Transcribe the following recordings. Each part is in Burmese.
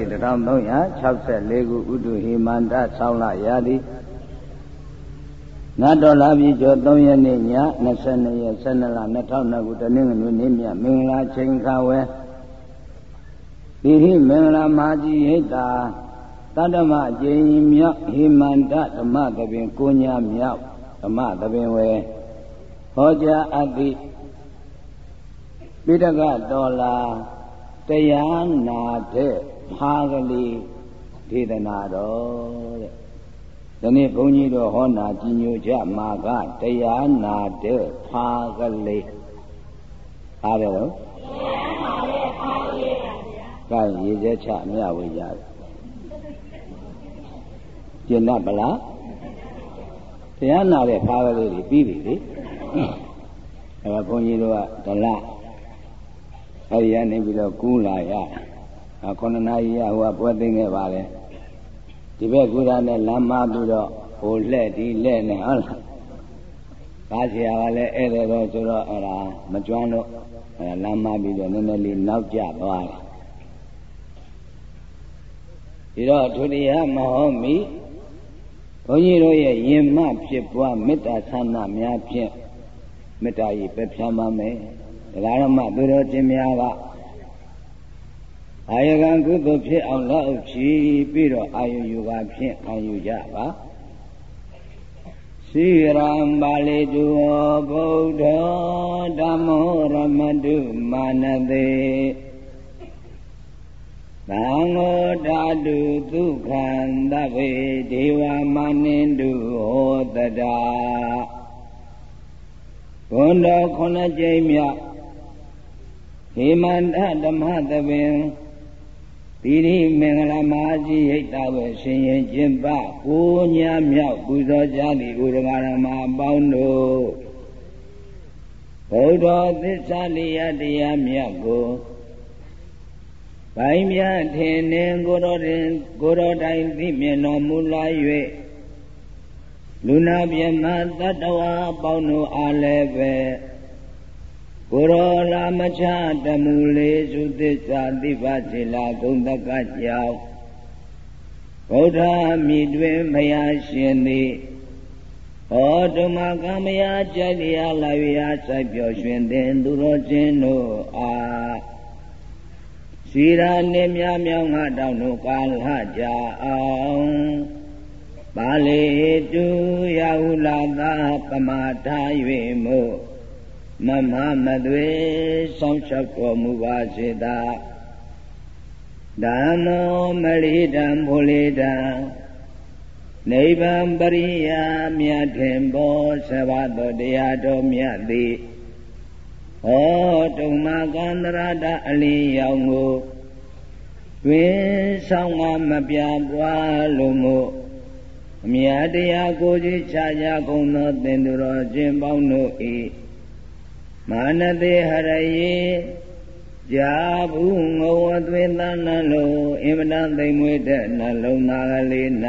1364ခုဥတုဟိမန္တဆောင်းလရာသီနတ်တော်လာပြီကျော်3ရက်နေ့ည22ရက်12လ2002ခုတနင်္ဂနွေနေ့မြမင်္ဂလာချိန်ခါဝဲဒီဟိမင်္ဂလာမာကြီးဟိတာတတ္တမအကျဉ်းမြောက်ဟိမန္တဓမ္မသဘင်ကိုညာမြောက်ဓမ္မသဘင်ဝဲဟောကြားအပ်သည့်ပိဋကတော်လာတရားနာတဲ့ ဖာကလေးဒေသနာတော်တဲ့ဒီနေ့ဘုန်းကြီးတို့ဟောနာကြီးညိုကြမှာကတရားနာတဲ့ဖာကလေးအားတယ်လို့ကဲရေစက်ချအမြဝေကြတယ်ကျင်납ဗလားတရားနာတဲ့ဖာကလေးတွေပြီးပြီလေအဲဘုန်းကြီးတို့ကဒလအဲဒီကနေပြီးတော့ကူးလာရတယ် ခုနှစ်နာရီရဟိုကပွဲသိမ်းခဲ့ပါလေဒီဘက်ကူတာနဲ့လမ်းမပြီးတော့ဟိုလှဲ့ဒီလှဲ့နဲ့ဟုတ်လားကားဆရာကလည်းဧည့်သည်တော့ဆိုတော့အဲ့ဒါမကျွမ်းတော့အဲ့လမ်းမပြီးတော့နည်းနည်းလေးနောက်ကျသွားတယ်ဒီတော့ဒုတိယမဟုတ်မီဘုန်းကြီးတို့ရဲ့ယင်မဖြစ်ပွားမေတ္တာဆန္ဒများဖြင့်မေတ္တာကြီးပဲဖြမ်းပါမယ်ဒါကြတော့မှသူတော်ချင်းများက အာယကံကုသိုလ်ဖြစ်အောင်လောက်ဖြီးပြီးတော့အာယုယူကဖြင့်ခံယူကြပါရှိရံပါဠိတုဗုဒ္ဓဓမ္မောရမတုမာနတိသံဃောဓာတုဒုက္ခံသဗ္ဗေဒေဝမာနိတုဟောတတာဘုံတော်ခုနှစ်ကြိမ်မြောက်ဟိမန္တဓမ္မသဘင် သီရိမင်္ဂလာမဟာကြီးဟိတ်တာဝဲရှင်ရင်ကျင့်ပကိုညာမြောက်ပူဇော်ကြသည့်ဥရဂရမအပေါင်းတို့ဘုဒ္ဓသစ္စာလေးရတရားမြတ်ကိုပိုင်းမြတ်ထင်နေကိုတော်တင်ကိုတော်တိုင်သိမြင်တော်မူလာ၍လူနာပြမတတ္တဝါအပေါင်းတို့အားလည်းပဲ ကိုရောလာမချတမူလေးစုသစ္စာတိပစေလာဂုံတကကြောင့်ဗုဒ္ဓမြည်တွင်မယားရှင်သည်ဟောဓမ္မကမယားကြိုက်လျာလာရစိုက်ပျော်ရွှင်တဲ့သူတော်ချင်းတို့အားစီရာနေမြမြောင်းငါတောင်းတို့ကာလကြအောင်ပါလေတုယဟုလာသာပမာထား၍မို့ မမမသွေဆောင်းလျှောက်တော်မူပါစေသာဓမ္မောမရိဒံဘုလေတံနိဗ္ဗာန်ပရိယာမြတ်ထင်ဘောဆဘာတော်တရားတော်မြတ်သည်ဟောတုံမကန္တရတအလင်းရောင်ကိုတွင်ဆောင်ငါမပြပွားလို့မို့အမြတ်တရားကိုကြီးချာကြကုန်သောသင်္သူတော်ချင်းပေါင်းတို့၏ မာနတိဟရယေကြာဘူးငဝသွေသနှလုံးအင်မတန်သိမ်မွေးတဲ့နှလုံးသားကလေး၌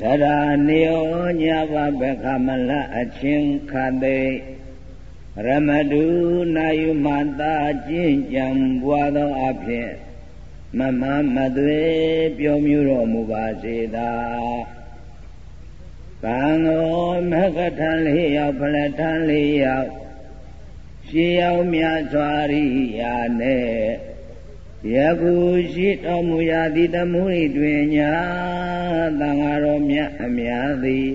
တရာနေယောညာဘဘခမလအချင်းခသိရမတုနာယုမတာကျင့်ကြံပွားသောအဖြစ်မမမသွေပြောမြူတော်မူပါစေသာကံဃောမကထံလေးယောက်ဖလထံလေးယောက် ရှင်းအောင်မြတ်စွာရိယာနဲ့ယခုရှိတော်မူရာသည့်တမှု၏တွင်ညာသံဃာတော်မြတ်အများသည်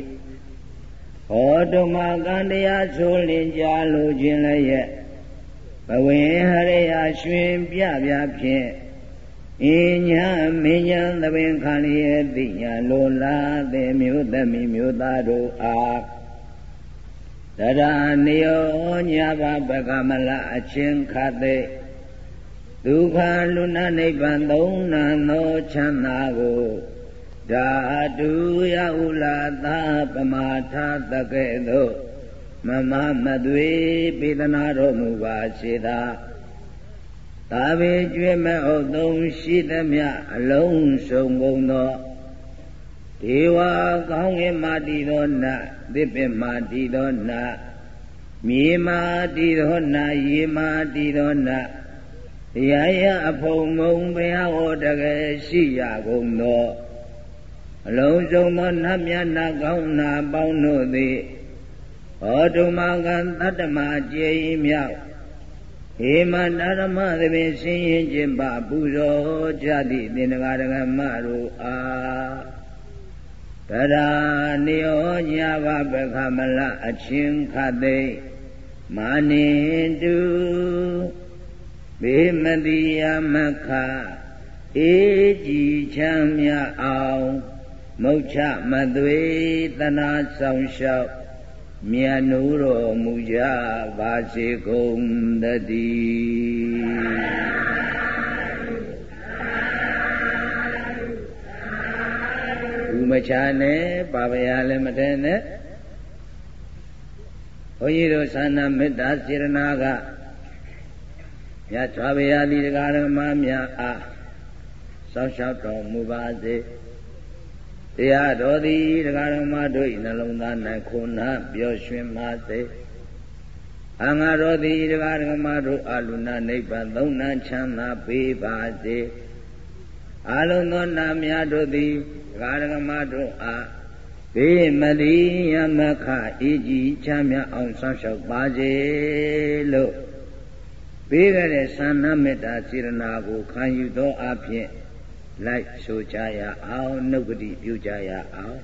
ဟောတုမကံတရားဆိုလင်ကြလိုခြင်းလည်းရဲ့ဘဝင်ဟရိယာရွှင်ပြပြဖြင့်အင်းညာမင်းညာသဘင်ခံရသိညာလိုလားတဲ့မျိုးသမီးမျိုးသားတို့အား တရာနိယောညာဘပကမလအချင်းခသိဒုက္ခလူနာနိဗ္ဗာန်သုံးနာသောချမ်းသာကိုဓာတုယဥလာသာပမာထတကဲ့သို့မမမသွေပေဒနာတော်မူပါစေသာသာဘေကျွေးမဲ့ဟုတ်သုံးရှိသမျှအလုံးစုံကုန်သော ဒေဝကောင်းငင်မာတိသောနတ်သစ်ပင်မာတိသောနတ်မြေမာတိသောနတ်ရေမာတိသောနတ်ရာယအဖုံမုံဘုရားဟောတကယ်ရှိရကုန်သောအလုံးစုံသောနတ်မြတ်နာကောင်းနာပေါင်းတို့သည်ဟောတုမကံတတ္တမကျေဤမြောက်ဟေမန္တရမသဖြင့်ဆင်းရင်ခြင်းပါပူဇော်ကြသည့်သင်္ဃာရကမတို့အား တရာနိယောညဘပခမလအချင်းခသိမာနိတုဘေမတိယမခအေကြည်ချမ်းမြအောင်မုတ်ချမသွေတနာဆောင်လျှောက်မြတ်နိုးတော်မူကြပါစေကုန်တည်း မချနဲ့ပါဗျာလည်းမထဲနဲ့ဘုန်းကြီးတို့သာနာမေတ္တာစေရနာကမြတ်စွာဘုရားဒီတရားဓမ္မများအားစောင့်ရှောက်တော်မူပါစေတရားတော်သည်တရားဓမ္မတို့၏နှလုံးသား၌ခုနာပျော်ရွှင်ပါစေအင်္ဂါတော်သည်တရားဓမ္မတို့အလုဏနိဗ္ဗာန်သုံးနာချမ်းသာပေးပါစေအလုံးသောနာများတို့သည် တရားဓမ္မတို့အားဘေးမတိယမခအေးကြီးချမ်းမြအောင်ဆောင်းလျှောက်ပါစေလို့ပေးခဲ့တဲ့သန္နမေတ္တာစေရနာကိုခံယူသောအဖြစ်လိုက်ဆိုကြရအောင်နှုတ်ကတိပြုကြရအောင်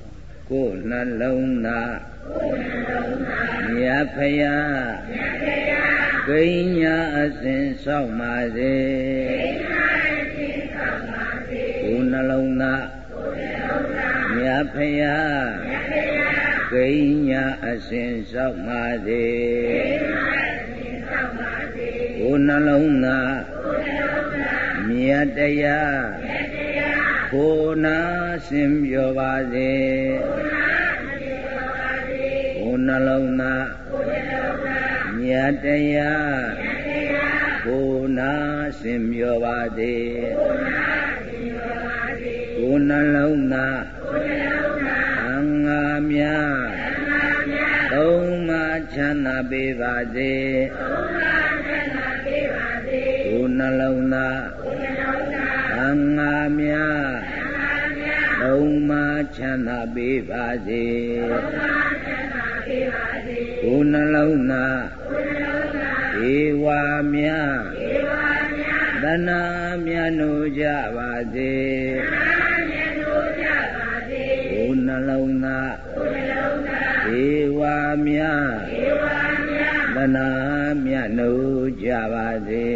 ကိုယ်နှလုံးသားကိုယ်နှလုံးသားမြတ်ဖယားမြတ်ဖယားဂိညာအစဉ်ဆောက်ပါစေဂိညာအစဉ်ဆောက်ပါစေကိုယ်နှလုံးသားကိုယ်နှလုံးသားမြတ် ဖယားမြတ်ဖယားဂိညာအစဉ်ဆောက်ပါစေဂိညာအစဉ်ဆောက်ပါစေကိုယ်နှလုံးသားကိုယ်နှလုံးသားမြတ်တရားမြတ်ကိုနာရှင်ပြောပါစေကိုနှလုံးသားမြတ်တရားကိုနာရှင်ပြောပါစေကိုနှလုံးသား အင်္ဂါမြသုံးပါးချမ်းသာပေးပါစေကိုနှလုံးသားအင်္ဂါမြသုံးပါးချမ်းသာပေးပါစေကိုယ်နှလုံးသားဧဝမြသနာမြတ်နိုးကြပါစေကိုယ် နှလုံးသားဧဝမြသနာမြတ်နိုးကြပါစေ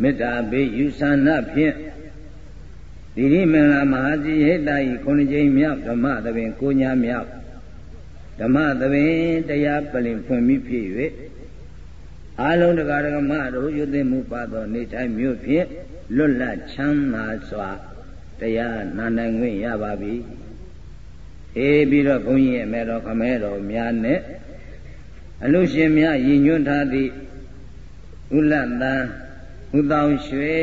မေတ္တာဘေးယူဆန္ဒဖြင့်ဒီရိမင်္ဂလာမဟာစီဟိတဤခုနှစ်ကြိမ်မြောက်ဓမ္မသဘင်ကိုညာမြောက်ဓမ္မသဘင်တရားပလင်ဖွင့်ပြီးဖြစ်၍ အာလုံးတရားဓမ္မတို့ယုသိမှုပါသောနေတိုင်းမြို့ဖြင့်လွတ်လပ်ချမ်းသာစွာတရားနာနိုင်ခွင့်ရပါပြီ။အေးပြီးတော့ဘုန်းကြီးရဲ့အမေတော်ခမဲတော်များနဲ့အလူရှင်များရည်ညွှန်းထားသည့်ဥလတ်တန်ဥတောင်ရွှေ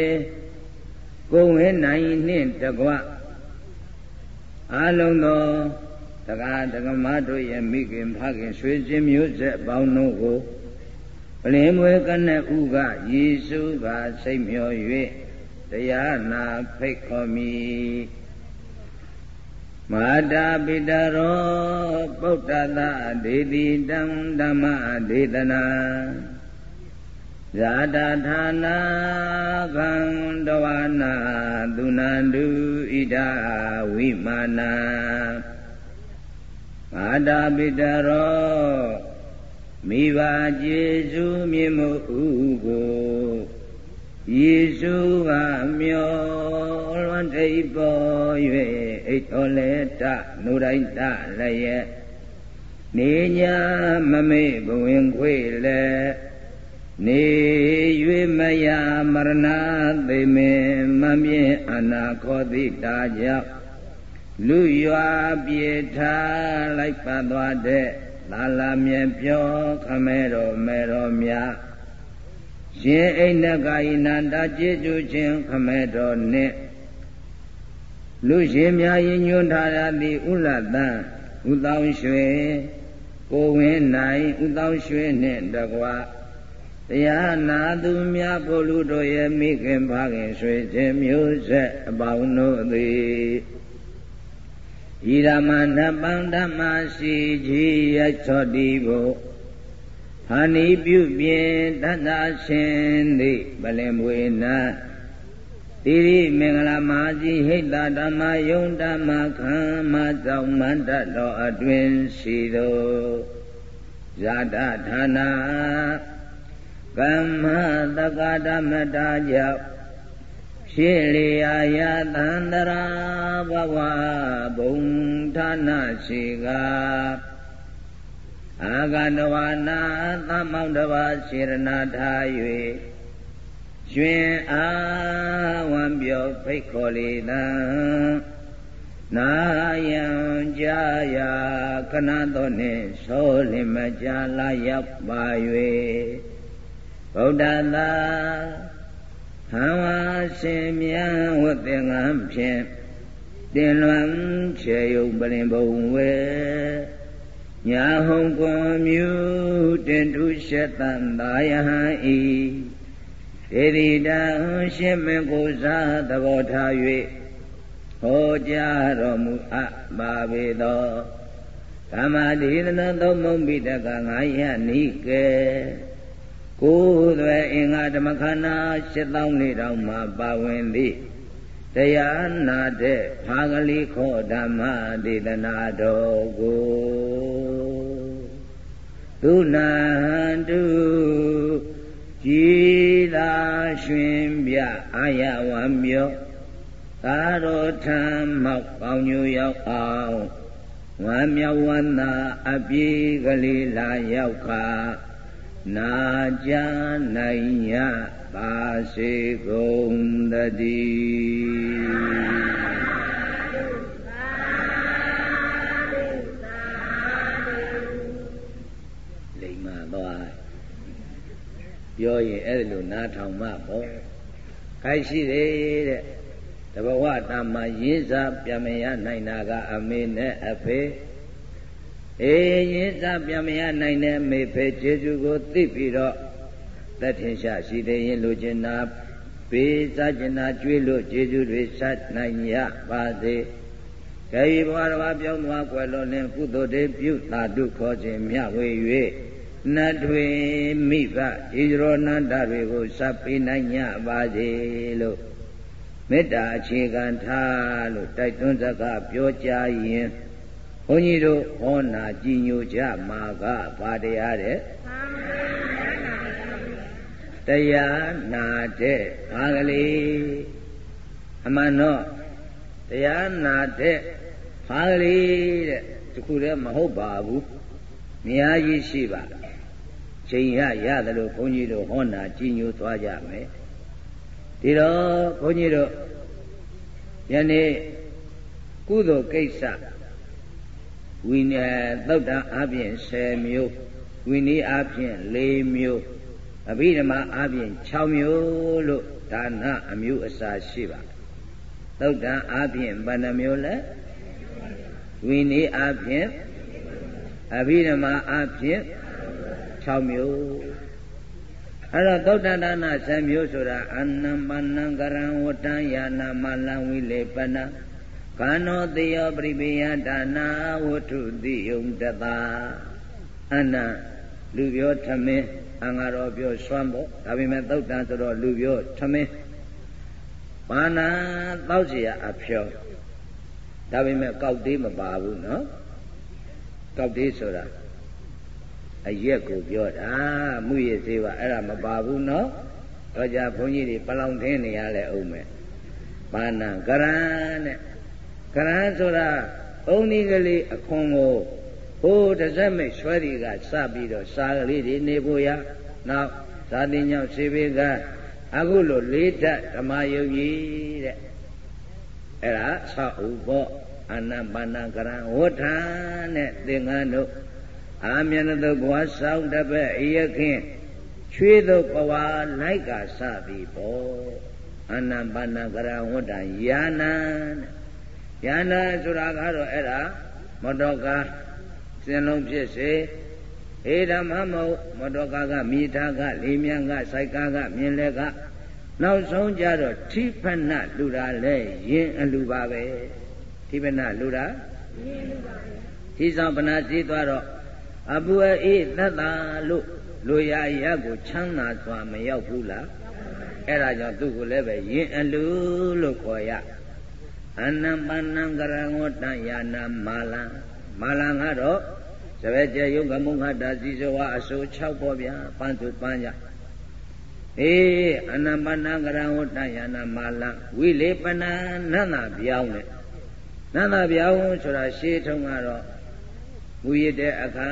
ကိုဝဲနိုင်နှင့်တကွအာလုံးသောတက္ကဒကမတို့ရဲ့မိခင်ဖခင်ရွှေစင်မျိုးဆက်ပေါင်းတို့ကို ပလင်မွေကနဲ့ဥကယေရှုကစိတ်မျော၍တရားနာဖိတ်ခေါ်မိမာတာပိတရောပုဒ္ဒတာဒေတိတံဓမ္မဒေသနာဇာတဌာနာကံတဝနာသူနန္တုဣဒဝိမာနာမာတာပိတရော မိဘကျေစုမြင့်မှုဥကိုယေရှုကမျောလွန်ထိပ်ပေါ်၍အိတ်တော်လေတနုတိုင်းတလည်းနေညာမမေ့ဘဝင်ခွေလေနေ၍မယမရဏသိမေမမြင်အနာခောတိတာကြောင့်လူရွာပြေထားလိုက်ပါသွားတဲ့ လာလာမြဲပြောခမဲတော်မဲတော်များရှင်အိန္ဒကာယနန္တာကျေကျူးခြင်းခမဲတော်နှင့်လူရှင်များရင်ညွန်းထားရသည့်ဥလတံဥတောင်းရွှေကိုဝင်းနိုင်ဥတောင်းရွှေနှင့်တကွာတရားနာသူများဘုလူတို့ရဲ့မိခင်ဖခင်ဆွေချင်းမျိုးဆက်အပေါင်းတို့သည် ဤရမဏပန္ဓမရှိကြီးရသောတိဘုဟာနိပြုပြင်တတ္တရှင်သည်ပလင်မွေနာတိရိမင်္ဂလာမကြီးဟိတဓမ္မယုံဓမ္မခံမကြောင့်မန္တတော်အတွင်ရှိသောဇာတဌာနာကမ္မတက္ကဓမ္မတာကြောင့် ဖြစ်လျာယသန္တရာဘဝဘုံဌာနရှိကအာဂတဝနာသမောင်တပါစေရနာထား၍ကျွင်အာဝံပြောဖိတ်ခေါ်လေတံနာယံကြာယာခဏတော်နှင့်သောလင်မကြာလာရောက်ပါ၍ဗုဒ္ဓသာ ဟံဝါရှင်မြတ်ဝတ္တေငံဖြင့်တင်လွန်ခြေယုံပလင်ဘုံဝဲညာဟုံကွန်မြူတင်ထုရှက်တန်သာယဟံဤဒေတိတံရှင်မင်းကိုစားသဘောထား၍ဟောကြားတော်မူအပ်ပါပေသောဓမ္မဒေသနာသုံးမုံပိတကငါယနိကေ ကိုယ်သွဲအင်္ဂါဓမ္မခန္ဓာ7000လေးတောင်မှပါဝင်သည်တရားနာတဲ့ဖာကလေးခောဓမ္မဒေသနာတော်ကိုသူနာတုကြည်သာရွှင်ပြအာရဝံမြောသာတော်ထံမောက်ပေါင်းညူရောက်အောင်ဝမ်းမြောက်ဝမ်းသာအပြေကလေးလာရောက်ခါ နာကြနိုင်ရပါစေကုန်တည်းလိမ္မာသွားပြောရင်အဲ့လိုနားထောင်မှပေါ့ခိုက်ရှိတယ်တဲ့တဘဝတမ္မာရင်းစားပြမရနိုင်တာကအမေနဲ့အဖေ အေးရင်စားပြမရနိုင်တဲ့မေဖေကျေစုကိုသိပြီးတော့တထင်ရှားရှိသေးရင်လိုချင်တာပေးစားချင်တာကျွေးလို့ကျေစုတွေဆက်နိုင်ရပါစေ။ခေဘဝတော်ပြောင်းသွားကွယ်လွန်လင်ကုသိုလ်တွေပြုတာတုခေါ်ခြင်းမြဝေ၍နတ်တွေမိဘဣဇရောနန္တတွေကိုစပ်ပေးနိုင်ကြပါစေလို့မေတ္တာအခြေခံထားလို့တိုက်တွန်းစကားပြောကြားရင်ဘု န်းကြီးတို့ဟောနာကြည်ညိုကြမှာကဘာတရားတဲ့တရားနာတဲ့ဘာကလေးအမှန်တော့တရားနာတဲ့ဘာကလေးတဲ့တခုတည်းမဟုတ်ပါဘူးအများကြီးရှိပါချိန်ရရတယ်လို့ဘုန်းကြီးတို့ဟောနာကြည်ညိုသွားကြမယ်ဒီတော့ဘုန်းကြီးတို့ယနေ့ကုသိုလ်ကိစ္စ ဝိနည်းသုတ်တံအပြင်10မျိုးဝိနည်းအပြင်4မျိုးအဘိဓမ္မာအပြင်6မျိုးလို့ဒါနအမျိုးအစားရှိပါသုတ်တံအပြင်ဘယ်နှမျိုးလဲဝိနည်းအပြင်အဘိဓမ္မာအပြင်6မျိုးအဲ့တော့သုတ်တန္တနာ10မျိုးဆိုတာအနံမနံကရံဝတ္တယာနာမလံဝိလေပနာ ကာနောတေယောပရိပေယဒါနာဝတ္ထုတိယုံတတာအနလူပြောထမင်းအင်္ဂါတော်ပြောစွမ်းပေါ့ဒါပေမဲ့သုတ်တန်ဆိုတော့လူပြောထမင်းပါဏာတောက်เสียအဖြောဒါပေမဲ့ကောက်သေးမပါဘူးနော်ကောက်သေးဆိုတာအရက်ကိုပြောတာမှုရစေးပါအဲ့ဒါမပါဘူးနော်တော့ကြဘုန်းကြီးတွေပလောင်ထင်းနေရလဲအောင်မယ်ပါဏာကရန်တဲ့ ကရန်ဆိုတာအုံဒီကလေးအခွန်ကိုဟိုတစက်မိတ်ဆွဲဒီကစပြီးတော့စာကလေးတွေနေဖို့ရနောက်ဇာတိညောင်စေဘေကအခုလိုလေးဓာတ်ဓမ္မယုတ်ကြီးတဲ့အဲ့ဒါဆောက်ဥပေါ့အာနာပါနာကရံဝဋ္ဌာနဲ့သင်္ကန်းတို့အာမြနတုဘဝဆောင်းတပည့်အယခင်ချွေးတို့ပဝါလိုက်ကစပြီးပေါ့အာနာပါနာကရံဝဋ္ဌာယာနာ ယာနာဆိုတာကတော့အဲ့ဒါမတော်ကားစင်လုံးဖြစ်စေအေဓမ္မမဟုတ်မတော်ကားကမိသားကလေမြန်ကစိုက်ကားကမြင်လဲကနောက်ဆုံးကြတော့ထိဖဏလူတာလဲရင်အလူပါပဲထိဖဏလူတာရင်လူပါပဲဒီဆောင်ပနာစည်းသွားတော့အပူအေးသက်တာလို့လူရရကိုချမ်းသာစွာမရောက်ဘူးလားအဲ့ဒါကြောင့်သူ့ကိုလည်းပဲရင်အလူလို့ခေါ်ရ အနံပနံကရငောတယာနာမာလံမာလံကတော့သဘေကျေယုကမုခတာစီဇဝအစိုး6ပေါ်ဗျာပန်းသူပန်းကြအေးအနမနာကရဟောတယနာမာလဝိလေပနာနန္နာပြောင်းနဲ့နန္နာပြောင်းဆိုတာရှေးထုံးကတော့မူရတဲ့အခါ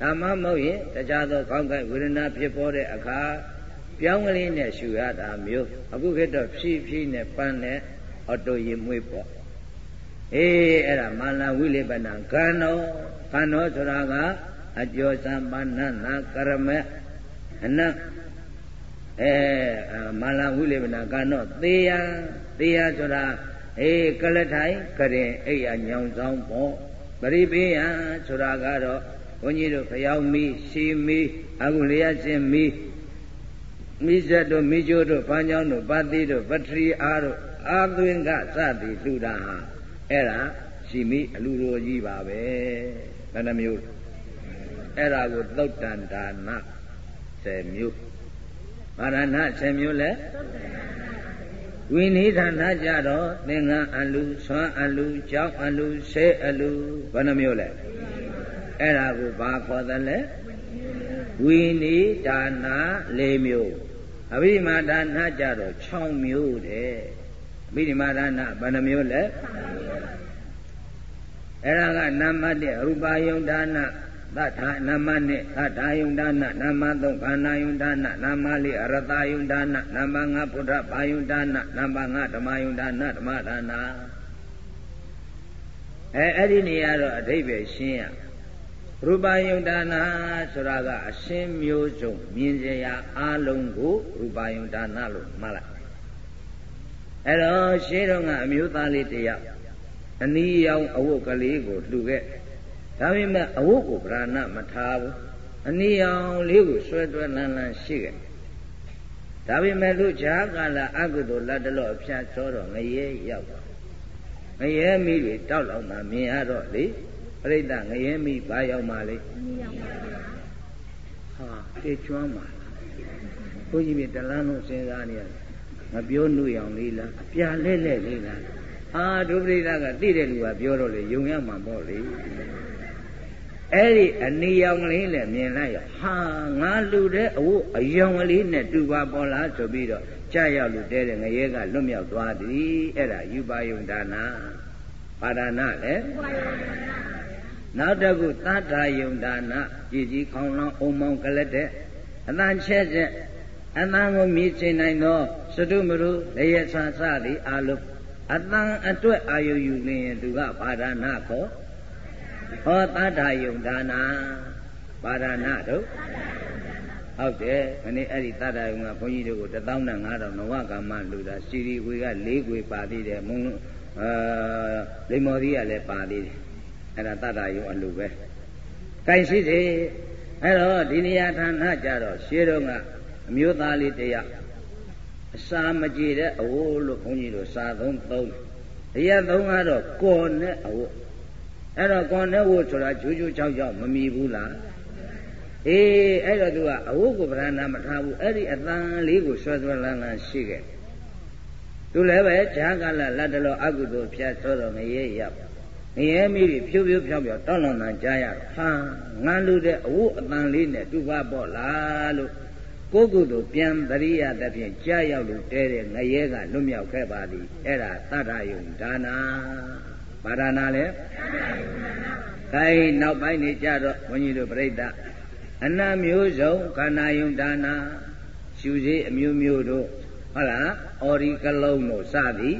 ဓမ္မမဟုတ်ရင်တခြားသောကောင်းကင်ဝေဒနာဖြစ်ပေါ်တဲ့အခါပြောင်းကလေးနဲ့ရှူရတာမျိုးအခုခေတ်တော့ဖြည်းဖြည်းနဲ့ပန်းနဲ့ အော်တိုရင်မွေးပေါ့အေးအဲ့ဒါမာလဝိလေပနာကံတော်ကံတော်ဆိုတာကအကျော်စံပါဏနာကရမအနအဲမာလဝိလေပနာကံတော်သေယသေယဆိုတာအေးကလထိုင်ကရင်အိယာညောင်ဆောင်ပေါ့ပရိပေယဆိုတာကတော့ဘုန်းကြီးတို့ဖျောင်းမီရှီမီအခုလျက်စင်မီမိဇတ်တို့မိကျိုးတို့ဘာကြောင့်တို့ပါတိတို့ပထရီအားတို့ အာသွင်းကစသည်လှူတာဟာအဲ့ဒါရှိမိအလူတော်ကြီးပါပဲဘယ်နှမျိုးအဲ့ဒါကိုသုတ်တန်ဒါန10မျိုးဘာရဏ10မျိုးလဲဝိနိဌာနကြတော့သင်္ကန်းအလူဆွမ်းအလူကြောက်အလူဆဲအလူဘယ်နှမျိုးလဲအဲ့ဒါကိုဘာခေါ်သလဲဝိနိဒါနာ၄မျိုးအဘိမာဒါနကြတော့6မျိုးတဲ့ အဘိဓမ္မာဒါနဘယ်နှမျိုးလဲအဲ့ဒါကနာမတ္တရူပယုံဒါနသတ္ထာနာမနဲ့သတ္ထာယုံဒါနနာမသုံးခန္ဓာယုံဒါနနာမလေးအရတယုံဒါနနာမငါဗုဒ္ဓဘာယုံဒါနနာမငါဓမ္မယုံဒါနဓမ္မဒါနအဲအဲ့ဒီနေရာတော့အဓိပ္ပာယ်ရှင်းရရူပယုံဒါနာဆိုတာကအရှင်းမျိုးစုံမြင်စရာအလုံးကိုရူပယုံဒါနာလို့မှတ်လိုက် အဲ့တော့ရှင်းတော့ကအမျိုးသားလေးတယောက်အနီးရောင်အဝတ်ကလေးကိုလှူခဲ့ဒါပေမဲ့အဝတ်ကိုဗราဏမထားဘူးအနီးရောင်လေးကိုဆွဲတွဲလန်းလန်းရှိခဲ့ဒါပေမဲ့လူခြားကာလအကုသိုလ်လက်တလော့အဖျားချောတော့ငရဲရောက်သွားငရဲမိတွေတောက်လောက်မှမြင်ရတော့လေပြိဿငရဲမိဘာရောက်မှလဲဟာတေကျွမ်းပါလားဘုန်းကြီးမြတလန်းလုံးစဉ်းစားနေရတယ် မပြောနှုတ်ရောင်လေးလားအပြာလဲလဲလေးလားအာဒုပရိသကသိတဲ့လူကပြောတော့လေယုံရမှာပေါ့လေအဲ့ဒီအနီရောင်လေးနဲ့မြင်လိုက်ရဟာငါလူတဲ့အဝတ်အယောင်ကလေးနဲ့တူပါပေါ်လားဆိုပြီးတော့ကြာရောက်လူတဲတဲ့ငရဲကလွတ်မြောက်သွားသည်အဲ့ဒါယူပါယုံဒါနာပါဒနာလေနောက်တစ်ခုသတ္ထာယုံဒါနာကြည်ကြီးခေါင်းလောင်းအုံမောင်ကလက်တဲ့အတန်ချက်ချက်အတန်ကိုမြည်ချင်နိုင်သော စတုမရုလျက်ဆာစသည်အလုံးအတန်အတွက်အာယုယူလင်သူကပါဒနာခေါ်ဟောတတ္ထာယုံဒါနာပါဒနာတို့ဟုတ်တယ်မနေ့အဲ့ဒီတတ္ထာယုံကဘုန်းကြီးတို့ကို15000နဝကမ္မလူတာစီရီဝေက၄ခွေပါသေးတယ်မုံအာလိမ္မော်ကြီးကလည်းပါသေးတယ်အဲ့ဒါတတ္ထာယုံအလူပဲကိုင်ရှိစေအဲ့တော့ဒီနေရာဌာနကြတော့ရှင်းတော့ကအမျိုးသားလေးတယောက် အစာမကြည်တဲ့အဝိုးလို့ဘုန်းကြီးတို့စာသုံးသုံးအရက်သုံးကတော့ကော်နဲ့အဝိုးအဲ့တော့ကော်နဲ့ဝိုးဆိုတာဂျူးဂျူးချောက်ချောက်မမီဘူးလားအေးအဲ့တော့သူကအဝိုးကိုဗရဏမထားဘူးအဲ့ဒီအတန်လေးကိုဆွဲဆွဲလန်းလန်းရှိခဲ့သူလည်းပဲဈာကလလတ်တလောအကုသိုလ်ဖြတ်သောတော်ငရဲရောက်ငရဲမိပြီးဖြိုးဖြိုးဖြောင်းဖြောင်းတောင်းလောင်တန်ကြားရဟာငန်းလူတဲ့အဝိုးအတန်လေးနဲ့တူပါပေါ့လားလို့ ကိုယ်ကုသိုလ်ပြန်တရိယသဖြင့်ကြာရောက်လို့တဲတဲ့ငရဲကလွတ်မြောက်ခဲ့ပါသည်အဲ့ဒါသတ္တယုံဒါနာပါဒနာလေခိုင်းနောက်ပိုင်းနေကြတော့ဘုန်းကြီးတို့ပြိဋ္ဌအနမျိုးစုံခန္ဓာယုံဒါနာရှူစေးအမျိုးမျိုးတို့ဟုတ်လားအော်ဒီကလုံးတို့စသည်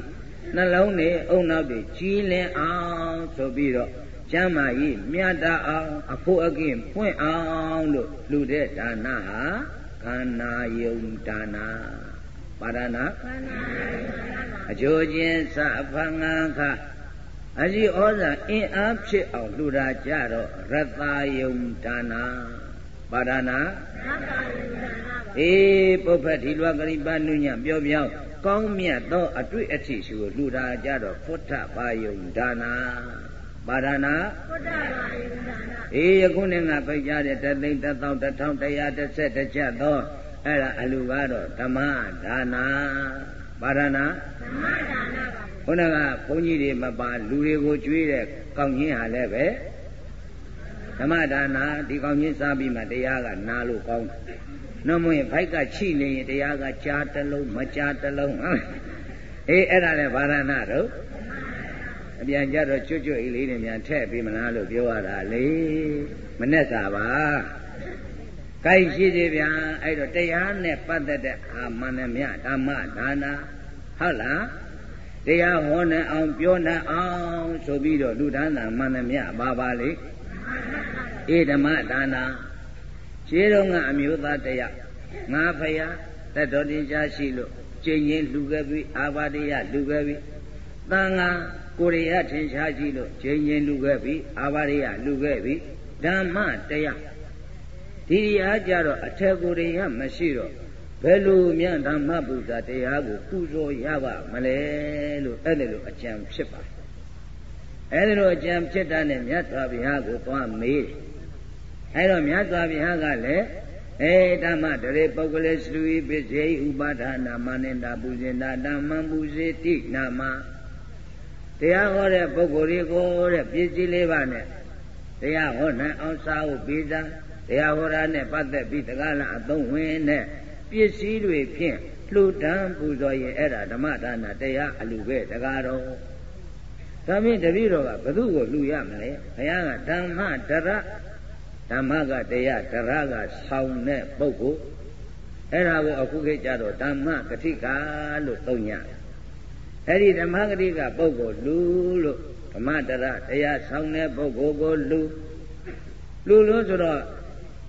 နှလုံးနဲ့အုံနောက်တွေကြီးလင်းအောင်ဆိုပြီးတော့ကျမ်းမာကြီးမြတ်တာအောင်အဖို့အကင်းပွင့်အောင်လို့လူတဲ့ဒါနဟာ ခန္ဓာယုံဒါနာပါဒနာအကျိုးချင်းစဖငါခအရှိဩဇာအင်အားဖြစ်အောင်လှူတာကြတော့ရတယုံဒါနာပါဒနာရတယုံဒါနာအေးပုပ္ပတိလွာကရိပနုညပြောပြောင်းကောင်းမြတ်သောအတွေ့အထိရှိကိုလှူတာကြတော့ဖုဋ္ဌပါယုံဒါနာ ပါဒနာဖုဋ္ဌပါယုံဒါနာအေးယခုနဲ့ငါပိတ်ကြတဲ့တသိန်းတစ်သောင်းတစ်ထောင်တရားတစ်ဆက်တစ်ချက်သောအဲ့ဒါအလူကတော့ဓမ္မဒါနာပါဒနာဓမ္မဒါနာပါခုနကဘုန်းကြီးတွေမပါလူတွေကိုကြွေးတဲ့ကောင်းကြီးဟာလည်းပဲဓမ္မဒါနာဒီကောင်းကြီးစားပြီးမှတရားကနာလို့ကောင်းတယ်။နှမွေဖိုက်ကချိနေရင်တရားကကြားတလုံးမကြားတလုံးဟုတ်အေးအဲ့ဒါလည်းဗာရဏတော့ အပြန်ကြတော့ကျွတ်ကျွတ်အေးလေးတွေများထည့်ပြီးမလားလို့ပြောရတာလေမနဲ့စာပါ။ကိုက်ရှိသေးဗျာအဲ့တော့တရားနဲ့ပတ်သက်တဲ့အာမဏမြဓမ္မဒါနာဟုတ်လားတရားဟောနေအောင်ပြောနေအောင်ဆိုပြီးတော့လူဒန်းသာမန္တမြပါပါလေဧဓမ္မဒါနာခြေတော်ကအမျိုးသားတရားငါဖယားတတော်တင်ရှားရှိလို့ကျင့်ရင်လူခဲ့ပြီအာဘာတိယလူခဲ့ပြီသံဃာ ကိုရိယထင်ရှားရှိလို့ကျင့်ရင်လူခဲ့ပြီအာဘာတိယလူခဲ့ပြီဓမ္မတရားဒီဒီအားကြတော့အထက်ကိုရိယမရှိတော့ဘယ်လိုများဓမ္မပူဇာတရားကိုပူဇော်ရပါမလဲလို့အဲ့ဒါလိုအကြံဖြစ်ပါအဲ့ဒါလိုအကြံဖြစ်တာနဲ့မြတ်စွာဘုရားကိုသွားမေးတယ်အဲ့တော့မြတ်စွာဘုရားကလည်းအေဓမ္မတရေပုဂ္ဂလေစလူဤပစ္စေဥပါဒနာမနိန္ဒပူဇင်တာဓမ္မပူဇေတိနာမ တရားဟောတဲ့ပုဂ္ဂိုလ်တွေကိုတဲ့ပစ္စည်းလေးပါနဲ့တရားဟောနိုင်အောင်စာဖို့ပြီးသားတရားဟောတာနဲ့ပတ်သက်ပြီးတက္ကလအသုံးဝင်တဲ့ပစ္စည်းတွေဖြင့်လှူဒန်းပူဇော်ရင်အဲ့ဒါဓမ္မဒါနတရားအလူပဲတကားတော့ဒါဖြင့်တပည့်တော်ကဘသူ့ကိုလှူရမလဲဘုရားကဓမ္မဒရဓမ္မကတရားဒရကဆောင်းတဲ့ပုဂ္ဂိုလ်အဲ့ဒါကိုအခုခေတ်ကျတော့ဓမ္မဂတိကလို့သုံးည အဲ့ဒီဓမ္မဂတိကပုဂ္ဂိုလ်လူလို့ဓမ္မဒရတရားဆောင်းတဲ့ပုဂ္ဂိုလ်ကိုလူလူလို့ဆိုတော့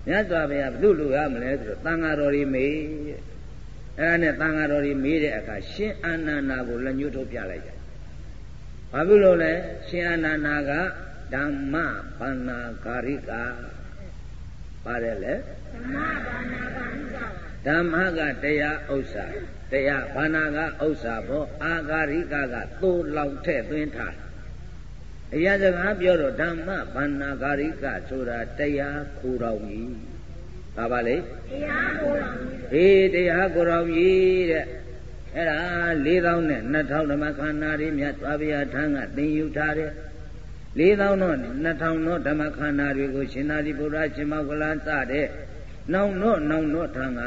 မြတ်စွာဘုရားဘုလူရမလဲဆိုတော့တန်ဃာတော်ကြီးမေးအဲ့ဒါနဲ့တန်ဃာတော်ကြီးမေးတဲ့အခါရှင်အာနန္ဒာကိုလက်ညှိုးထုတ်ပြလိုက်တယ်ဘာဖြစ်လို့လဲရှင်အာနန္ဒာကဓမ္မဘာနာကာရိကပါတယ်လေဓမ္မကတရားဥစ္စာ တရားဘာနာကဥစ္စာဘောအာဂါရိကကသိုးလောင်ထဲ့သွင်းထားအရာစကားပြောတော့ဓမ္မဘာနာဂါရိကဆိုတာတရားကိုယ်တော်ကြီးပါပါလေတရားကိုယ်တော်ကြီးအေးတရားကိုယ်တော်ကြီးတဲ့အဲ့ဒါ4000နဲ့2000ဓမ္မခန္ဓာတွေမြတ်စွာဘုရားထံကသင်ယူထားတယ်4000တော့2000တော့ဓမ္မခန္ဓာတွေကိုရှင်သာရိပုတ္တရာရှင်မောကလန်စတဲ့နောင်တော့နောင်တော့ထံက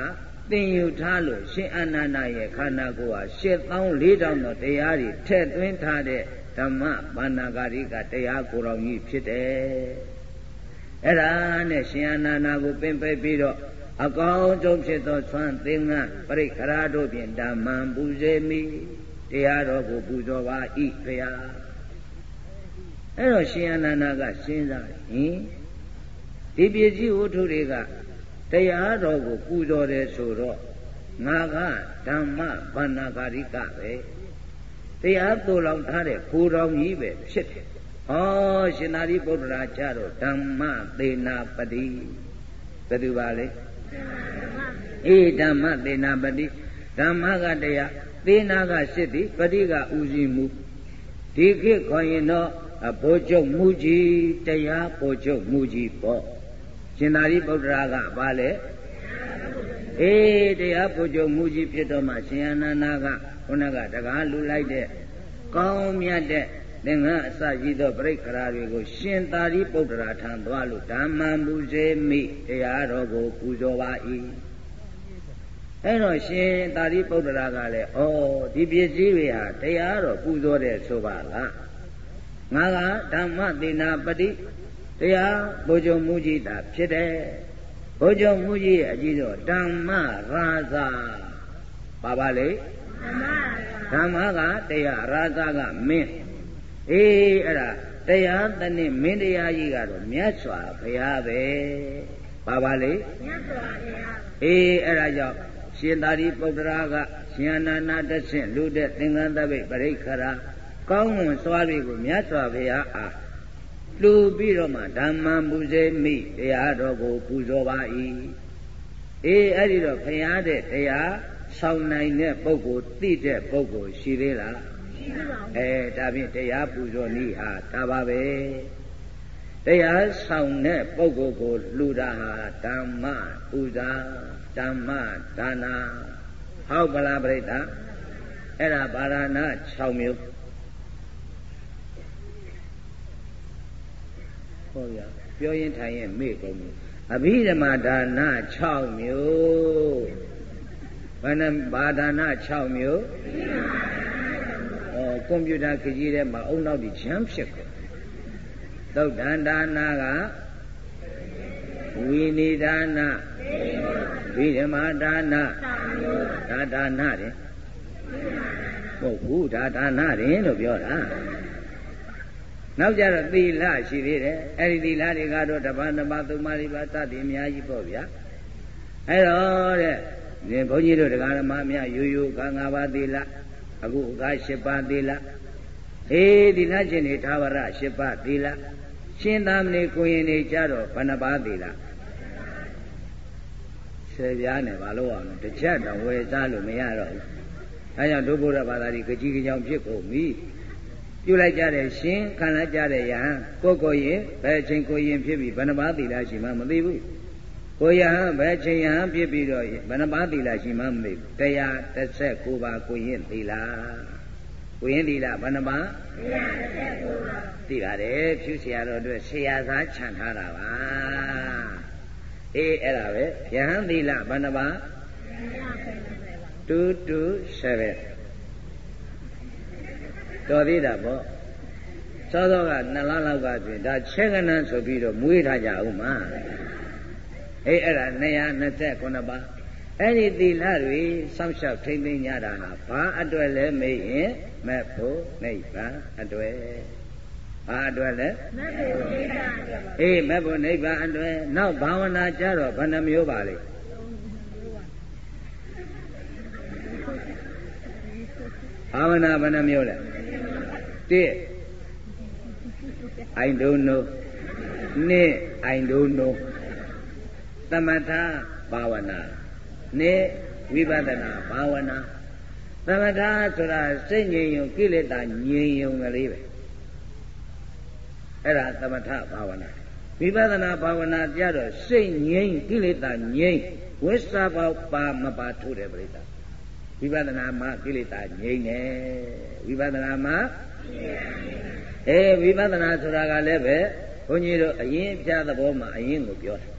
သင်ယူထားလို့ရှင်အနန္ဒရဲ့ခန္ဓာကိုယ်ဟာ7400တော့တရားတွေထည့်သွင်းထားတဲ့ဓမ္မဘာနာဂရိကတရားကိုယ်တော်ကြီးဖြစ်တယ်အဲ့ဒါနဲ့ရှင်အနန္ဒာကိုပင်ပယ်ပြီးတော့အကောင်းဆုံးဖြစ်သောသွမ်းသင်္ကပရိခရာတို့ဖြင့်ဓမ္မံပူဇေမိတရားတော်ကိုပူဇော်ပါဤခရာအဲ့တော့ရှင်အနန္ဒာကစဉ်းစားဟင်ဒီပစ္စည်းဝတ္ထုတွေက တရားတော်ကိုပူဇော်တယ်ဆိုတော့ငါကဓမ္မဘာနာဂရိကပဲတရားသို့လောင်ထားတဲ့ကိုယ်တော်ကြီးပဲဖြစ်တယ်။ဟောရှင်သာရိပုတ္တရာကြတော့ဓမ္မသေနာပတိဘယ်သူပါလဲ။အေးဓမ္မသေနာပတိဓမ္မကတရားသေနာကစစ်သည်ပတိကဥစီမှုဒီခေတ်ခေါ်ရင်တော့ဘိုးချုပ်မူကြီးတရားဘိုးချုပ်မူကြီးပေါ့ ရှင်သာရိပုတ္တရာကဘာလဲအေးတရားဘိုးချုပ်မူကြီးဖြစ်တော့မှရှင်အနန္ဒာကခုနကတကားလူလိုက်တဲ့ကောင်းမြတ်တဲ့သင်္ကအစရှိသောပြိခရာတွေကိုရှင်သာရိပုတ္တရာထံသွားလို့ဓမ္မံပူဇေမိတရားတော်ကိုပူဇော်ပါ၏အဲ့တော့ရှင်သာရိပုတ္တရာကလည်းဩဒီပစ္စည်းတွေဟာတရားတော်ပူဇော်တဲ့ဆိုပါလားငါကဓမ္မသေနာပတိ တရားဘုဇုံမူကြီးတာဖြစ်တယ်ဘုဇုံမူကြီးရဲ့အကြီးတော့ဓမ္မရာဇာပါပါလေဓမ္မကတရားရာဇကမင်းအေးအဲ့ဒါတရားတနည်းမင်းတရားကြီးကတော့မြတ်စွာဘုရားပဲပါပါလေမြတ်စွာဘုရားအေးအဲ့ဒါကြောင့်ရှင်သာရိပုတ္တရာကရှင်အနန္ဒတဆင့်လူတဲ့သင်္ကန်းတပိတ်ပရိခရာကောင်းမွန်စွာတွေကိုမြတ်စွာဘုရားအား လူပြီးတော့မှဓမ္မပူဇေမိတရားတော်ကိုပူဇော်ပါ၏အေးအဲ့ဒီတော့ဘုရားတဲ့တရားဆောင်နိုင်တဲ့ပုဂ္ဂိုလ်သိတဲ့ပုဂ္ဂိုလ်ရှိသေးလားရှိပါဘူးအဲဒါဖြင့်တရားပူဇော်နည်းဟာဒါပါပဲတရားဆောင်တဲ့ပုဂ္ဂိုလ်ကိုလှူတာဟာဓမ္မပူဇာဓမ္မဒါနာဟုတ်ပလားပြိတ္တာအဲ့ဒါပါရဏ6မျိုး ဟောဗျာပြောရင်ထိုင်ရင်မေ့ကုန်ပြီအဘိဓမ္မာဒါန6မျိုးဘယ်နှဘာဒါန6မျိုးဩကွန်ပျူတာခကြီးထဲမှာအုံနောက်ဒီချမ်းဖြစ်ကုန်သုတ်တန်ဒါနကဝိနိဒါနဝိဓမ္မာဒါနဒါဒါနတယ်ဟုတ်ဘူးဒါဒါနတယ်လို့ပြောတာ နောက်ကြတော့သီလရှိသေးတယ်အဲ့ဒီသီလတွေကတော့တပါးတပါးသုံးပါးလေးပါစသည်အများကြီးပေါ့ဗျာအဲ့တော့တဲ့ဒီဘုန်းကြီးတို့တရားဓမ္မများရိုးရိုးကငါးပါးသီလအခုအခါ၈ပါးသီလအေးသီလရှင်တွေသာဝရ၈ပါးသီလရှင်သာမဏေကိုရင်တွေကြတော့ဘယ်နှပါးသီလဆယ်ပြားနဲ့မလုပ်အောင်တကြက်တော့ဝယ်စားလို့မရတော့ဘူးအဲကြောင့်ဒုဗုဒ္ဓဘာသာကြီးကြီးကြောင်ဖြစ်ကုန်ပြီ ပြုလိုက်ကြတဲ့ရှင်ခံလိုက်ကြတဲ့ယဟန်ကိုကိုရင်ဘယ်ချိန်ကိုရင်ဖြစ်ပြီးဘဏ္ဍပါသီလရှိမှမသိဘူးကိုယဟန်ဘယ်ချိန်ယဟန်ဖြစ်ပြီးတော့ဘဏ္ဍပါသီလရှိမှမသိဘူး139ပါးကိုရင်သီလကိုရင်သီလဘဏ္ဍပါ139ပါးသိပါတယ်ဖြူဆရာတော်အတွက်ဆရာသားခြံထားတာပါအေးအဲ့ဒါပဲယဟန်သီလဘဏ္ဍပါ139ပါး227 တော်သေးတာပေါ့သောသောကနှစ်လလောက်ကပြင်ဒါချက်ကနန်းဆိုပြီးတော့မွေးထားကြအောင်မှာအေးအဲ့ဒါ229ပါးအဲ့ဒီသီလတွေစောင့်ရှောက်ထိမ့်သိမ်းကြတာဟာဘာအတွက်လဲမေးရင်မဲ့ဖို့နိဗ္ဗာန်အတွက်ဘာအတွက်လဲမဲ့ဖို့နိဗ္ဗာန်အတွက်အေးမဲ့ဖို့နိဗ္ဗာန်အတွက်နောက်ဘာဝနာကြတော့ဘယ်နှမျိုးပါလဲ ဘာဝနာဘယ်နှမျိုးလဲ1 I don't know 2 I don't know သမထဘာဝနာ2ဝိပဿနာဘာဝနာသမထဆိုတာစိတ်ငြိမ်ရုံကိလေသာငြိမ်ရုံကလေးပဲအဲ့ဒါသမထဘာဝနာဝိပဿနာဘာဝနာကြတော့စိတ်ငြိမ်ကိလေသာငြိမ်ဝိသဘောပါမပါထိုးတယ်ပြိတ္တာ ဝိပဿနာမှာကိလေသာငြိမ်တယ်ဝိပဿနာမှာအဲဝိပဿနာဆိုတာကလည်းပဲဘုန်းကြီးတို့အရင်ဖြားသဘောမှာအရင်ကိုပြောတာ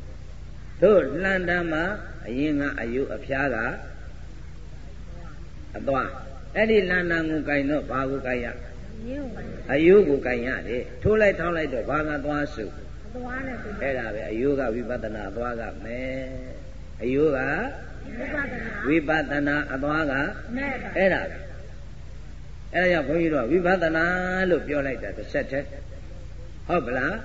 တို့လှန်တမ်းမှာအရင်ကအယုအဖျားကအသွားအဲ့ဒီလန္တန်ကိုကင်တော့ဘာကိုကင်ရအယုကိုကင်ရတယ်ထိုးလိုက်ထောင်းလိုက်တော့ဘာကသွားစုသွားနဲ့အဲ့ဒါပဲအယုကဝိပဿနာသွားကမယ်အယုက ဝိပဿနာအသွားကအဲ့ဒါပဲအဲ့ဒါကြောင့်ဘုန်းကြီးတို့ဝိပဿနာလို့ပြောလိုက်တာတစ်ဆက်တည်းဟုတ်ပလား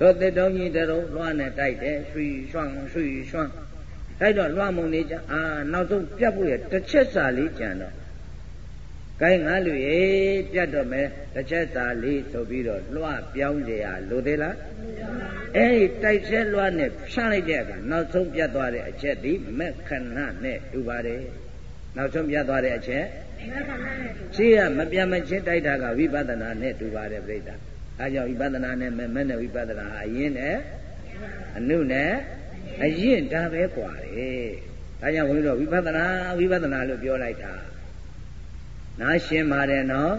တို့တစ်တုံးကြီးတရုံလွှမ်းနဲ့တိုက်တယ်ရွှီရွှမ်းရွှီရွှမ်းတိုက်တော့လွှမ်းမုံနေကြအာနောက်ဆုံးပြတ်ဖို့ရတစ်ချက်စာလေးကြံတော့ ကိုင်းငါလူရေပြတ်တော့မယ်တစ်ချက်စာလေးဆိုပြီးတော့လွှတ်ပြောင်းเสียလိုသေးလားအဲ့ဒီတိုက်ဆဲလွှတ်နဲ့ဖြန့်လိုက်တဲ့အခါနောက်ဆုံးပြတ်သွားတဲ့အချက်ဒီမက်ခဏနဲ့တူပါတယ်နောက်ဆုံးပြတ်သွားတဲ့အချက်ရှိရမပြတ်မချင်းတိုက်တာကဝိပဿနာနဲ့တူပါတယ်ပြိတ္တာအဲကြောင့်ဝိပဿနာနဲ့မမဲ့နဲ့ဝိပဿနာအရင်နဲ့အနုနဲ့အရင်ဒါပဲกว่าတယ်ဒါကြောင့်ဘုန်းကြီးတို့ဝိပဿနာဝိပဿနာလို့ပြောလိုက်တာ နားရှင်းပါတယ်နော်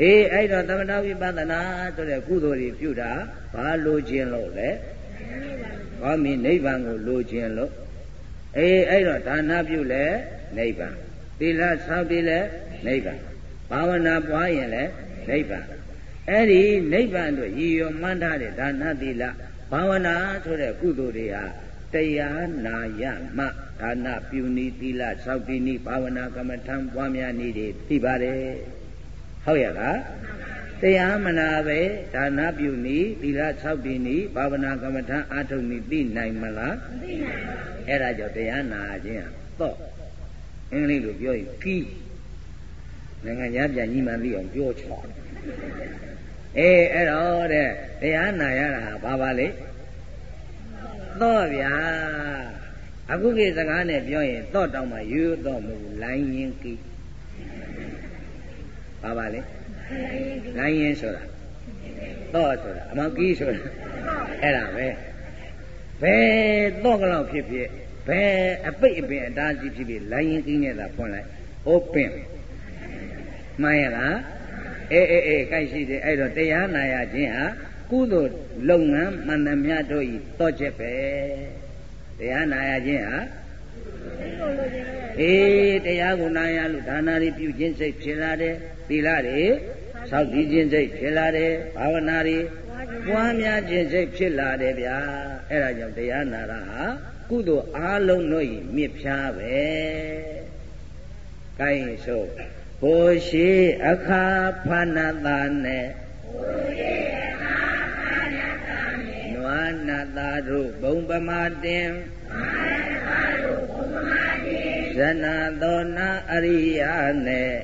အေးအဲ့တော့သမထဝိပဿနာဆိုတဲ့ကုသိုလ်တွေပြုတာဘာလိုခြင်းလို့လဲဘာမီနိဗ္ဗာန်ကိုလိုခြင်းလို့အေးအဲ့တော့ဒါနပြုလဲနိဗ္ဗာန်သီလဆောက်တည်လဲနိဗ္ဗာန်ဘာဝနာပွားရင်လဲနိဗ္ဗာန်အဲ့ဒီနိဗ္ဗာန်တို့ရည်ရွယ်မှန်းထားတဲ့ဒါနသီလဘာဝနာဆိုတဲ့ကုသိုလ်တွေဟာ တရားနာရမှဒါနပြုနည်းသီလစောင့်တည်နည်းဘာဝနာကမ္မထံပွားများနည်းတွေသိပါတယ်ဟုတ်ရဲ့လားတရားမနာပဲဒါနပြုနည်းသီလစောင့်တည်နည်းဘာဝနာကမ္မထံအာထုံနည်းသိနိုင်မလားသိနိုင်ပါဘူးအဲ့ဒါကြောင့်တရားနာခြင်းဟာတော့အင်္ဂလိပ်လိုပြောရင် key နိုင်ငံသားပြန်ကြီးမှသိအောင်ပြောချော်အေးအဲ့တော့တဲ့တရားနာရတာဟာဘာပါလဲ တော့ဗျာအခုကိစကားနဲ့ပြောရင်တော့တောင်းမှရိုးရိုးတော့မဟုတ်ဘူးလိုင်းရင်ကီဘာပါလဲလိုင်းရင်ဆိုတာတော့ဆိုတာအမောင်ကီဆိုတာအဲ့ဒါပဲဘယ်တော့ကလောက်ဖြစ်ဖြစ်ဘယ်အပိတ်အပင်အတားကြီးဖြစ်ဖြစ်လိုင်းရင်ကီနဲ့သာဖွင့်လိုက် open မှန်ရလားအေးအေးအေးကြိုက်ရှိတယ်အဲ့တော့တရားနာရခြင်းဟာ ကုသိုလ်လုပ်ငန်းမှန်သမျှတို့ဤတော့ချက်ပဲတရားနာရခြင်းဟာအေးတရားကိုနာရလို့ဒါနာတွေပြုခြင်းစိတ်ဖြစ်လာတယ်သီလတွေဆောက်တည်ခြင်းစိတ်ဖြစ်လာတယ်ဘာဝနာတွေပွားများခြင်းစိတ်ဖြစ်လာတယ်ဗျာအဲ့ဒါကြောင့်တရားနာတာဟာကုသိုလ်အားလုံးတို့ဤမြစ်ဖြားပဲကိုင်းဆိုဟိုရှိအခါဖဏတာနဲ့ဟိုရှိအခါဖဏတာ နဲ့နွားနာတာတို့ဘုံပမာတင်ဇနာသောနာအရိယာနဲ့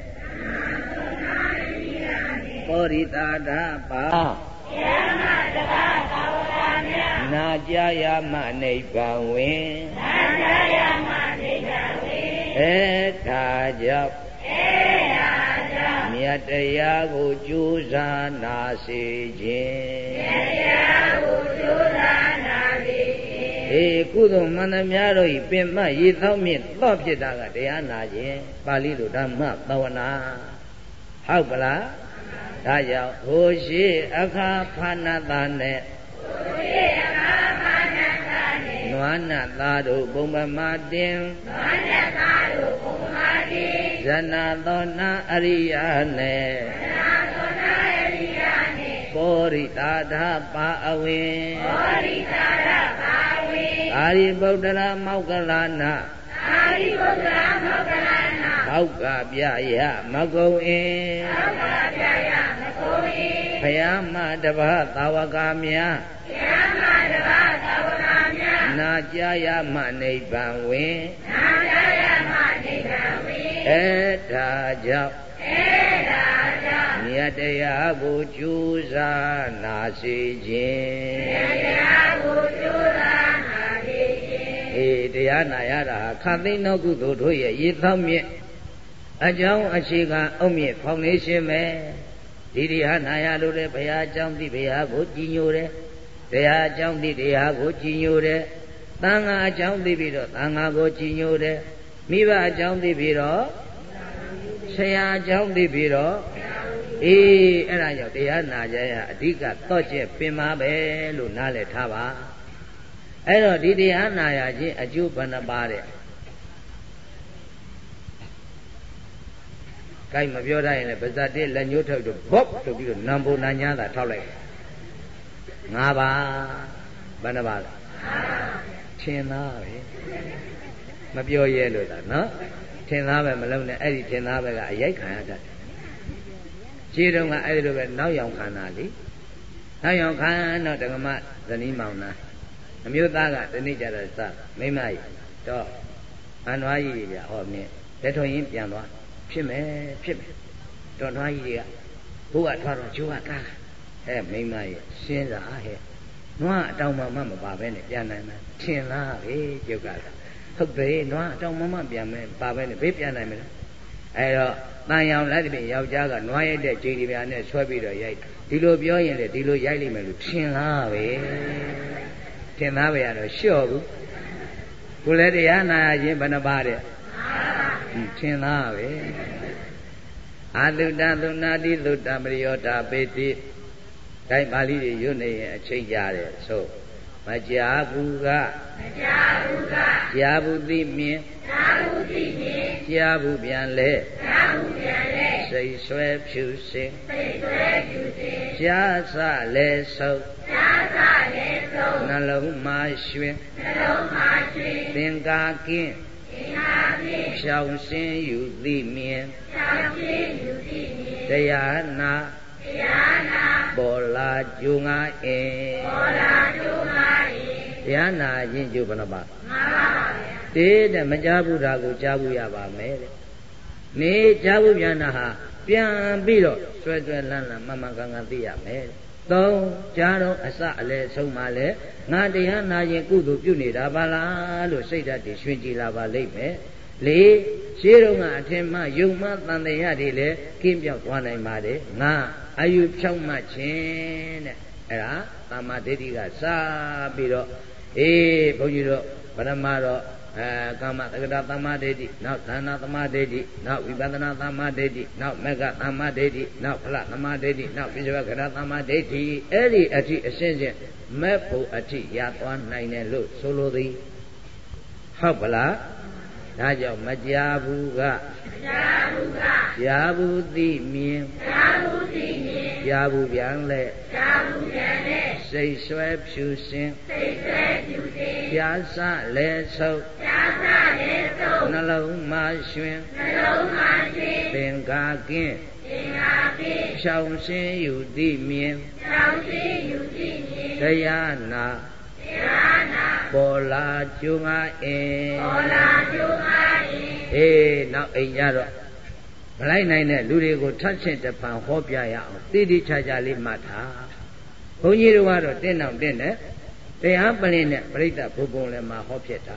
ပောရိတာဒပါနာကြရမနိဗ္ဗာန်ဝင်နာကြရမနိဗ္ဗာန်ဝင်အဲထာကြောင့် မြတ်တရားကိုကြိုးစားနာစေခြင်းမြတ်တရားကိုကြိုးစားနာစေခြင်းအေးကုသိုလ်မှန်သမျှတို့ဤပင်မရေသောမြင့်သော့ဖြစ်တာကတရားနာခြင်းပါဠိလိုဓမ္မသဝနာဟုတ်ပလားဒါကြောင့်ဟိုရှိအခါဖာနာတာနဲ့ဟိုရှိအခါဖာနာတာနဲ့နွားနာသားတို့ဘုံပမာတင်နွားနာသားတို့ဘုံပမာတင်ဇနာသောနာအ ရိယာနဲ့ဇနာသောနာအရိယာနဲ့ပောရိတာဓပါအဝေပောရိတာဓပါအဝေအာရိဗုဒ္ဓရာမောက္ကလနာအာရိဗုဒ္ဓရာမောက္ကလနာဘောက်ကပြရမကုံအင်းဘောက်ကပြရမကုံအင်းဘုရားမတပါသာဝကများဘုရားမတပါသာဝကများ နာကြရမနိဗ္ဗာန်ဝင်နာကြရမနိဗ္ဗာန်ဝင်အဲဒါကြောင့်အဲဒါကြောင့်မြတ်တရားကိုကြိုးစားနာစေခြင်းမြတ်တရားကိုကြိုးစားနာစေခြင်းအေးတရားနာရတာခတ်သိမ်းသောကုသိုလ်တို့ရဲ့ရေသောမြင့်အကြောင်းအခြေခံအုံမြင့်ဖောင်ဒေးရှင်းပဲဒီတရားနာရလို့တဲ့ဘုရားအကြောင်းသိဘုရားကိုကြည်ညိုတယ်တရားအကြောင်းသိတရားကိုကြည်ညိုတယ် သံဃာအကြောင်းသိပြီးတော့သံဃာကိုကြည်ညိုတယ်မိဘအကြောင်းသိပြီးတော့ဆရာအကြောင်းသိပြီးတော့အေးအဲ့ဒါကြောင့်တရားနာကြရအဓိကတော့ကျက်ပင်ပါပဲလို့နားလည်ထားပါအဲ့တော့ဒီတရားနာရခြင်းအကျိုးဘယ်နှပါတဲ့ကိုက်မပြောတတ်ရင်လည်းပါဇတ်တစ်လက်ညှိုးထုတ်တော့ဘော့ဆိုပြီးတော့နံပုံနာညာသာထောက်လိုက်ငါးပါးဘယ်နှပါလဲ ထင်သားပဲမပြောရဲလို့သာနော်ထင်သားပဲမလုံးနဲ့အဲ့ဒီထင်သားပဲကအရိုက်ခံရတတ်တယ်ခြေတုံးကအဲ့ဒီလိုပဲနောက်ယောင်ခံတာလေနောက်ယောင်ခံတော့ဒကမဇနီးမောင်နာအမျိုးသားကဒီနေ့ကြတော့စမိမကြီးတော့အန်ဝါကြီးကြီးပြဟောမြင်လက်ထွန်ရင်ပြန်သွားဖြစ်မယ်ဖြစ်မယ်တော်ထွားကြီးတွေကဘုရားထွားတော့ကျိုးကကားဟဲ့မိမရဲ့ရှင်းစာဟဲ့ နွားအတောင်မှမမပါပဲနဲ့ပြန်နိုင်မှာထင်လားပဲကျုပ်ကဟုတ်တယ်နွားအတောင်မှမပြန်မယ်ပါပဲနဲ့ဘေးပြန်နိုင်မလားအဲတော့တန်ရောင်လက်တပြယောက်ျားကနွားရိုက်တဲ့ခြေဒီပြာနဲ့ဆွဲပြီးတော့ရိုက်ဒီလိုပြောရင်လေဒီလိုရိုက်လိမ့်မယ်လို့ထင်လားပဲထင်သားပဲရတော့လျှော့ဘူးကိုလည်းတရားနာခြင်းဘယ်နှပါတဲ့ထင်သားပဲအာတုတသုနာတိသုတပရိယောတာပေတိ တိုင်းပါဠိတွေရွတ်နေရင်အချိန်ကြတယ်ဆိုမကြာဘူးကမကြာဘူးကကြာဘူးသိမြင်ကြာဘူးသိမြင်ကြာဘူးပြန်လဲကြာဘူးပြန်လဲစိတ်ဆွဲဖြူစင်စိတ်ဆွဲဖြူစင်ကြာစလဲဆုပ်ကြာစလဲဆုပ်နှလုံးမှာရွှင်နှလုံးမှာရွှင်သင်္ကာကင်းသင်္ကာကင်းဖြောင်ရှင်းယူသိမြင်ဖြောင်ရှင်းယူသိမြင်တရားနာတရားနာ ပေါ်လာကျိုးငါအင်းပေါ်လာကျိုးငါအင်းတရားနာခြင်းကျိုးဘယ်နှပါမှန်ပါဗျာတေးတဲ့မကြားဘူးတာကိုကြားဘူးရပါမယ်တဲ့နေကြားဘူးပြန်တာဟာပြန်ပြီးတော့ဆွဲဆွဲလန်းလန်းမမကန်ကန်သိရမယ်သုံးကြားတော့အစအလဲဆုံးမှလဲငါတရားနာရင်ကုသိုလ်ပြုနေတာပါလားလို့စိတ်ဓာတ်တွေရွှင်ကြည်လာပါလိမ့်မယ် လေးရှင်းတော့ကအထင်မှယုံမှတန်တရားတွေလည်းကင်းပြောက်သွားနိုင်ပါတယ်ငါအယူဖြောက်မှခြင်းတဲ့အဲ့ဒါသမ္မာဒိဋ္ဌိကစပြီးတော့အေးဘုန်းကြီးတို့ပရမတော့အဲကာမတက္ကတာသမ္မာဒိဋ္ဌိနောက်သန္နာသမ္မာဒိဋ္ဌိနောက်ဝိပဿနာသမ္မာဒိဋ္ဌိနောက်မက္ကသမ္မာဒိဋ္ဌိနောက်ဖလသမ္မာဒိဋ္ဌိနောက်ပိစ္ဆဝကရသမ္မာဒိဋ္ဌိအဲ့ဒီအထိအရှင်းရှင်းမဲ့ဖို့အထိရသွားနိုင်တယ်လို့ဆိုလိုသည်ဟုတ်ပလား ဒါကြောင့်မကြဘူးကမကြဘူးကကြားဘူးသိမြင်ကြားဘူးသိမြင်ကြားဘူးပြန်လဲကြားဘူးပြန်လဲစိတ်ဆွဲဖြူစင်စိတ်ဆွဲဖြူစင်ကြားစလဲဆုပ်ကြားစလဲဆုပ်နှလုံးမရွှင်နှလုံးမရွှင်သင်္ကာကင်းသင်္ကာကင်းရှောင်ရှင်းယူသိမြင်ရှောင်ရှင်းယူသိမြင်တရားနာတရားနာ ပေါ်လာကျုံငါအင်းပေါ်လာကျုံငါအင်းအေးနောက်အိမ်ကြတော့မလိုက်နိုင်တဲ့လူတွေကိုထပ်ဆင့်တပံဟောပြရအောင်တိတိကျကျလေးမှတ်ထားဘုန်းကြီးတို့ကတော့တင်းအောင်တင်းနဲ့တရားပလင်နဲ့ပြိဿဘုံဘုံလည်းမှာဟောဖြစ်တာ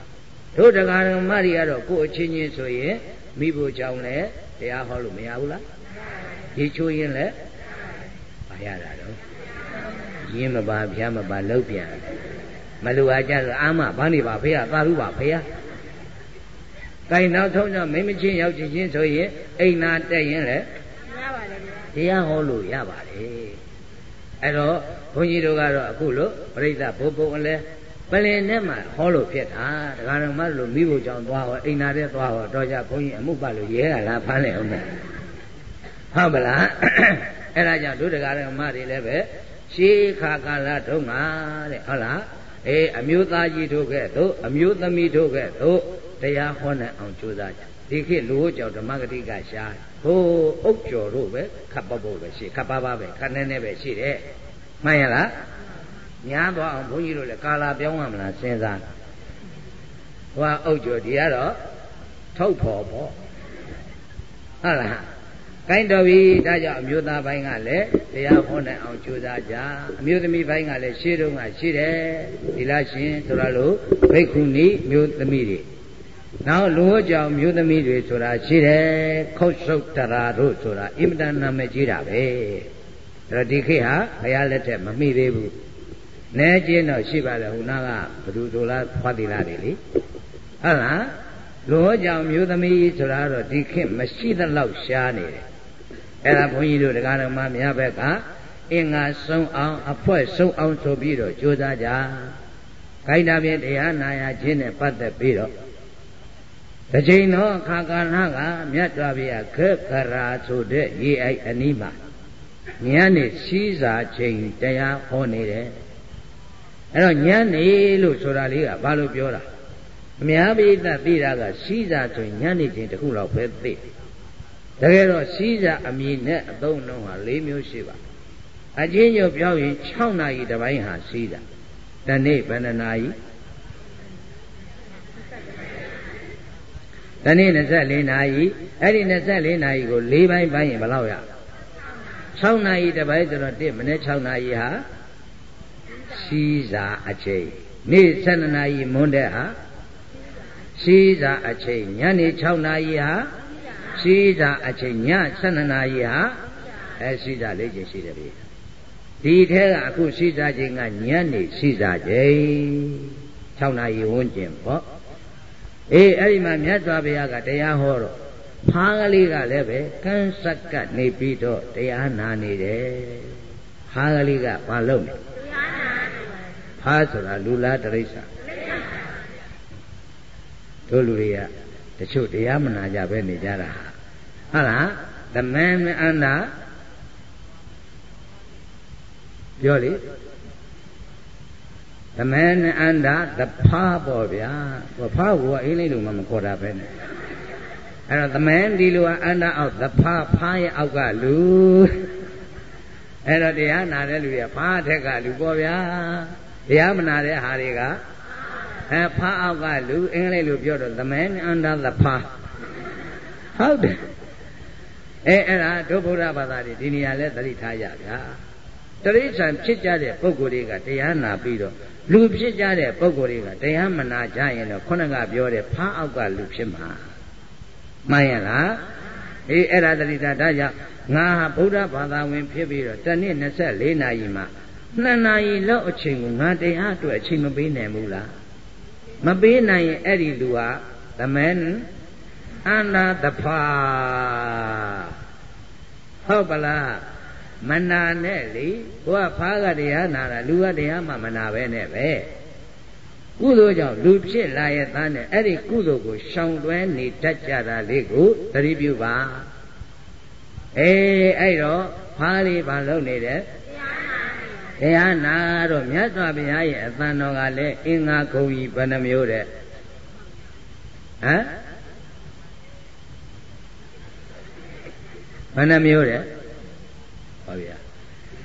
တို့တရားဓမ္မတွေကတော့ကိုယ်အချင်းချင်းဆိုရင်မိဖို့ကြောင့်လည်းတရားဟောလို့မရဘူးလားဒီချိုးရင်လည်းပါရတာတော့ရင်းမပါဖျားမပါလောက်ပြန် မလူအားကြဆိုအာမဘာနေပါဖေရသာလူပါဖေရကိုင်နောက်ထုံးတော့မိမချင်းရောက်ချင်းချင်းဆိုရင်အိမ်နာတက်ရင်လည်းရပါတယ်တရားဟောလို့ရပါတယ်အဲ့တော့ဘုန်းကြီးတို့ကတော့အခုလို့ပြိဿဘုဘုံအလဲပလင်နဲ့မှဟောလို့ဖြစ်တာဒကာတော်မလို့မိဖို့ကြောင့်သွားဟောအိမ်နာတဲ့သွားဟောတော့ကြဘုန်းကြီးအမှုပတ်လို့ရဲကလားဖမ်းလိုက်အောင်မယ်ဟုတ်ပလားအဲ့ဒါကြောင့်တို့ဒကာတော်မတွေလည်းပဲရှေးခါကာလတုန်းကတဲ့ဟုတ်လား အေးအမျိုးသားကြီးတို့ကဲ့သို့အမျိုးသမီးတို့ကဲ့သို့တရားဟောနိုင်အောင်ကြိုးစားကြဒီခေတ်လူဟောကြောင့်ဓမ္မဂတိကရှားဟိုအုတ်ကျော်တို့ပဲခပ်ပပုတ်ပဲရှိခပ်ပါပါပဲခပ်နေနေပဲရှိတယ်မှန်ရလားညားသွားအောင်ဘုန်းကြီးတို့လည်းကာလာပြောင်းရမလားစဉ်းစားဟိုအုတ်ကျော်ဒီကတော့ထုတ်ဖို့ပေါ့ဟုတ်လား ကိုင်းတော်ပြီဒါကြောင့်အမျိုးသားပိုင်းကလည်းတရားဟောနိုင်အောင်ကြိုးစားကြအမျိုးသမီးပိုင်းကလည်းရှေးတုန်းကရှိတယ်ဒီလားရှင်ဆိုတာလို့ဘိက္ခုနီမျိုးသမီးတွေနောက်လူဟောကြောင့်မျိုးသမီးတွေဆိုတာရှိတယ်ခုတ်ဆုပ်တရာတို့ဆိုတာအင်မတန်နာမည်ကြီးတာပဲအဲ့တော့ဒီခေတ်ဟာဘုရားလက်ထက်မမိသေးဘူးနဲကျင်းတော့ရှိပါလေဟိုနာကဘသူတို့လားဖွားတိလားတွေလေဟုတ်လားလူဟောကြောင့်မျိုးသမီးဆိုတာတော့ဒီခေတ်မရှိသလောက်ရှားနေတယ် အဲ့ဒါဘုန်းကြီးတို့တရားတော်မှာများဘက်ကအင်္ဂါဆုံးအောင်အဖွဲ့ဆုံးအောင်ဆိုပြီးတော့ကြိုးစားကြ။ခိုင်းတာဖြင့်တရားနာရခြင်းနဲ့ပတ်သက်ပြီးတော့တချိန်တော့ခါကာလကမြတ်စွာဘုရားခေခရာဆိုတဲ့ရေအိုက်အနီးမှာညနေစီးစာချိန်တရားဟောနေတယ်။အဲ့တော့ညနေလို့ဆိုတာလေးကဘာလို့ပြောတာအများပိဋကသိတာကစီးစာဆိုညနေချိန်တခုလောက်ပဲသိတယ် တကယ်တော့စီးစာအမည်နဲ့အသုံးနှုန်းဟာ၄မျိုးရှိပါအချင်းချုပ်ပြောရင်6နာရီတပိုင်းဟာစီးတာတနေ့ဘယ်နှနာရီတနေ့24နာရီအဲ့ဒီ24နာရီကို၄ပိုင်းပိုင်းရင်ဘယ်လောက်ရ6နာရီတပိုင်းဆိုတော့1မိနစ်6နာရီဟာစီးစာအချိန်နေ့7နာရီမွန်းတဲ့ဟာစီးစာအချိန်ညနေ6နာရီဟာ ရှိတာအချိန်ည7နာရီဟာအဲရှိတာလေးချိန်ရှိတယ်ပြီဒီထဲကအခုရှိတာချိန်ကညနေရှိတာချိန်6နာရီဝန်းကျင်ပေါ့အေးအဲ့ဒီမှာမြတ်စွာဘုရားကတရားဟောတော့ဖားကလေးကလည်းပဲကန်းစက္ကနေပြီးတော့တရားနာနေတယ်ဖားကလေးကဘာလုပ်လဲဖားဆိုတာလူလားတရိစ္ဆာတို့လူတွေကတချို့တရားမနာကြပဲနေကြတာဟု တ်လားသမန်အန္တာပြောလေသမန်အန္တာသဖာပေါ့ဗျာသဖာကအင်းလေးလိုမှမခေါ်တာပဲနဲ့အဲ့တော့သမန်ဒီလိုအန္တာအောက်သဖာဖားရဲ့အောက်ကလူအဲ့တော့တရားနာတဲ့လူတွေဖားထက်ကလူပေါ့ဗျာတရားမနာတဲ့ဟာတွေကအဲဖားအောက်ကလူအင်္ဂလိပ်လိုပြောတော့သမန်အန္တာသဖာဟုတ်တယ် အဲအဲ့ဒါဒုဗုဒ္ဓဘာသာတွေဒီနေရာလဲသတိထားကြဗျာတရိစ္ဆာန်ဖြစ်ကြတဲ့ပုဂ္ဂိုလ်တွေကတရားနာပြီးတော့လူဖြစ်ကြတဲ့ပုဂ္ဂိုလ်တွေကတရားမနာကြရင်တော့ခုနကပြောတဲ့ဖားအောက်ကလူဖြစ်မှာမှန်ရလားအေးအဲ့ဒါတတိတာဒါကြောင့်ငါဟာဗုဒ္ဓဘာသာဝင်ဖြစ်ပြီးတော့တနေ့24နာရီမှာနှစ်နာရီလောက်အချိန်ကိုငါတရားအတွက်အချိန်မပေးနိုင်ဘူးလားမပေးနိုင်ရင်အဲ့ဒီလူဟာသမန် အန္နာတဖာဟုတ်ပလားမနာနဲ့လေကိုကဖားကတရားနာတာလူကတရားမှမနာပဲနဲ့ပဲကုသိုလ်ကြောင့်လူဖြစ်လာရဲ့သားနဲ့အဲ့ဒီကုသိုလ်ကိုရှောင်တွဲနေတတ်ကြတာလေးကိုသတိပြုပါအေးအဲ့တော့ဖားလေးဘာလုပ်နေတယ်တရားနာတော့မြတ်စွာဘုရားရဲ့အသံတော်ကလည်းအင်္ဂါခုံကြီးဘယ်နှမျိုးတဲ့ဟမ် ဘယ်နှမျိုးတဲ့ဟောဗျာ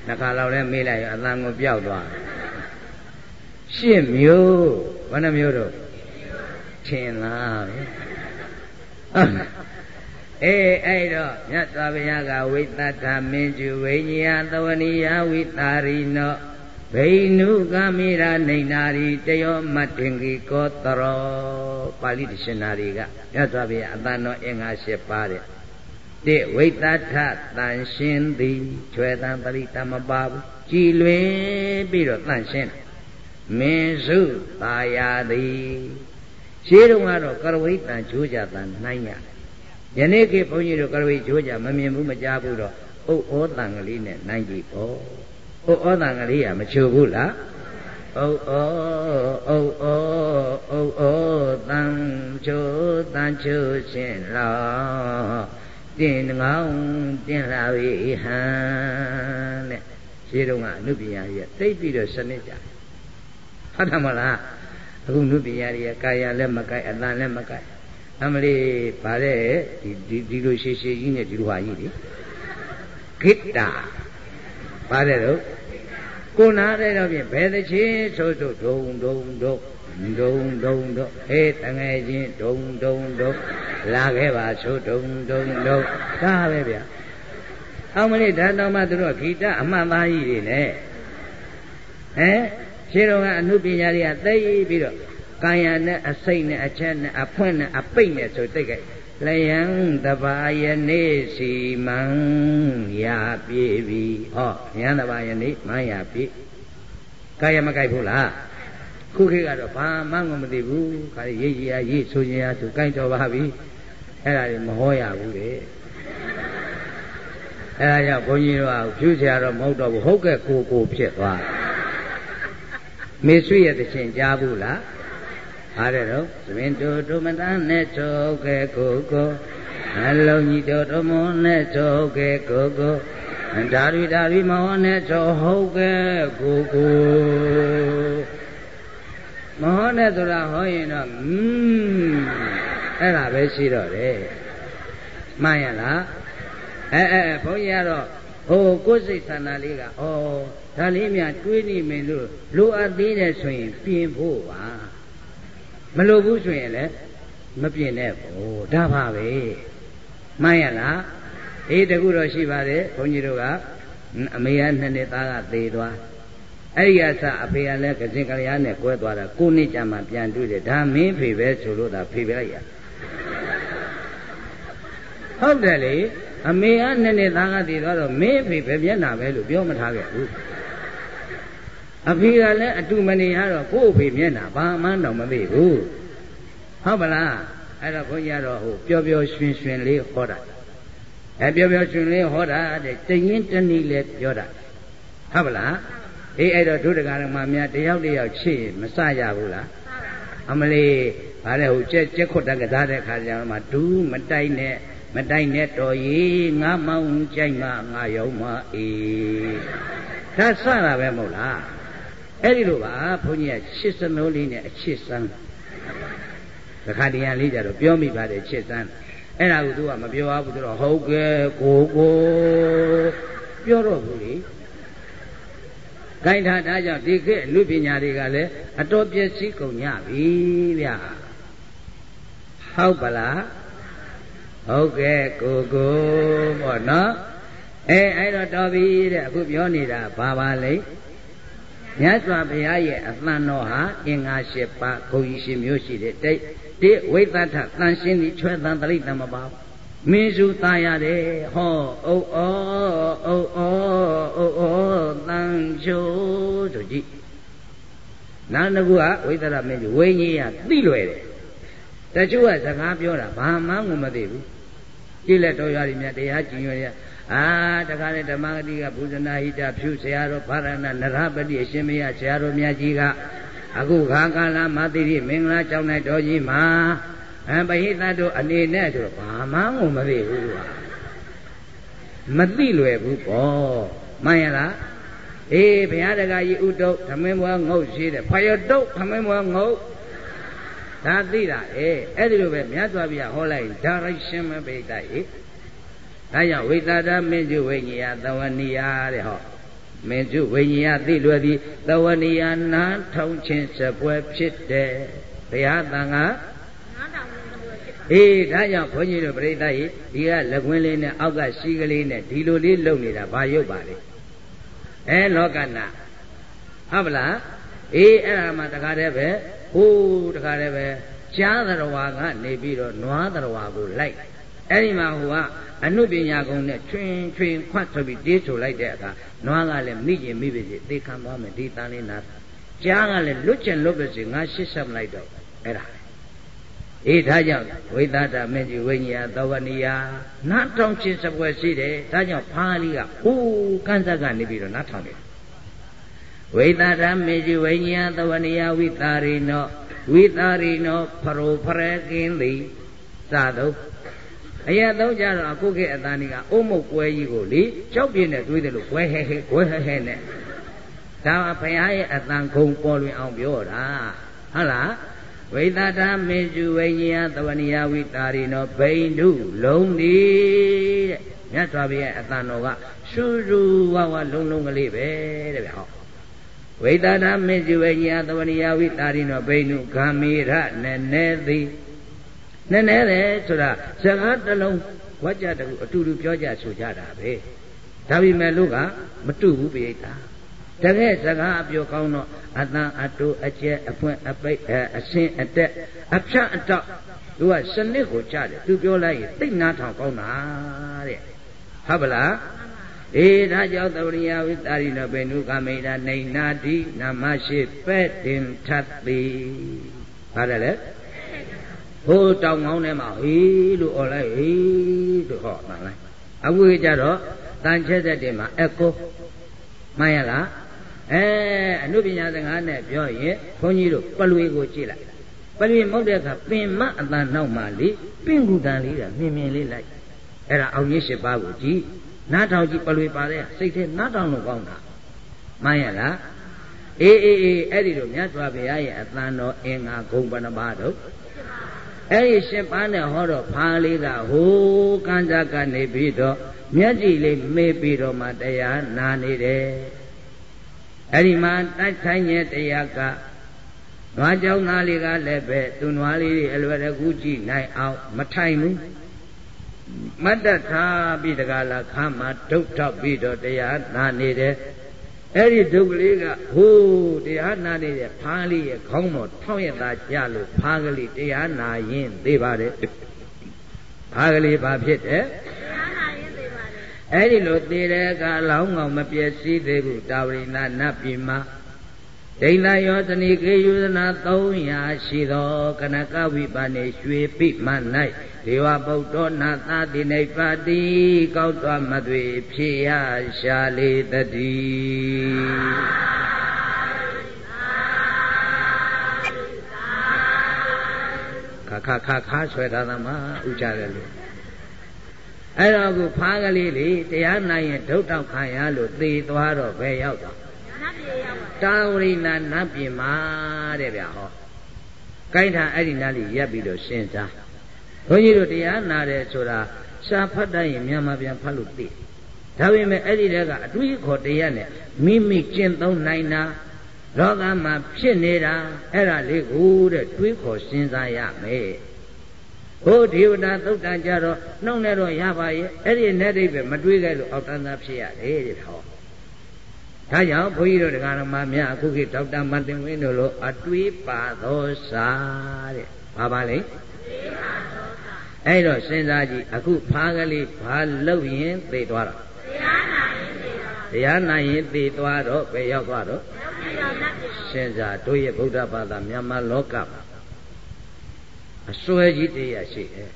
နှစ်ခါလောက်လဲမေးလိုက်ရောအသံကိုပြောက်သွားရှစ်မျိုးဘယ်နှမျိုးတော့ထင်လားဗျအေးအဲ့တော့မြတ်စွာဘုရားကဝိသတ္ထမင်းကျူဝိညာသဝနိယဝိတာရိနောဘိနုကမိရာနေနာရီတယောမတ်တင်ကြီးကောတရောပါဠိတရှင်နာတွေကမြတ်စွာဘုရားအတန်တော်အင်္ဂါ၈ပါးတဲ့ တိဝိတ္တထတန်ရှင်းသည်ကျွဲတန်ပရိတမပါဘူးကြည်လွင်ပြီးတော့တန်ရှင်းမင်းစုသာယာသည်ရှင်းတော့ကတော့ကရဝိတန်ဂျိုးကြတန်နိုင်ရယနေ့ခေတ်ဘုန်းကြီးတို့ကရဝိဂျိုးကြမမြင်ဘူးမကြားဘူးတော့ဥဩတန်ကလေးနဲ့နိုင်ကြည့်ပေါ့ဥဩတန်ကလေးကမချိုဘူးလားဩဩဩဩဩဩတန်ချိုတန်ချိုရှင်လော တင်ငောင်းတင်လာပြီဟန်တဲ့ရှင်းတော့ကအနုပညာကြီးကသိပြီးတော့စနစ်ကြဟုတ်တယ်မလားအခုနုပညာကြီးကကာယလည်းမကိုက်အတန်လည်းမကိုက်အမလေးဗါတဲ့ဒီဒီဒီလိုရှည်ရှည်ကြီးနဲ့ဒီလိုဟာကြီးလေခိတ္တာဗါတဲ့တော့ကိုနာတဲ့တော့ဖြင့်ဘယ်သချင်းဆိုဆိုဒုံဒုံဒုံ ဒုံဒုံဒုံဟေးတငယ်ချင်းဒုံဒုံဒုံလာခဲ့ပါဆိုဒုံဒုံဒုံဒါပဲဗျာအောင်မလေးဒါတော့မှသူတို့ဂီတအမှန်သားကြီးတွေနဲ့ဟမ်ရှင်းတော့ကအနုပညာတွေကသိပြီးတော့ကာယနဲ့အစိတ်နဲ့အချက်နဲ့အဖွင့်နဲ့အပိတ်နဲ့ဆိုတိတ်ကြလယံတဘာယနေ့စီမံရာပြေပြီဟောယံတဘာယနေ့မံရာပြေကာယမကြိုက်ဘူးလား ခုခေတ်ကတော့ဘာမှမသိဘူးခါရေးကြီးရရေးဆိုရင်ရဆိုကြိုက်တော်ပါပြီအဲ့ဒါတွေမဟောရဘူးလေအဲ့ဒါကြောင့်ဘုန်းကြီးတို့ကဖြူဆရာတော့မဟုတ်တော့ဘူးဟုတ်ကဲ့ကိုကိုဖြစ်သွားမေဆွေရဲ့တခြင်းကြားဘူးလားအားရတော့သမင်တို့ဒုမတန်းနဲ့ထုတ်ကဲကိုကိုနှလုံးကြီးတို့ဓမ္မနဲ့ထုတ်ကဲကိုကိုဒါရီဒါရီမောနဲ့ထုတ်ဟုတ်ကဲကိုကို မဟောနဲ့ဆိုတာဟောရင်တော့อืมအဲ့ဒါပဲရှိတော့တယ်မှန်ရလားအဲအဲဘုန်းကြီးကတော့ဟိုကိုယ်စိတ်ဆန္ဒလေးကဩဒါလေးများတွေးနေမယ်လို့လိုအပ်သေးတယ်ဆိုရင်ပြင်ဖို့ပါမလိုဘူးဆိုရင်လည်းမပြင်နဲ့ဘူးဒါပါပဲမှန်ရလားအေးတကူတော့ရှိပါတယ်ဘုန်းကြီးတို့ကအမေကနှစ်နှစ်သားကသေသွား အဲ့ဒီအစအဖေကလည်းကစင်ကလျားနဲ့ကွဲသွားတာကိုနှစ်ကြာမှပြန်တွေ့တယ်ဒါမင်းဖေပဲဆိုလို့ဒါဖေပဲလိုက်ရဟုတ်တယ်လေအမေကနှစ်နှစ်သားကတည်သွားတော့မင်းဖေပဲမျက်နာပဲလို့ပြောမထားခဲ့ဘူးအဖေကလည်းအတူမနေရတော့ကို့အဖေမျက်နာဘာမှန်းတော့မသိဘူးဟုတ်ပလားအဲ့တော့ခွန်ကြီးကတော့ဟိုပျော်ပျော်ရွှင်ရွှင်လေးဟောတာအဲပျော်ပျော်ရွှင်လေးဟောတာတဲ့တရင်တနည်းလဲပြောတာဟုတ်ပလား အေးအဲ့တော့ဒုဒကာရမများတယောက်တယောက်ချစ်မစရဘူးလားအမလေးဗါတဲ့ဟိုကြက်ကြက်ခွတ်တက်ကစားတဲ့ခါကျတော့မှဒူးမတိုက်နဲ့မတိုက်နဲ့တော်ကြီးငါမောင်းကြိုက်မှငါရောက်မှအေးဒါစတာပဲမဟုတ်လားအဲ့ဒီလိုပါဘုန်းကြီးကချစ်စနိုးလေးနဲ့အချစ်စမ်းတခါတရံလေးကြတော့ပြောမိပါတယ်ချစ်စမ်းအဲ့ဒါကိုသူကမပြောဘူးသူတော့ဟုတ်ကဲ့ကိုကိုပြောတော့ဘူးလေ ဂိုင်းထားဒါကြောင့်ဒီခေတ်လူပညာတွေကလည်းအတော်ပြည့်စည်ကုန်ကြပြီဗျာဟုတ်ပလားဟဟုတ်ကဲ့ကိုကိုပေါ့နော်အဲအဲ့တော့တော်ပြီတဲ့အခုပြောနေတာဘာပါလဲမြတ်စွာဘုရားရဲ့အသံတော်ဟာအင်္ဂါ၈ပါးဂုဏ်ကြီးရှင်မျိုးရှိတဲ့တိတ်တိဝိသတ္ထတန်ရှင်းသည်ချွဲတန်တရိတံမပါ မင်းစုသားရတယ်ဟောအုတ်ဩအုတ်ဩအုတ်ဩတန်ချိုးတို့ကြည့်နာနကုကဝိသရမင်းကြီးဝိညာဉ်ရသိလွယ်တယ်တချို့ကစကားပြောတာဘာမှငုံမသိဘူးကြည့်လက်တော်ရည်မြတ်တရားကျင်ရရအာတခါလေဓမ္မဂတိကဘုဇနာဟိတဖြူဆရာတော်ဗာရဏနရပတိအရှင်မယဆရာတော်မြတ်ကြီးကအခုခါကာလမသိရိမင်္ဂလာကျောင်း၌တော်ကြီးမှာ အပဟိတတို့အနေနဲ့ဆိုတော့ဘာမှငုံမသိဘူးကွာမသိလွယ်ဘူးပေါ့မှန်ရလားအေးဘုရားတကာကြီးဥတုသမင်းဘွားငုတ်ရှိတယ်ဖယတုတ်သမင်းဘွားငုတ်ဒါသိတာအေးအဲ့ဒီလိုပဲမြတ်စွာဘုရားဟောလိုက်ဒါရိုက်ရှင်းမပိဋကကြီးဒါကြောင့်ဝိသဒမင်းကျဝိညာယသဝနိယတဲ့ဟောမင်းကျဝိညာယသိလွယ်သည်သဝနိယနာထုံချင်းစပွဲဖြစ်တယ်ဘုရားတန်က အေးဒါကြောင့်ဘုန်းကြီးတို့ပြိဿကြီးဒီကလက်ကွင်းလေးနဲ့အောက်ကရှိကလေးနဲ့ဒီလိုလေးလုပ်နေတာဘာရုပ်ပါလဲအဲလောကနာဟုတ်ပလားအေးအဲ့ဒါမှတခါတည်းပဲဟိုးတခါတည်းပဲကြားတော်ဝါကနေပြီးတော့နွားတော်ဝါကိုလိုက်အဲ့ဒီမှာဟိုကအနုပညာကုံနဲ့ချွင်ချွင်ခွတ်ဆိုပြီးတေးဆိုလိုက်တဲ့အခါနွားကလည်းမိကျင်မိပါစေသေခံသွားမယ်ဒီတန်လေးနာကြားကလည်းလွတ်ကျင်လွတ်ပါစေငါရှစ်ဆက်မလိုက်တော့အဲ့ဒါ အေးဒါကြောင့်ဝိသတာမင်းကြီးဝိညာသောဝနိယနားထောင်ခြင်းစပွဲရှိတယ်ဒါကြောင့်ဖားလေးကဟိုးကန်းဆက်ကနေပြီးတော့နားထောင်တယ်ဝိသတာမင်းကြီးဝိညာသောဝနိယဝိတာရိနောဝိတာရိနောဖရိုဖရကင်းသည်စသောအရက်သုံးကြတော့အခုခေတ်အသားနေကအုံမုတ်ကွဲကြီးကိုလေကြောက်ပြင်းနဲ့တွေးတယ်လို့ကွဲဟဲဟဲကွဲဟဲဟဲနဲ့ဒါကဘုရားရဲ့အတန်ခုံပေါ်လွင်အောင်ပြောတာဟုတ်လား ဝိသတာမေစုဝိညာသဝနိယဝိတာရိနောဘိန္ဓုလုံးဒီတဲ့မြတ်စွာဘုရားအတန်တော်ကရှူရှူဝဝလုံးလုံးကလေးပဲတဲ့ဗျဟောဝိသတာမေစုဝိညာသဝနိယဝိတာရိနောဘိန္ဓုဂာမိရနနေသည်နည်းနည်းတယ်ဆိုတာစကားတစ်လုံးဝါကြတကူအတူတူပြောကြဆိုကြတာပဲဒါပေမဲ့လို့ကမတူဘူးပိဋက တကယ်စကားအပြောကောင်းတော့အတန်အတူအကျက်အဖွင့်အပိတ်အဆင်းအတက်အဖြတ်အတောက်သူကစနစ်ကိုကြတယ်သူပြောလိုက်ရင်သိနာထောင်ကောင်းတာတဲ့ဟုတ်ပလားအေးဒါကြောင့်သဝရိယဝိတာရိနောဘေနုကမိတာနေနာတိနာမရှိပဲ့တင်ထပ်ပြီပါတယ်လေဟိုတောင်ကောင်းထဲမှာဟေးလို့អော်လိုက်ဟေးလို့ဟောမှန်လားအခုကြတော့တန်ချက်သက်တင်မှာအကောမှန်ရလား အဲအနုပညာစကားနဲ့ပြောရင်ခွန်ကြီးတို့ပလွေကိုကြည့်လိုက်ပလွေမဟုတ်တဲ့အခါပင်မအတန်နောက်မှလေပင့်ကူတန်လေးကမြင်မြင်လေးလိုက်အဲ့ဒါအောင်ကြီး၈ပါးကိုကြည့်နားထောင်ကြည့်ပလွေပါတဲ့စိတ်ထဲနားထောင်လို့ကောင်းတာမှန်ရလားအေးအေးအေးအဲ့ဒီလိုမြတ်စွာဘုရားရဲ့အတန်တော်အင်္ဂါဂုံပနပါတော့အဲ့ဒီရှင်းပန်းနဲ့ဟောတော့ဖားလေးကဟိုးကန်းစားကနေပြီးတော့မျက်ကြည်လေးမေးပြီးတော့မှတရားနာနေတယ် အဲ့ဒီမှာတိုက်ဆိုင်ရဲ့တရားကနွားကြောင်းသားလေးကလည်းပဲသူနွားလေးတွေအလွယ်တကူကြည့်နိုင်အောင်မထိုင်ဘူးမတ်တထားပြီးတကလားခါမှာဒုတ်ထောက်ပြီးတော့တရားနာနေတယ်အဲ့ဒီဒုက္ခလေးကဟိုးတရားနာနေတဲ့ဖားလေးရဲ့ခေါင်းပေါ်ထောင်းရတာကြလို့ဖားကလေးတရားနာရင်သိပါတယ်ဖားကလေးဘာဖြစ်တယ် အဲ့ဒီလိုသေတဲ့အခါလောင်းကောင်မပြည့်စည်သေးဘူးတာဝရိနာနတ်ပြည်မှာဒိဋ္ဌယောသနိကေယုဇနာ300ရှိသောကနကဝိပါနေရွှေပိမ၌ဒေဝဗုဒ္ဓနာသာတိနိဗ္ဗာတိကောက်တော်မသွေဖြစ်ရရှာလေတတိခါခါခါခါဆွဲထားသမှာဥကြတယ်လို့ အဲ့တော့ခုဖားကလေးလေတရားနိုင်ရင်ဒုတ်တောက်ခံရလို့သေသွားတော့ဘယ်ရောက်တော့တာဝရိနာနတ်ပြည်မှာတဲ့ဗျာဟောကိုင်းထာအဲ့ဒီနားလေးရက်ပြီးတော့ရှင်းစားဘုန်းကြီးတို့တရားနာတယ်ဆိုတာရှားဖတ်တတ်ရင်မြန်မာပြန်ဖတ်လို့သိဒါပေမဲ့အဲ့ဒီတည်းကအတွေးခေါ်တရားနဲ့မိမိကျင့်သုံးနိုင်တာလောကမှာဖြစ်နေတာအဲ့ဒါလေးကိုတဲ့တွေးခေါ်စဉ်းစားရမယ် ဟိုဒေဝတာသုတ်တန်ကြတော့နှုတ်နဲ့တော့ရပါရဲ့အဲ့ဒီနဲ့တိပဲမတွေးခဲ့လို့အောက်တန်းသားဖြစ်ရတယ်တဲ့ဟောဒါကြောင့်ဘုန်းကြီးတို့တရားတော်မှာများအခုခေတ်ဒေါက်တာမန်တင်ဝင်းတို့လိုအတွေးပါသောစာတဲ့ဘာပါလဲအဲ့တော့စဉ်းစားကြည့်အခုဖားကလေးဘာလုပ်ရင်သိသွားတော့တရားနာရင်သိသွားတော့ဘယ်ရောက်သွားတော့စဉ်းစားတို့ရဲ့ဗုဒ္ဓဘာသာမြန်မာလောကမှာ အစွဲကြီးတရားရှိတယ်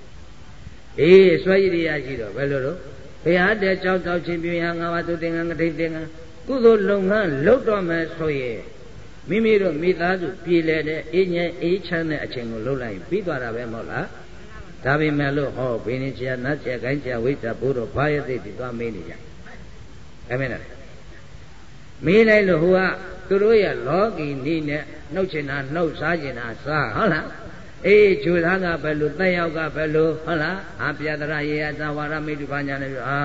အေးအစွဲကြီးတရားရှိတော့ဘယ်လိုတော့ဘုရားတဲ့ကြောက်တောက်ချင်းပြင်းရငါးပါးသူတင်ငါငထိတ်တင်ငါကုသိုလ်လုပ်ငန်းလုပ်တော့မယ်ဆိုရင်မိမိတို့မိသားစုပြည်လဲတဲ့အေးငြိမ်အေးချမ်းတဲ့အချိန်ကိုလှုပ်လိုက်ပြီးသွားတာပဲမဟုတ်လားဒါပေမဲ့လို့ဟောဘိနေချာနတ်ချာကိုင်းချာဝိတ္တဘိုးတော်ဘာရသိတိသွားမေးနေကြအဲမင်းလားမေးလိုက်လို့ဟိုကသူတို့ရဲ့လောကီနီးနဲ့နှုတ်ချင်တာနှုတ်စားချင်တာစားဟုတ်လား အေးဂျူသားကဘယ်လိုတက်ရောက်ကဘယ်လိုဟုတ်လားအာပြတရရေယသဝရမိတုဘာညာနဲ့ပြောအာ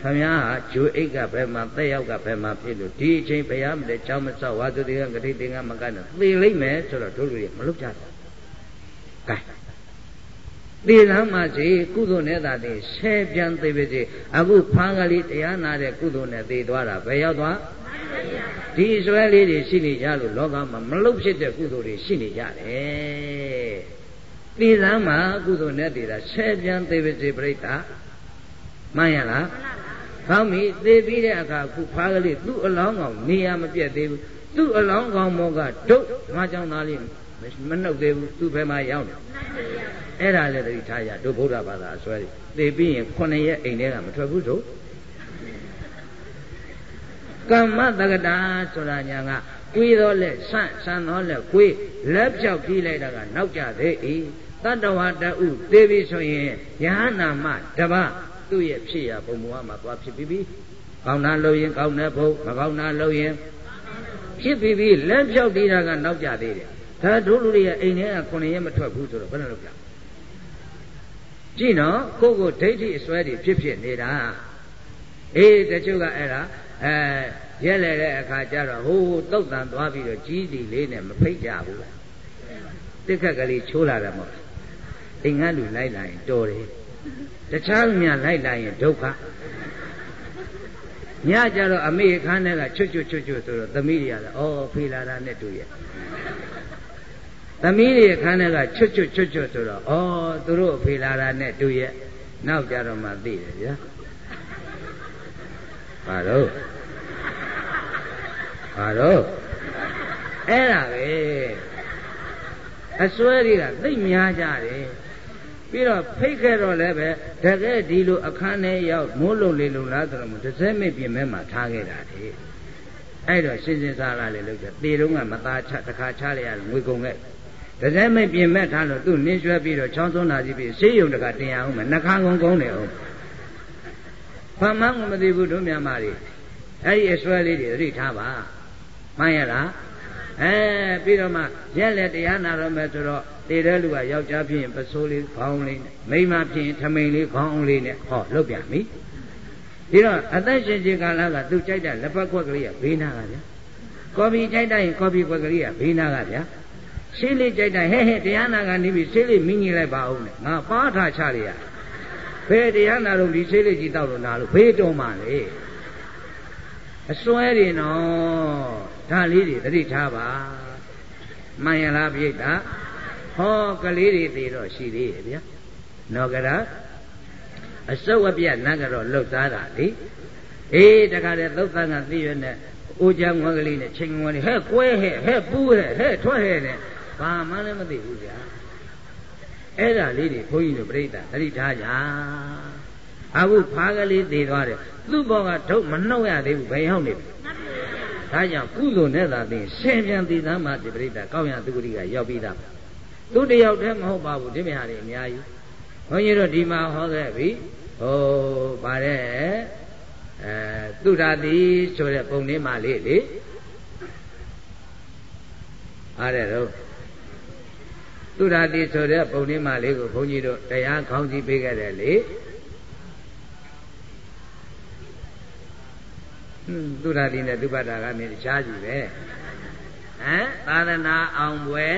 ခမည်းဟာဂျူအိတ်ကဘယ်မှာတက်ရောက်ကဘယ်မှာဖြစ်လို့ဒီအချိန်ဘုရားမလဲချောင်းမဆောက်ဝါသူတွေကဂတိတင်ကမကနဲ့သေလိမ့်မယ်ဆိုတော့တို့လူတွေမလုပ်ကြဘူးကဲသေလမ်းမှာစီကုသိုလ်နဲ့သာတည်းဆဲပြန်သေးပါစေအခုဖားကလေးတရားနာတဲ့ကုသိုလ်နဲ့သေသွားတာဘယ်ရောက်သွား ဒီဆွဲလေးတွေရှိနေကြလို့လောကမှာမလုတ်ဖြစ်တဲ့ကုသိုလ်တွေရှိနေကြတယ်။ဒီလမ်းမှာကုသိုလ်နဲ့တည်တာဆဲပြန်သေးပါစေပြိတ္တာမှန်ရလား။ကောင်းပြီသေပြီးတဲ့အခါခုဖားကလေးသူ့အလောင်းကောင်နေရာမပြတ်သေးဘူး။သူ့အလောင်းကောင်မောကဒုတ်ငါကြောင့်သားလေးမနှုတ်သေးဘူးသူ့ဘယ်မှာရောက်နေ။အဲ့ဒါလည်းတတိထားရတို့ဗုဒ္ဓဘာသာအစွဲတွေသေပြီးရင်ခုနှစ်ရက်အိမ်ထဲကမထွက်ဘူးတို့ ကမ္မတက္ကတာဆိုတာညာကကွေးတော့လက်ဆန့်ဆန့်တော့လက်ကွေးလက်ဖြောက်ပြီးလိုက်တာကနောက်ကြသေး၏တတ္တဝတ္တုသေပြီဆိုရင်ယဟနာမတပသူ့ရဲ့ဖြစ်ရဘုံဘဝမှာသွားဖြစ်ပြီးပြီကောင်းတာလို့ရင်ကောင်းတဲ့ဘုံမကောင်းတာလို့ရင်ဖြစ်ပြီးပြီလက်ဖြောက်ပြီးတာကနောက်ကြသေးတယ်ဒါတို့လူတွေရဲ့အိမ်ထဲကခုနှစ်ရက်မထွက်ဘူးဆိုတော့ဘယ်လိုလုပ်ကြကြည့်နော်ကိုကိုဒိဋ္ဌိအစွဲတွေဖြစ်ဖြစ်နေတာအေးတချို့ကအဲ့ဒါ အဲရဲလေတဲ့အခါကျတော့ဟိုးတုတ်တန်သွားပြီးတော့ကြီးစီလေးနဲ့မဖိတ်ကြဘူးလားတစ်ခက်ကလေးချိုးလာတယ်မဟုတ်အိမ်ငါလူလိုက်လာရင်တော်တယ်တခြားလူများလိုက်လာရင်ဒုက္ခညကြတော့အမေခန်းထဲကချွတ်ချွတ်ချွတ်ချွတ်ဆိုတော့သမီးတွေကလည်းအော်ဖေးလာတာနဲ့တူရဲ့သမီးတွေခန်းထဲကချွတ်ချွတ်ချွတ်ချွတ်ဆိုတော့အော်သူတို့ဖေးလာတာနဲ့တူရဲ့နောက်ကြတော့မှသိတယ်ဗျာဘာတော့ ဘာတော့အဲ့ဒါပဲအစွဲတွေကသိများကြတယ်ပြီးတော့ဖိတ်ခဲ့တော့လည်းပဲတကယ်ဒီလိုအခန်းထဲရောက်မိုးလုံလေလုံလားဆိုတော့တစ်စက်မိပြင်မဲမှာထားခဲ့တာလေအဲ့တော့ရှင်းရှင်းစားလာလေလို့ဆိုတေတုံးကမသားချတခါချလိုက်ရငွေကုန်ခဲ့တစက်မိပြင်မဲ့ထားလို့သူ့နင်းရွှဲပြီးတော့ချောင်းစွန်းလာကြည့်ပြီးဆေးရုံတကတင်ရအောင်မနှခါကုန်ကုန်နေအောင်ဖမ်းမန်းကိုမသိဘူးတို့မြန်မာတွေ အဲ့ဒီအစွဲလေးတွေသတိထားပါမှန်ရလားအဲပြီးတော့မှရက်လက်တရားနာတော့မယ်ဆိုတော့တည်တဲ့လူကယောက်ျားဖြစ်ရင်ပစိုးလေးခေါင်းလေးမိန်းမဖြစ်ရင်ထမိန်လေးခေါင်းလေးနဲ့ဟောလုတ်ပြန်ပြီပြီးတော့အသက်ရှင်ခြင်းကာလကသူကြိုက်တဲ့လက်ပတ်ခွက်ကလေးကဘေးနာကဗျာကော်ဖီကြိုက်တဲ့ရင်ကော်ဖီခွက်ကလေးကဘေးနာကဗျာရှင်းလေးကြိုက်တဲ့ဟဲ့ဟဲ့တရားနာကနေပြီးရှင်းလေးမိငိလိုက်ပါဦးနဲ့ငါပါထားချရရဘယ်တရားနာတော့ဒီရှင်းလေးကြီးတောက်လို့နာလို့ဘေးတော်မှလေ အစွဲတွေနော်ဒါလေးတွေသတိထားပါမှန်ရလားပြိတ္တာဟောကလေးတွေသေးတော့ရှိသေးတယ်ဗျာနော်ကရာအစုပ်အပြတ်နတ်ကတော့လှုပ်သားတာလေအေးတခါတည်းသုတ်သံကသိရနဲ့အိုချမ်းငွက်ကလေးနဲ့ချိန်ငွက်လေးဟဲ့ကွဲဟဲ့ဟဲ့ပူးဟဲ့ဟဲ့ထွက်ဟဲ့နဲ့ဘာမှလည်းမသိဘူးဗျာအဲ့ဒါလေးတွေဘုန်းကြီးတို့ပြိတ္တာသတိထားကြအခုဖားကလေးသေးသွားတယ် သူ့ဘောကထုတ်မနှုတ်ရသေးဘူးဘယ်ရောက်နေပြီဒါကြောင့်ကုသိုလ်နဲ့သာသိရှင်ပြန်တည်သားမှဒီပရိသတ်ကောင်းရသူဂတိကရောက်ပြီးသားသူတယောက်တည်းမဟုတ်ပါဘူးဒီမြဟာတွေအများကြီးဘုန်းကြီးတို့ဒီမှာဟောခဲ့ပြီဟိုဗါတဲ့အဲသူဓာတိဆိုတဲ့ပုံလေးမှလေးလေအားတဲ့တော့သူဓာတိဆိုတဲ့ပုံလေးမှလေးကိုဘုန်းကြီးတို့တရားခေါင်းစည်းပေးခဲ့တယ်လေ သူရတိနဲ့သူပတ္တာကနေတခြားကြည့်ပဲဟမ်သာသနာအောင်ပွဲ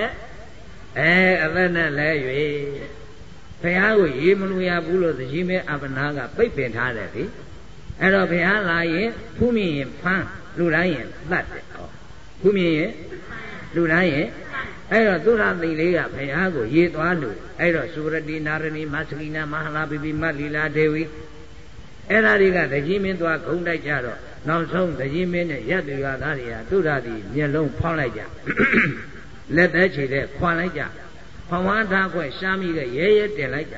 အဲအသက်နဲ့လဲ၍ဘုရားကိုရေမလို့ရဘူးလို့သတိမဲအပနာကပိတ်ပင်ထားတယ်လေအဲ့တော့ဘုရားလာရင်ဖူးမြင်ရင်ဖမ်းလူတိုင်းရင်သတ်တယ်ဟောဖူးမြင်ရင်လူတိုင်းရင်အဲ့တော့သုရသိလေးကဘုရားကိုရေသွားလို့အဲ့တော့သုရတိနာရဏီမသကိနာမဟာလာပိပိမလီလာဒေဝီအဲ့ဒါတွေကတကြီးမင်းသွားခုံတိုက်ကြတော့ နောက်ဆုံးတကြီးမင်းနဲ့ရက်သူရသားတွေကသုရတိမျက်လုံးဖောင်းလိုက်ကြလက်သက်ချေတဲ့ခွာလိုက်ကြဖဝါထားခွဲရှားမိတဲ့ရဲရဲတင်လိုက်ကြ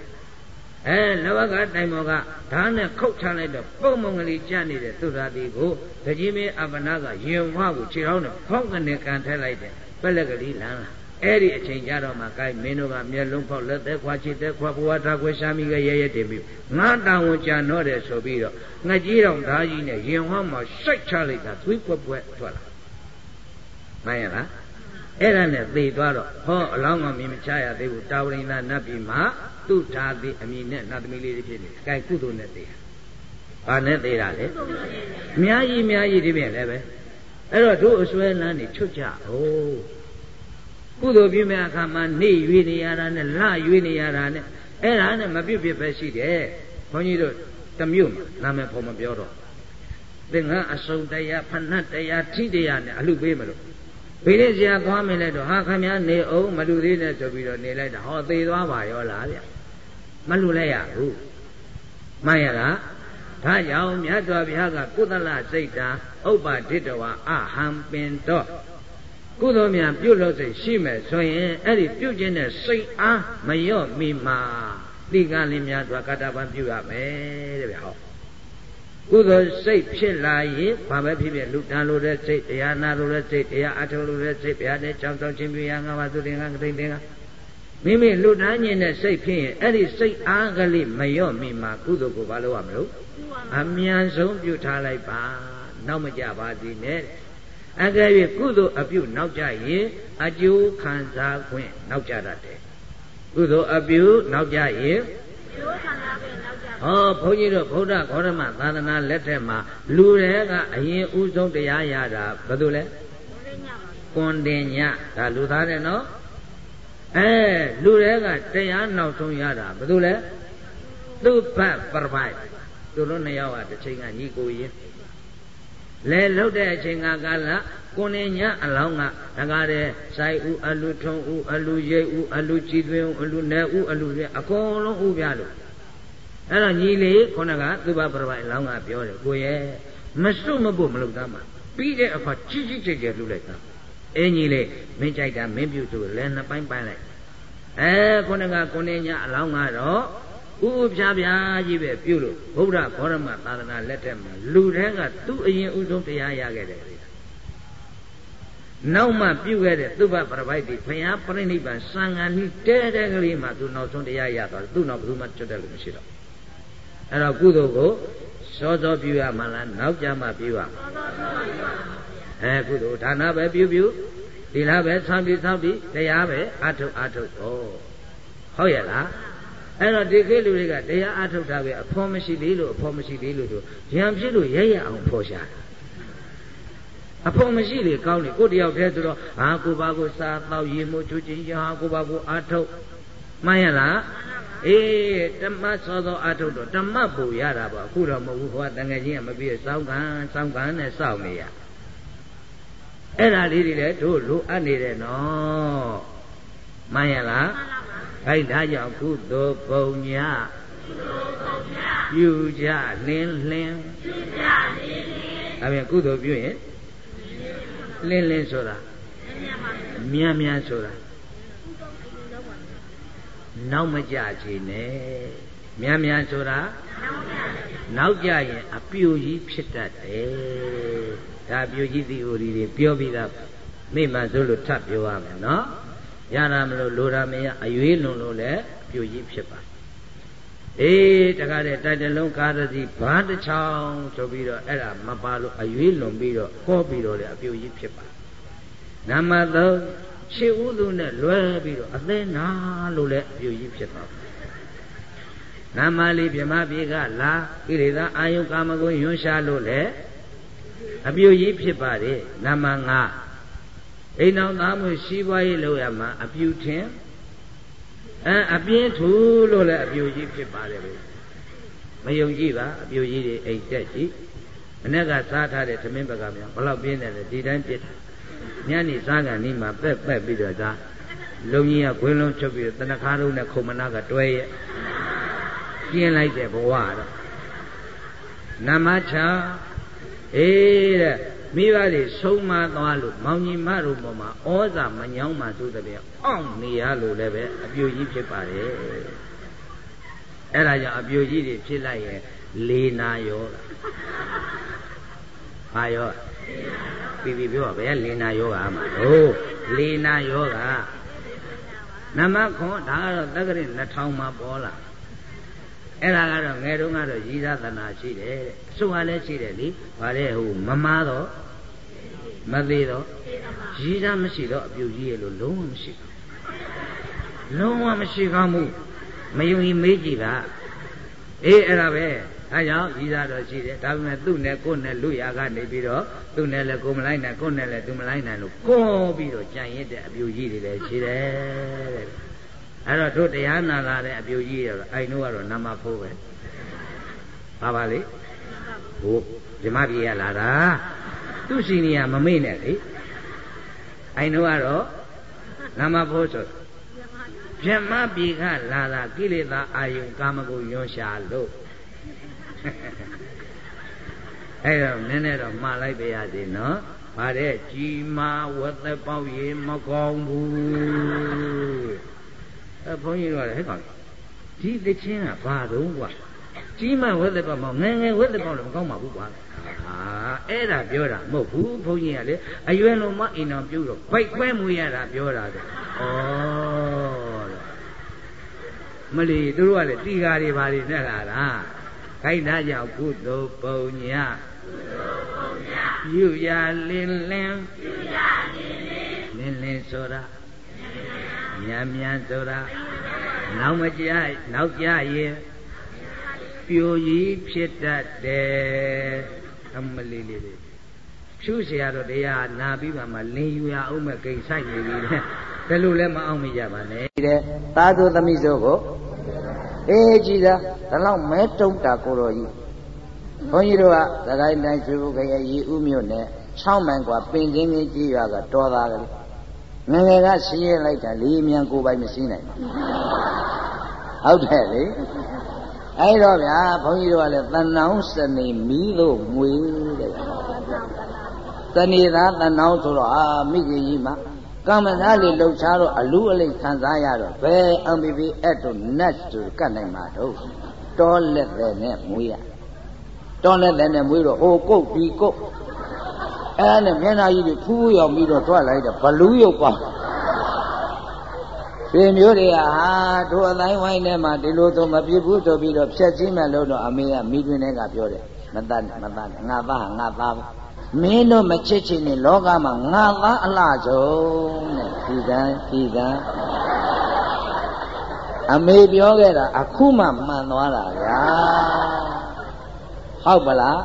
အဲလဘကတိုင်မောကဓာတ်နဲ့ခုတ်ချလိုက်တော့ပုံမုံကလေးကြနေတဲ့သုရတိကိုတကြီးမင်းအပနာကရင်ဝါကိုခြေထောက်နဲ့ဖောက်ကနေကန်ထက်လိုက်တယ်ပက်လက်ကလေးလမ်းလာ အဲ့ဒီအချိန်ကြတော့မှကိုင်းမင်းတို့ကမျက်လုံးဖောက်လက်သက်ခွာချစ်သက်ခွာဘဝထားခွဲရှားမိခဲ့ရဲရဲတင်ပြီးငါတောင်ဝန်ကြံတော့တယ်ဆိုပြီးတော့ငကြီးတော်ဓာကြီးနဲ့ရင်ဝါမှာစိုက်ချလိုက်တာသွေးပွက်ပွက်ထွက်လာမှန်ရလားအဲ့ဒါနဲ့သေသွားတော့ဟောအလောင်းကမြင်မချရသေးဘူးတာဝရိန္ဒနတ်ပြည်မှာသူ့ဓာတိအမိနဲ့နတ်သမီးလေးတွေဖြစ်နေတယ်။ကိုင်းကုသိုလ်နဲ့သေတာ။ဘာနဲ့သေတာလဲ။အများကြီးအများကြီးဒီပြင်လည်းပဲ။အဲ့တော့တို့အစွဲလန်းနေချွတ်ကြ။ဟိုး ကုသိုလ်ပြုမဲ့အခါမှာနေရွေးနေရတာနဲ့လရွေးနေရတာနဲ့အဲ့ဒါနဲ့မပြစ်ပြစ်ပဲရှိတယ်ဘုန်းကြီးတို့တမျိုးမှာနာမည်ဖော်မပြောတော့သင်္ကအစုံတရားဖဏတ်တရားထိတရားနဲ့အလှပေးမလို့ဘိရိဆရာသွားမယ်လဲတော့ဟာခမည်းနေအောင်မလူသေးနဲ့ဆိုပြီးတော့နေလိုက်တာဟောသေးသွားပါရောလားဗျမလူလိုက်ရဘူးမှန်ရလားဒါကြောင့်မြတ်စွာဘုရားကကုသလစိတ်တာဥပ္ပါဒိတဝအဟံပင်တော့ ကုသိုလ်များပြုလို့စိတ်ရှိမယ်ဆိုရင်အဲ့ဒီပြုခြင်းနဲ့စိတ်အားမလျော့မိမှာတိကလေးများတို့ကတ္တပံပြုရမယ်တဲ့ဗျဟောကုသိုလ်စိတ်ဖြစ်လာရင်ဘာပဲဖြစ်ဖြစ်လူတန်လိုတဲ့စိတ်တရားနာလိုတဲ့စိတ်တရားအထုလိုတဲ့စိတ်ဘုရားနဲ့ကြောင်းကြောင်းချင်းပြရငါးပါးသုတင်ကဂတိတင်ကမိမိလူတန်းခြင်းနဲ့စိတ်ဖြစ်ရင်အဲ့ဒီစိတ်အားကလေးမလျော့မိမှာကုသိုလ်ကိုဘာလို့ရမလို့အမြန်ဆုံးပြုထားလိုက်ပါနောက်မကြပါသေးနဲ့ အကယ်၍ကုသိုလ်အပြုနောက်ကြရင်အကျိုးခံစားခွင့်နောက်ကြတတ်တယ်ကုသိုလ်အပြုနောက်ကြရင်ဟောဘုန်းကြီးတို့ဗုဒ္ဓဂေါရမသာသနာလက်ထက်မှာလူတွေကအရင်ဥဆုံးတရားရတာဘယ်လိုလဲကွန်တင်ညဒါလူသားတယ်နော်အဲလူတွေကတရားနောက်ဆုံးရတာဘယ်လိုလဲသူ့ဘတ်ပရပိုက်သူတို့နှစ်ယောက်ကတစ်ချိန်ကညီကိုရင် လဲလုတ်တဲ့အချိန်ကကာလကိုနေညအလောင်းကတကားတဲ့စိုက်ဥအလူထုံဥအလူရိပ်ဥအလူကြည်သွင်းဥအလူနယ်ဥအလူတွေအကုန်လုံးဥပြလို့အဲ့တော့ညီလေးခုနကသူ့ဘပရပိုင်လောင်းကပြောတယ်ကိုရဲ့မစွတ်မဖို့မလုပ်သားမှာပြီးတဲ့အခါချစ်ချစ်ကြိတ်ကြလှုပ်လိုက်တာအင်းကြီးလေးမင်းကြိုက်တာမင်းပြုသူလဲနှစ်ပိုင်းပိုင်းလိုက်အဲခုနကကိုနေညအလောင်းကတော့ ဥဥဖြားဖြားကြီးပဲပြုလို့ဗုဒ္ဓဘောရမသာသနာလက်ထက်မှာလူတန်းကသူ့အရင်ဥဆုံးတရားရခဲ့တယ်နောက်မှပြုခဲ့တဲ့သုဘပရပိုက်တိဘုရားပြိဋိဘံစံဃာနိတဲတဲကလေးမှသူနောက်ဆုံးတရားရသွားတယ်သူ့နောက်ဘယ်သူမှကျွတ်တယ်လို့မရှိတော့အဲ့တော့ကုသိုလ်ကိုစောစောပြုရမှလားနောက်ကြမှပြုရအဲကုသိုလ်ဒါနပဲပြုပြုဒီလားပဲဆောင်းပြီးဆောင်းပြီးတရားပဲအထုတ်အထုတ်ဩဟုတ်ရဲ့လား အဲ့တော့ဒီခေတ်လူတွေကတရားအထုတ်တာပဲအဖော်မရှိသေးလို့အဖော်မရှိသေးလို့တို့ရံဖြစ်လို့ရရအောင်ဖော်ရှာအဖော်မရှိလေကောင်းလေကိုတယောက်တည်းဆိုတော့ဟာကိုပါကိုစားတော့ရေမို့ချူချင်းရဟာကိုပါကိုအထုတ်မှန်ရလားအေးဓမ္မစောသောအထုတ်တော့ဓမ္မပူရတာပေါ့အခုတော့မဟုတ်ဘူးဟောတန်ငယ်ချင်းကမပြည့်စောင်းကန်စောင်းကန်နဲ့စောင့်နေရအဲ့ဒါလေးတွေလည်းတို့လိုအပ်နေတယ်နော်မှန်ရလား အဲဒါကြောင့်ကုသိုလ်ပုံညာပြုကြလင်းလင်းပြုကြလင်းလင်းဒါပြန်ကုသိုလ်ပြုရင်လင်းလင်းဆိုတာမြန်မြန်ဆိုတာနောက်မကြချင်နဲ့မြန်မြန်ဆိုတာနောက်ကြရင်အပြူကြီးဖြစ်တတ်တယ်ဒါပြူကြီးသီအိုရီတွေပြောပြီးသားမိမှဆိုလို့ထပ်ပြောရမယ်နော် ရတာမလို့လိုတာမရအရွေးလွန်လို့လည်းပြိုကြီးဖြစ်ပါအေးတကားတဲ့တိုက်တလုံးကားတစ်စီးဘားတစ်ချောင်းဆိုပြီးတော့အဲ့ဒါမပါလို့အရွေးလွန်ပြီးတော့ခေါ်ပြီးတော့လည်းအပြိုကြီးဖြစ်ပါနံပါတ်3ရှေ့ဥသူနဲ့လွဲပြီးတော့အသင်းနာလို့လည်းအပြိုကြီးဖြစ်ပါနမလေးမြမပြေကလာဣရိသာအာယုကာမဂုဏ်ယွန်းရှာလို့လည်းအပြိုကြီးဖြစ်ပါတယ်နမ5 အိမ်တော်သားမွေရှိပွားရေးလုပ်ရမှာအပြူထင်အဲအပြင်းထူလို့လည်းအပြိုကြီးဖြစ်ပါတယ်ဗျမယုံကြည်ပါအပြိုကြီးတွေအိတ်တက်ကြည့်အ내ကစားထားတဲ့သမင်းပကမြောင်ဘလောက်ပြင်းတယ်လဲဒီတိုင်းပြစ်ညနေစားကန်နီးမှာပက်ပက်ပြီးတော့သားလုံကြီးကခွင်းလုံးချုပ်ပြီးတနခါးလုံးနဲ့ခုံမနာကတွဲရဲ့ပြင်းလိုက်တဲ့ဘဝတော့နမချာအေးတဲ့ မိဘတွေဆုံးမသွားလို့မောင်ကြီးမတို့ပေါ်မှာဩဇာမညောင်းမှသို့တဲ့အောင့်နေရလို့လည်းပဲအပြိုကြီးဖြစ်ပါတယ်အဲ့ဒါကြောင့်အပြိုကြီးတွေဖြစ်လိုက်ရင်လေနာယောဘာယောပြီးပြီးပြောဘယ်လေနာယောဂါမှာဟုတ်လေနာယောဂါနမခွန်ဒါကတော့တက္ကရာ2000မှာပေါ်လာအဲ့ဒါကတော့ငယ်တုန်းကတော့ရည်သားသနာရှိတယ်တဲ့ အဆိုဟာလည်းရှိတယ်လေဗါတဲ့ဟိုမမားတော့မသေးတော့ရည်သားမရှိတော့အပြုတ်ကြီးရဲ့လို့လုံးဝမရှိဘူးလုံးဝမရှိကောင်းမှုမယုံရင်မေးကြည့်ပါအေးအဲ့ဒါပဲအဲကြောင့်ရည်သားတော့ရှိတယ်ဒါပေမဲ့သူ့နဲ့ကိုယ်နဲ့လူရကနေပြီးတော့သူ့နဲ့လည်းကိုယ်မလိုက်နိုင်ကိုယ်နဲ့လည်းသူမလိုက်နိုင်လို့ကိုးပြီးတော့ကြံရစ်တဲ့အပြုတ်ကြီးတွေလည်းရှိတယ်တဲ့အဲ့တော့တို့တရားနာလာတဲ့အပြူကြီးရောအိုင်တို့ကတော့နာမဖိုးပဲပါပါလေ ဟိုဇမပြေရလာတာသူ့စီနီကမမေ့နဲ့လေအိုင်တို့ကတော့နာမဖိုးဆိုဇမပြေကလာတာကိလေသာအာယုကာမဂုဏ်ရောရှာလို့အဲ့တော့နည်းနည်းတော့မှားလိုက်ပါရစေနော်ဗါတဲ့ကြီးမာဝတ်သက်ပေါက်ရေမကောင်းဘူးအဲဘုန်းကြီးတို့ကလည်းဟဲ့ကောင်ဒီသချင်းကဘာတော့ကွာ ကြီးမဝက်သက်ပေါ့မငယ်ငယ်ဝက်သက်ပေါ့လည်းမကောင်းပါဘူးကွာဟာအဲ့ဒါပြောတာမဟုတ်ဘူးဘုန်းကြီးကလေအရွယ်လုံးမအိမ်တော်ပြုတော့ဘိုက်ခွဲမွေးရတာပြောတာတဲ့ဩတော့မလီသူတို့ကလည်းတီဃာတွေဘာတွေနဲ့လာတာခိုင်းသားကြောင့်ကုသိုလ်ပုံညာပြုရလင်းလင်းပြုရလင်းလင်းလင်းလင်းဆိုတာမြန်မြန်ဆိုတာနောက်မကြနောက်ကြရင် ပြိုကြီးဖြစ်တတ်တယ်အမလေးလေးလေးဖြူเสียတော့တရားနာပြီးမှလင်းယူရအောင်မဲ့ကိစ္စဆိုင်နေပြီလေဒါလို့လည်းမအောင်မရပါနဲ့တဲ့သာသူသမိစိုးကိုအေးကြည်သာဒါလောက်မဲတုံးတာကိုတော်ကြီးဘုန်းကြီးတို့ကသခိုင်းတိုင်းကျွေးဖို့ခရဲ့ရီဥမြို့နဲ့6မိုင်กว่าပင်ကင်းကြီးကြီးရွာကတော်သားကလေးငငယ်ကဆင်းရဲလိုက်တာလေးမြန်ကိုပိုင်မရှိနိုင်ဘူးဟုတ်တယ်လေ အဲ့တော့ဗျာဘုန်းကြီးတို့ကလည်းတဏ္ဏောင်းစနေမီးလို့မွေတဲ့တဏီသာတဏ္ဏောင်းဆိုတော့အာမိကြီးကြီးမှာကမ္မသာလေးလှုပ်ရှားတော့အလူအလိတ်ခံစားရတော့ဘယ် MBB အဲ့တို့ net တို့ကတ်နိုင်မှာတော့တောလက်တဲ့နဲ့မွေးရတောလက်တဲ့နဲ့မွေးတော့ဟိုကုတ်ဒီကုတ်အဲ့နဲ့မျက်နှာကြီးတွေဖူးရောက်ပြီးတော့ထွက်လိုက်တော့ဘလူးရုပ်ပါ ဒီမျိုးတွေကဟာတို့အတိုင်းဝိုင်းထဲမှာဒီလိုဆိုမပြစ်ဘူးဆိုပြီးတော့ဖြက်ချင်းမဲ့လို့တော့အမေကမိတွင်တွေကပြောတယ်မတတ်မတတ်ငါသားငါသားပဲမင်းတို့မချစ်ချင်နဲ့လောကမှာငါသားအလှဆုံးတဲ့ဒီကံဒီကံအမေပြောခဲ့တာအခုမှမှန်သွားတာဗျာဟုတ်ပလား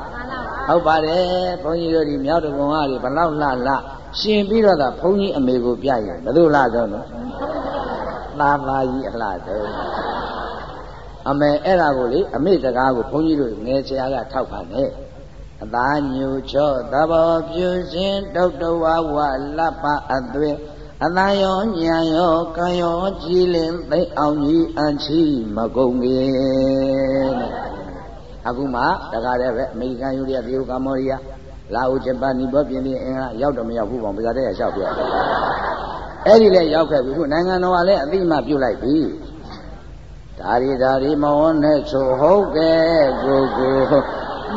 ဟုတ်ပါတယ်ဘုန်းကြီးတို့ဒီမြောက်တကုံကတွေဘလောက်လှလှရှင်ပြီးတော့သာဘုန်းကြီးအမေကိုပြရင်ဘယ်လိုလှဆုံးလဲ သာသာကြီးအလှဆုံးအမေအဲ့ဒါကိုလေအမေစကားကိုဘုန်းကြီးတို့ငယ်ဆရာကထောက်ပါနဲ့အသာညူချောသဘောပြုစဉ်တုတ်တဝဝလပ္ပအသွေအသာယောညာယောကံယောကြည်လင်သိအောင်ကြီးအချီမကုန်ကေအခုမှတခါတည်းပဲအမေရိကန်ယူရီးယားတရုတ်ကမ္ဘောဒီးယား လာအိုဂျပန်နီပေါပြင်ပြင်အင်္ဂါရောက်တော့မရောက်ဘူးပေါ့ဗဇာတဲ့ရလျှောက်ပြအဲ့ဒီလဲရောက်ခဲ့ပြီခုနိုင်ငံတော်ကလည်းအတိအမှပြုတ်လိုက်ပြီဒါရီဒါရီမဝန်းနဲ့ချိုဟုတ်ကဲကိုကို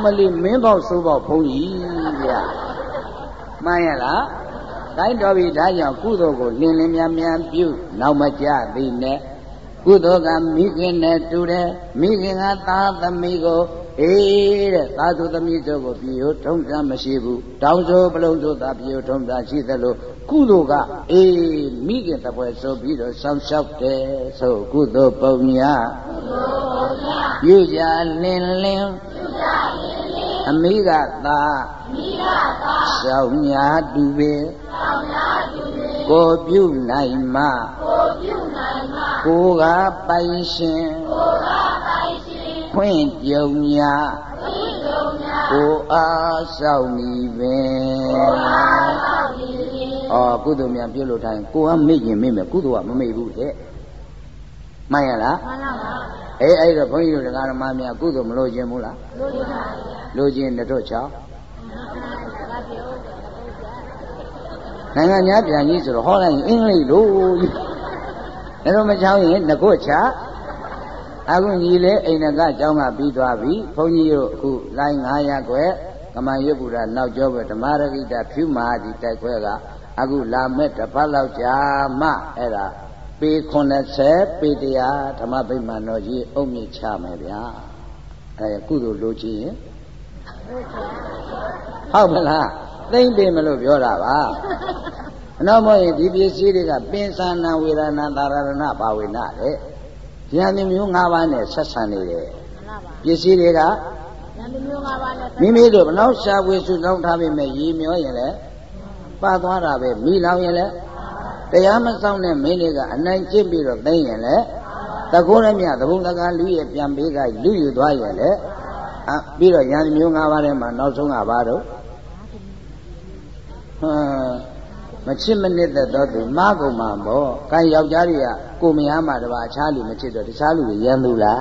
မလီမင်းပေါက်စိုးပေါက်ဘုန်းကြီးဗျာမှန်ရလားတိုင်းတော်ပြီဒါကြောင့်ကုသိုလ်ကိုလင်းလင်းမြန်မြန်ပြုနောက်မကြသည်နဲ့ကုသိုလ်ကမိခင်နဲ့တူတယ်မိခင်ကသာသမီကို အေးတဲ့သာသူသမီးတို့ကိုပြည်ရိုထုံးတာမရှိဘူးတောင်းဆိုပလုံးတို့သာပြည်ရိုထုံးတာရှိသလိုကုသိုလ်ကအေးမိခင်တပွဲဆိုပြီးတော့စောင့်ရှောက်တယ်ဆိုကုသိုလ်ပုံညာပြုကြလင်းလင်းအမိကသာစောင်းညာတူပင်ကိုပြုနိုင်မှကိုပြုနိုင်မှကိုကပိုင်ရှင်ကိုကပိုင်ရှင်ခွင့်ကြုံညာ ခွင့်ကြုံညာကိုအားဆောင်နေပင်ကိုအားဆောင်နေပင်ဩကုသိုလ်များပြုလို့တိုင်းကိုကမေ့ရင်မေ့မယ်ကုသိုလ်ကမမေ့ဘူးတဲ့မှန်ရလားမှန်ပါပါအေးအဲ့တော့ဘုန်းကြီးတို့တရားဓမ္မများကုသိုလ်မလို့ခြင်းဘူးလားလို့ခြင်းပါဗျာလို့ခြင်းတို့ချောင်းနိုင်ငံများပြန်ကြီးဆိုတော့ဟောလိုက်ရင်အင်္ဂလိပ်လို့ကြီးဒါတော့မချောင်းရင်ငကုတ်ချ အခုညီလေးအိန္ဒကကျောင်းကပြီးသွားပြီဘုန်းကြီးတို့အခုလိုင်း900ခွဲကမန်ရွတ်ပူရနောက်ကျောပဲဓမ္မရဂိတဖြူမာဒီတိုက်ခွဲကအခုလာမဲ့တစ်ပတ်လောက်ကြာမှအဲ့ဒါပေ80ပေတရားဓမ္မဗိမာန်တော်ကြီးအုံမြင့်ချမယ်ဗျာအဲကုသိုလ်လိုချင်ရင်ဟုတ်မလားသိမ့်ပေမလို့ပြောတာပါအနောက်မဟုတ်ရင်ဒီပစ္စည်းတွေကပင်စန္နဝေဒနာသာရဏပါဝေနတဲ့ ဉာဏ်မျိုး၅ပါးနဲ့ဆက်ဆံနေတယ်ပစ္စည်းတွေကဉာဏ်မျိုး၅ပါးနဲ့မိမိတို့ဘလောက်ရှားဝေစုဆောင်ထားပေမဲ့ရည်မျောရင်လည်းပါသွားတာပဲမိလောင်ရင်လည်းတရားမဆောင်တဲ့မင်းတွေကအနိုင်ကျင့်ပြီးတော့သိရင်လည်းတကုံးရမြသဘုံတကာလူရဲ့ပြန်ပေးကလူယူသွားရင်လည်းအပြီးတော့ဉာဏ်မျိုး၅ပါးထဲမှာနောက်ဆုံးကဘာတော့ဟမ် မချစ်မနစ်သက်တော့သူမားကုန်မှာပေါ့။ခိုင်ယောက်ျားတွေကကိုမယားမှတပါအခြားလူမချစ်တော့တခြားလူတွေရန်သူလား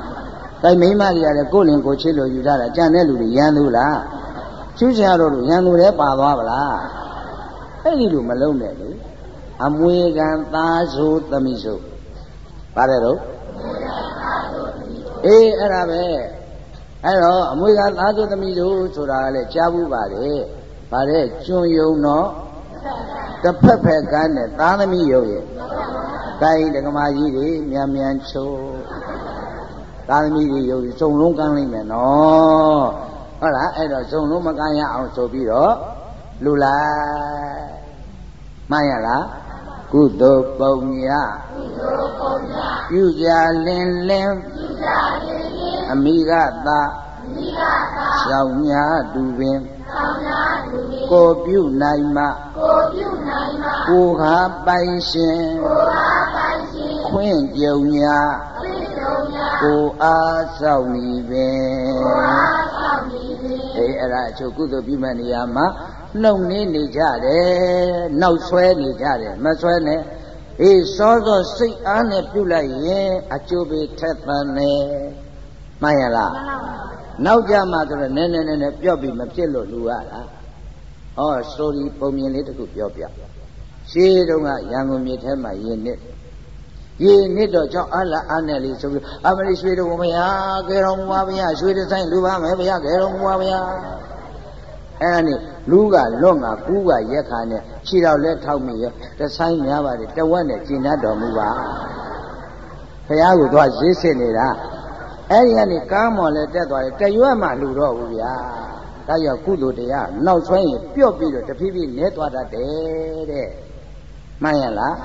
။ခိုင်မိန်းမတွေကလည်းကိုလင်ကိုချစ်လို့ယူထားတာကြံတဲ့လူတွေရန်သူလား။ချူးချရတော့လို့ရန်သူတွေပါသွားပါလား။အဲ့ဒီလိုမလုံးနဲ့လေ။အမွေကံသားဆိုသမီးဆိုပါတယ်တော့အေးအဲ့ဒါပဲအဲ့တော့အမွေကသားဆိုသမီးဆိုဆိုတာကလည်းကြားဘူးပါလေ။ဗါတဲ့ကျွံယုံတော့ တစ်ဖက်ဖက်ကန်းနဲ့သားသမီးရုပ်ရဲ့ကိုင်းဒကမာကြီးတွေမြန်မြန်ချိုးသားသမီးတွေရုပ်စုံလုံးကန်းလိုက်မယ်နော်ဟုတ်လားအဲ့တော့စုံလုံးမကန်းရအောင်ဆိုပြီးတော့လူလိုက်မှန်ရလားကုသိုလ်ပုံညကုသိုလ်ပုံညပြုကြလင်းလင်းပြုကြလင်းလင်းအမိကသာအမိကသာရှောင်းညာတူပင် ကိုပြုနိုင်မှကိုပြုနိုင်မှကိုဟာပိုင်ရှင်ကိုဟာပိုင်ရှင်ခွင့်ကြုံညာခွင့်ကြုံညာကိုအားဆောင်နေပင်ကိုအားဆောင်နေပင်အေးအဲ့ဒါအချို့ကုသိုလ်ပြုမဲ့နေရာမှာနှုတ်နေနေကြတယ်နောက်ဆွဲနေကြတယ်မဆွဲနဲ့အေးစောစောစိတ်အားနဲ့ပြုလိုက်ရင်အကျိုးပေးထက်သန်တယ်မှန်ရလားမှန်ပါပါ နောက်ကြမှာဆိုတော့နည်းနည်းနည်းနည်းပြော့ပြီးမဖြစ်လို့လူရတာဟောစတိုရီပုံမြင်လေးတစ်ခုပြောပြရှေးတုန်းကရန်ကုန်မြို့ထဲမှာယင်းနစ်ရေနစ်တော့ကြောင့်အလားအနဲ့လေးဆိုပြီးအမလေးရွှေတော်ဘုရားကဲတော်မူပါဗျာရွှေတဆိုင်လူပါမယ်ဗျာကဲတော်မူပါဗျာအဲ့ဒါနဲ့လူကလွတ်ငါကူးကရက်ခါနဲ့ခြေတော်လက်ထောက်မိရတဆိုင်များပါတယ်တဝက်နဲ့ကျင်တတ်တော်မူပါဘုရားကိုသွားရေးစစ်နေတာ အဲ့ဒီကနေကားမော်လဲတက်သွားတယ်တရွက်မှလူတော့ဘူးဗျာဒါကြောင့်ကုသိုလ်တရားနောက်ဆွဲရင်ပြော့ပြီးတော့တဖြည်းဖြည်းနဲသွားတတ်တယ်တဲ့မှန်ရလား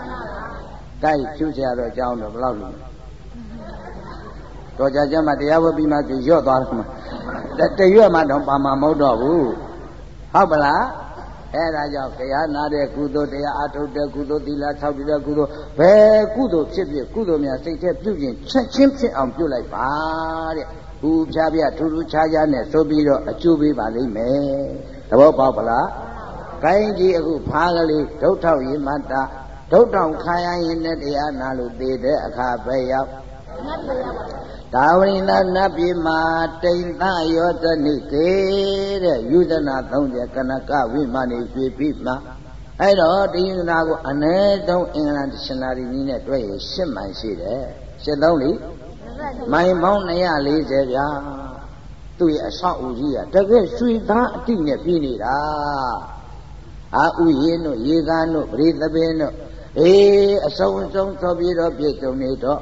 တိုက်ဖြူချရတော့အကြောင်းတော့ဘယ်လောက်လို့တော်ကြကြမှာတရားဝတ်ပြီးမှသူရော့သွားတယ်မှာတရွက်မှတော့ပါမှာမဟုတ်တော့ဘူးဟုတ်ပလား အဲ့ဒါကြောင့်တရားနာတဲ့ကုသိုလ်တရားအထုတ်တဲ့ကုသိုလ်သီလထောက်တည်တဲ့ကုသိုလ်ဘယ်ကုသိုလ်ဖြစ်ဖြစ်ကုသိုလ်များစိတ်ထဲပြုရင်ချက်ချင်းဖြစ်အောင်ပြုလိုက်ပါတဲ့ဘူဖြားပြထူးထူးခြားခြားနဲ့ဆိုပြီးတော့အကျိုးပေးပါလိမ့်မယ်သဘောပေါက်ပလားကိုင်းကြီးအခုဖားကလေးဒုတ်ထောက်ရင်မတာဒုတ်တောင်ခါရရင်နဲ့တရားနာလို့သေတဲ့အခါပဲရောက် ဒါဝိနာနတ်ပြည်မှာတိန်သယောတနိကေတဲ့ယူဇနာ30ကနကဝိမာနေရွှေပြီးမှာအဲ့တော့ဒီယူဇနာကိုအ ਨੇ တုံးအင်္ဂလန်ဒစ်ရှင်နာရီနည်းနဲ့တွဲရင်10မိုင်ရှိတယ်10သုံးလီမိုင်ပေါင်း240ဗျာသူ့ရဲ့အဆောက်အဦကြီးကတကယ်ရွှေသားအတိနဲ့ပြည့်နေတာအာဥယျင်းတို့ရေကားတို့ပရိသပင်းတို့အေးအစုံအစုံသောပြီးတော့ပြည့်စုံနေတော့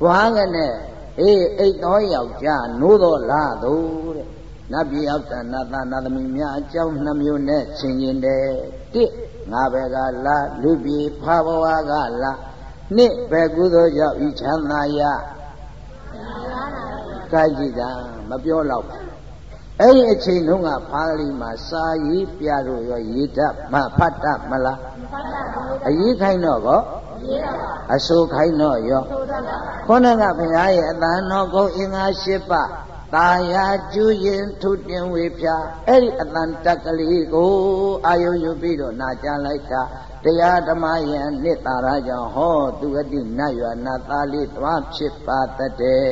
ဘွားကနဲ့ အေးအိတ်တော်ယောက်ျားနိုးတော်လာသူတဲ့နတ်ပြည်ရောက်တာနတ်သားနတ်သမီးများအကြောင်းနှမျိုးနဲ့ဆင်ရင်တယ်တစ်ငါဘယ်ကလာလူပြည်ဖာဘဝကလာနှစ်ဘယ်ကုသိုလ်ကြောင့်ဤချမ်းသာရကြိုက်ကြည့်တာမပြောတော့ပါအဲ့ဒီအချိန်တုန်းကဖာလီမှာစာရေးပြလို့ရောရေးတတ်မဖတ်တတ်မလား အရေးခိုင်းတော့ကောအဆိုခိုင်းတော့ရောခေါင်းကဘုရားရဲ့အတန်တော်ကိုအင်္ဂါ၈ပါးတာယာကျူရင်ထုတင်ဝေဖြာအဲ့ဒီအတန်တက်ကလေးကိုအာယုံယူပြီးတော့နာကြားလိုက်တာတရားဓမ္မယံနှစ်သာရကြောင့်ဟောသူအတိနတ်ရွာနတ်သားလေးသွားဖြစ်ပါတတ်တယ်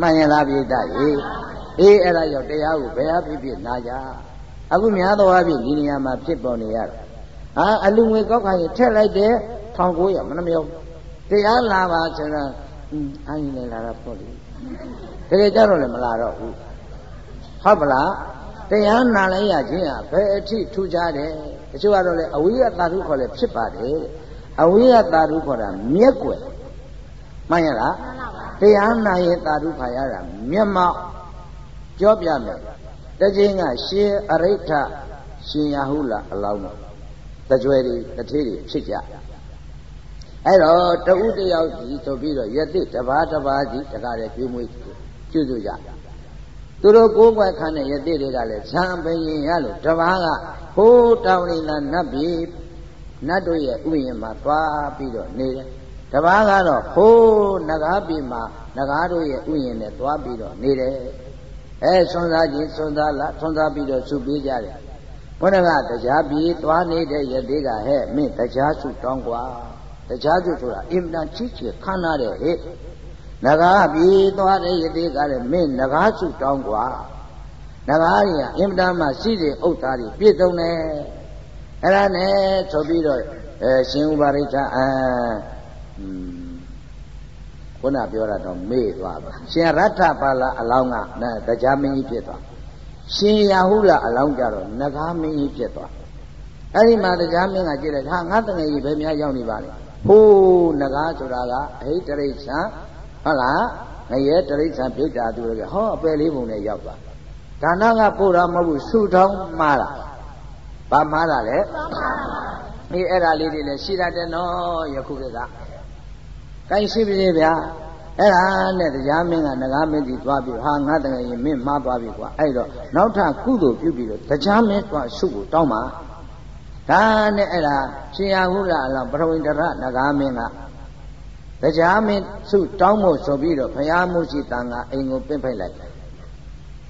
မှန်ရလားပြိတ္တရေအေးအဲ့ဒါကြောင့်တရားကိုဘယ်အဖြစ်ဖြစ်နာကြ အခုများသောအားဖြင့်ဒီနေရာမှာဖြစ်ပေါ်နေရတာဟာအလူငွေကောက်ခိုင်းထက်လိုက်တယ်1900မနှမြောတရားလာပါဆိုတော့အင်းအရင်လည်းလာတာပေါ့လေတကယ်ကြတော့လည်းမလာတော့ဘူးဟုတ်ပလားတရားနာလိုက်ရခြင်းဟာဘယ်အထိထူးခြားတယ်တချို့ကတော့လေအဝိယသာဓုခေါ်လဲဖြစ်ပါတယ်အဝိယသာဓုခေါ်တာမျက်ွယ်မှန်ရလားတရားနာရင်သာဓုခါရတာမျက်မှောက်ပြောပြမယ် တခြင်းကရှင်အရိဋ္ဌရှင်ယဟုလာအလောင်းတော့တကြွယ်တွေတထေးတွေဖြစ်ကြအဲ့တော့တဦးတယောက်ကြီးဆိုပြီးတော့ယတိတပါးတပါးကြီးတကားတဲ့ကျွေးမွေးကျွစုကြသူတို့ကိုးကွယ်ခံတဲ့ယတိတွေကလည်းဇံပင်ရင်ရလို့တပါးကဟိုးတောင်းနေတာနတ်ပြည်နတ်တို့ရဲ့ဥယျာဉ်မှာသွားပြီးတော့နေတယ်တပါးကတော့ဟိုးနဂါပြည်မှာနဂါတို့ရဲ့ဥယျာဉ်နဲ့သွားပြီးတော့နေတယ် အဲဆွမ်းစားခြင်းဆွမ်းစားလားဆွမ်းစားပြီးတော့ဆုပေးကြတယ်ဘုရားကတရားပြည်သွားနေတဲ့ယတိကဟဲ့မင်းတရားဆုတောင်းกว่าတရားစုဆိုတာအင်မတန်ချစ်ချစ်ခမ်းနားတဲ့ဟဲ့နဂါပြေးသွားတဲ့ယတိကလည်းမင်းနဂါစုတောင်းกว่าနဂါကြီးကအင်မတန်မှစီးတဲ့ဥစ္စာတွေပြည့်စုံတယ်အဲ့ဒါနဲ့ဆိုပြီးတော့အဲရှင်ဥပါရိဋ္ဌအာ ခုနပြောတာတော့မေ့သွားပါရှင်ရထပါလာအလောင်းကတရားမင်းကြီးဖြစ်သွားရှင်ရာဟုလာအလောင်းကြတော့နဂါမင်းကြီးဖြစ်သွားအဲ့ဒီမှာတရားမင်းကကြည့်လိုက်ဟာငါတငယ်ကြီးဘယ်များရောက်နေပါလဲဟိုးနဂါဆိုတာကအဟိတရိစ္ဆာဟုတ်လားငရဲတရိစ္ဆာပြိတ္တာသူတွေကဟောအပယ်လေးပုံနဲ့ရောက်သွားဒါနကပို့တာမဟုတ်ဘူးဆုထောင်းမှားတာဘာမှားတာလဲအေးအဲ့ဒါလေးတွေလည်းရှိတတ်တယ်နော်ယခုကက ကိုင်းရှိပြီလေဗျာအဲ့ဒါနဲ့တရားမင်းကငကားမင်းကြီးသွားပြီးဟာငါတကယ်ရင်မင်းမှားသွားပြီကွာအဲ့တော့နောက်ထပ်ကုသိုလ်ပြုပြီးတော့တရားမင်းသွားဆုကိုတောင်းပါဒါနဲ့အဲ့ဒါရှင်ရဟုလာအလောင်းပထဝီတရနဂါမင်းကတရားမင်းစုတောင်းဖို့ဆိုပြီးတော့ဘုရားမှုရှိတန်ကအိမ်ကိုပင့်ဖိတ်လိုက်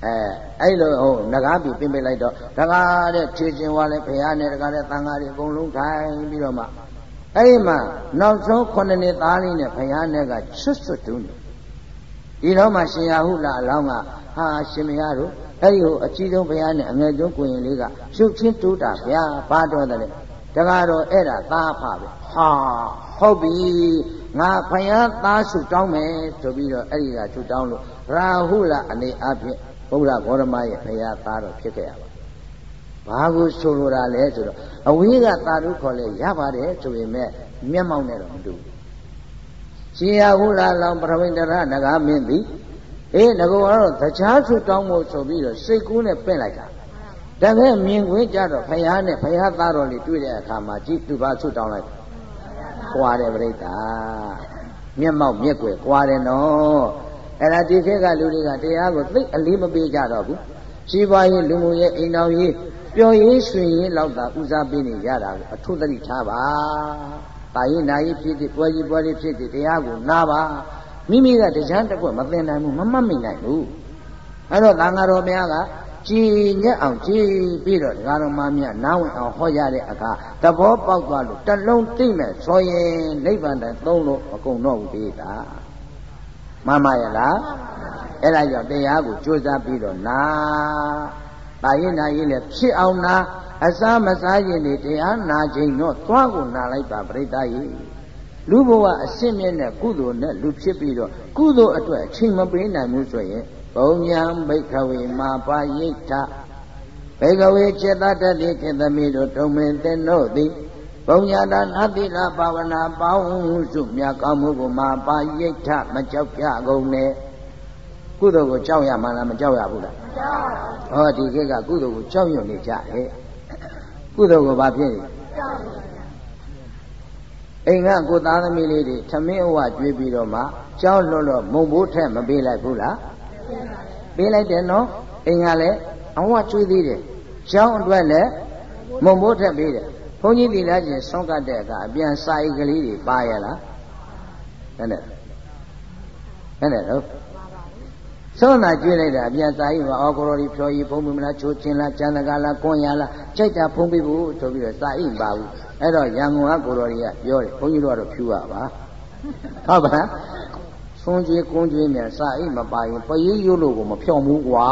အဲအဲ့လိုဟိုနဂါပြီပင့်ဖိတ်လိုက်တော့တကားတဲ့ခြေချင်းဝါလဲဘုရားနဲ့တကားတဲ့တန်ဃာတွေအကုန်လုံးထိုင်ပြီးတော့မှ အဲ့ဒီမှာနောက်ဆုံး9နှစ်သားလေးနဲ့ဘုရားနဲ့ကချွတ်ချွတ်တူးနေဒီတော့မှရှင်ရဟုလာအလောင်းကဟာရှင်မရတို့အဲ့ဒီဟိုအကြီးဆုံးဘုရားနဲ့အငယ်ဆုံးကိုရင်လေးကရှုပ်ချင်းတိုးတာဗျာဘာတော်တယ်လဲတကားတော့အဲ့ဒါသားဖပဲဟာဟုတ်ပြီငါဘုရားသားရှုတောင်းမယ်ဆိုပြီးတော့အဲ့ဒီကရှုတောင်းလို့ရာဟုလအနေအချင်းဘုရားဂေါရမရဲ့ဘုရားသားတော်ဖြစ်ခဲ့ရပါ ဘာကိုဆိုလိုတာလဲဆိုတော့အဝေးကသာဓုခေါ်လဲရပါတယ်ဆိုရင်မဲ့မျက်မှောက်နဲ့တော့မတူဘူးရှင်ရဟုလာလောင်ပရဝိန္ဒရနဂါမင်းသည်အေးငကောကတော့တရားဆုတောင်းဖို့ဆိုပြီးတော့စိတ်ကူးနဲ့ပင့်လိုက်တာတကယ်မြင်ခွင့်ကြတော့ဖယားနဲ့ဖယားသားတော်လေးတွေ့တဲ့အခါမှာကြည်သူပါဆုတောင်းလိုက်ကွာတယ်ပြိတ္တာမျက်မှောက်မျက်ွယ်ကွာတယ်နော်အဲ့ဒါဒီခေတ်ကလူတွေကတရားကိုသိအလေးမပေးကြတော့ဘူးရှိပါရင်လူမှုရဲ့အိမ်တော်ကြီး ပျော်ရေးရွှင်ရေးလောက်သာဦးစားပေးနေရတာကိုအထုသတိထားပါ။တာရင်နာရင်ဖြစ်တဲ့ပွဲကြီးပွဲလေးဖြစ်တဲ့တရားကိုနာပါမိမိကတရားတစ်ခွက်မသိနိုင်ဘူးမမှတ်မိနိုင်ဘူးအဲ့တော့သံဃာတော်များကကြည်ညက်အောင်ကြည်ပြီးတော့ဒကာတော်မများနားဝင်အောင်ဟောရတဲ့အခါသဘောပေါက်သွားလို့တလုံးသိမဲ့ဆိုရင်နိဗ္ဗာန်တန်သုံးလို့မကုန်တော့ဘူးဒေတာမှန်ပါရဲ့လားအဲ့ဒါကြောင့်တရားကိုကြိုးစားပြီးတော့နာ တာရင်နာရင်လည်းဖြစ်အောင်နာအစားမစားရင်နေတရားနာခြင်းတော့သွားကိုနာလိုက်ပါပြိတ္တာကြီးလူဘဝအစစ်မြင့်တဲ့ကုသိုလ်နဲ့လူဖြစ်ပြီးတော့ကုသိုလ်အတွက်အချိန်မပေးနိုင်ဘူးဆိုရင်ဘုံညာဘိခဝေမာပါရိဋ္ဌဘိခဝေจิตတတ္တိจิตသမီးတို့တုံမင်သင်တို့သည်ဘုံညာတာနတိလာဘာဝနာပေါင်းစုမြတ်ကောင်းမှုကိုမာပါရိဋ္ဌမကြောက်ကြကုန်နဲ့ ကုသိုလ်ကိုကြောက်ရမှလားမကြောက်ရဘူးလားမကြောက်ပါဘူးဟောဒီခေတ်ကကုသိုလ်ကိုကြောက်ရွံ့နေကြဟဲ့ကုသိုလ်ကိုဘာဖြစ်လဲကြောက်အိမ်ကကိုသားသမီးလေးတွေထမင်းအဝကျွေးပြီးတော့မှကြောက်လွတ်လို့မုံဘိုးထက်မပေးလိုက်ဘူးလားပေးလိုက်တယ်နော်အိမ်ကလည်းအဝကျွေးသေးတယ်ကျောင်းအတွက်လည်းမုံမိုးထက်ပေးတယ်ဘုန်းကြီးဒီလားချင်းဆုံးကတ်တဲ့အခါအပြန်စာအိတ်ကလေးတွေပါရလားဟဲ့နဲ့ဟဲ့နဲ့တော့ ဆုံးတာကျွေးလိုက်တာအပြန်စာအိတ်မှာအော်ကိုရိုဒီဖြော်ရီဖုံးမလားချိုးချင်းလားကျန်တကာလားကွန်ရလားကြိုက်တာဖုံးပေးဖို့ဆိုပြီးတော့စာအိတ်ပါဘူးအဲ့တော့ရန်ကုန်ကကိုရိုဒီကပြောတယ်ဘုန်းကြီးတို့ကတော့ဖြူရပါဟုတ်ပါလားဆွန်ကျွေးကွန်းကျွေးမြန်စာအိတ်မပါရင်ပရေးရိုးလို့ကိုမဖြောင်းဘူးကွာ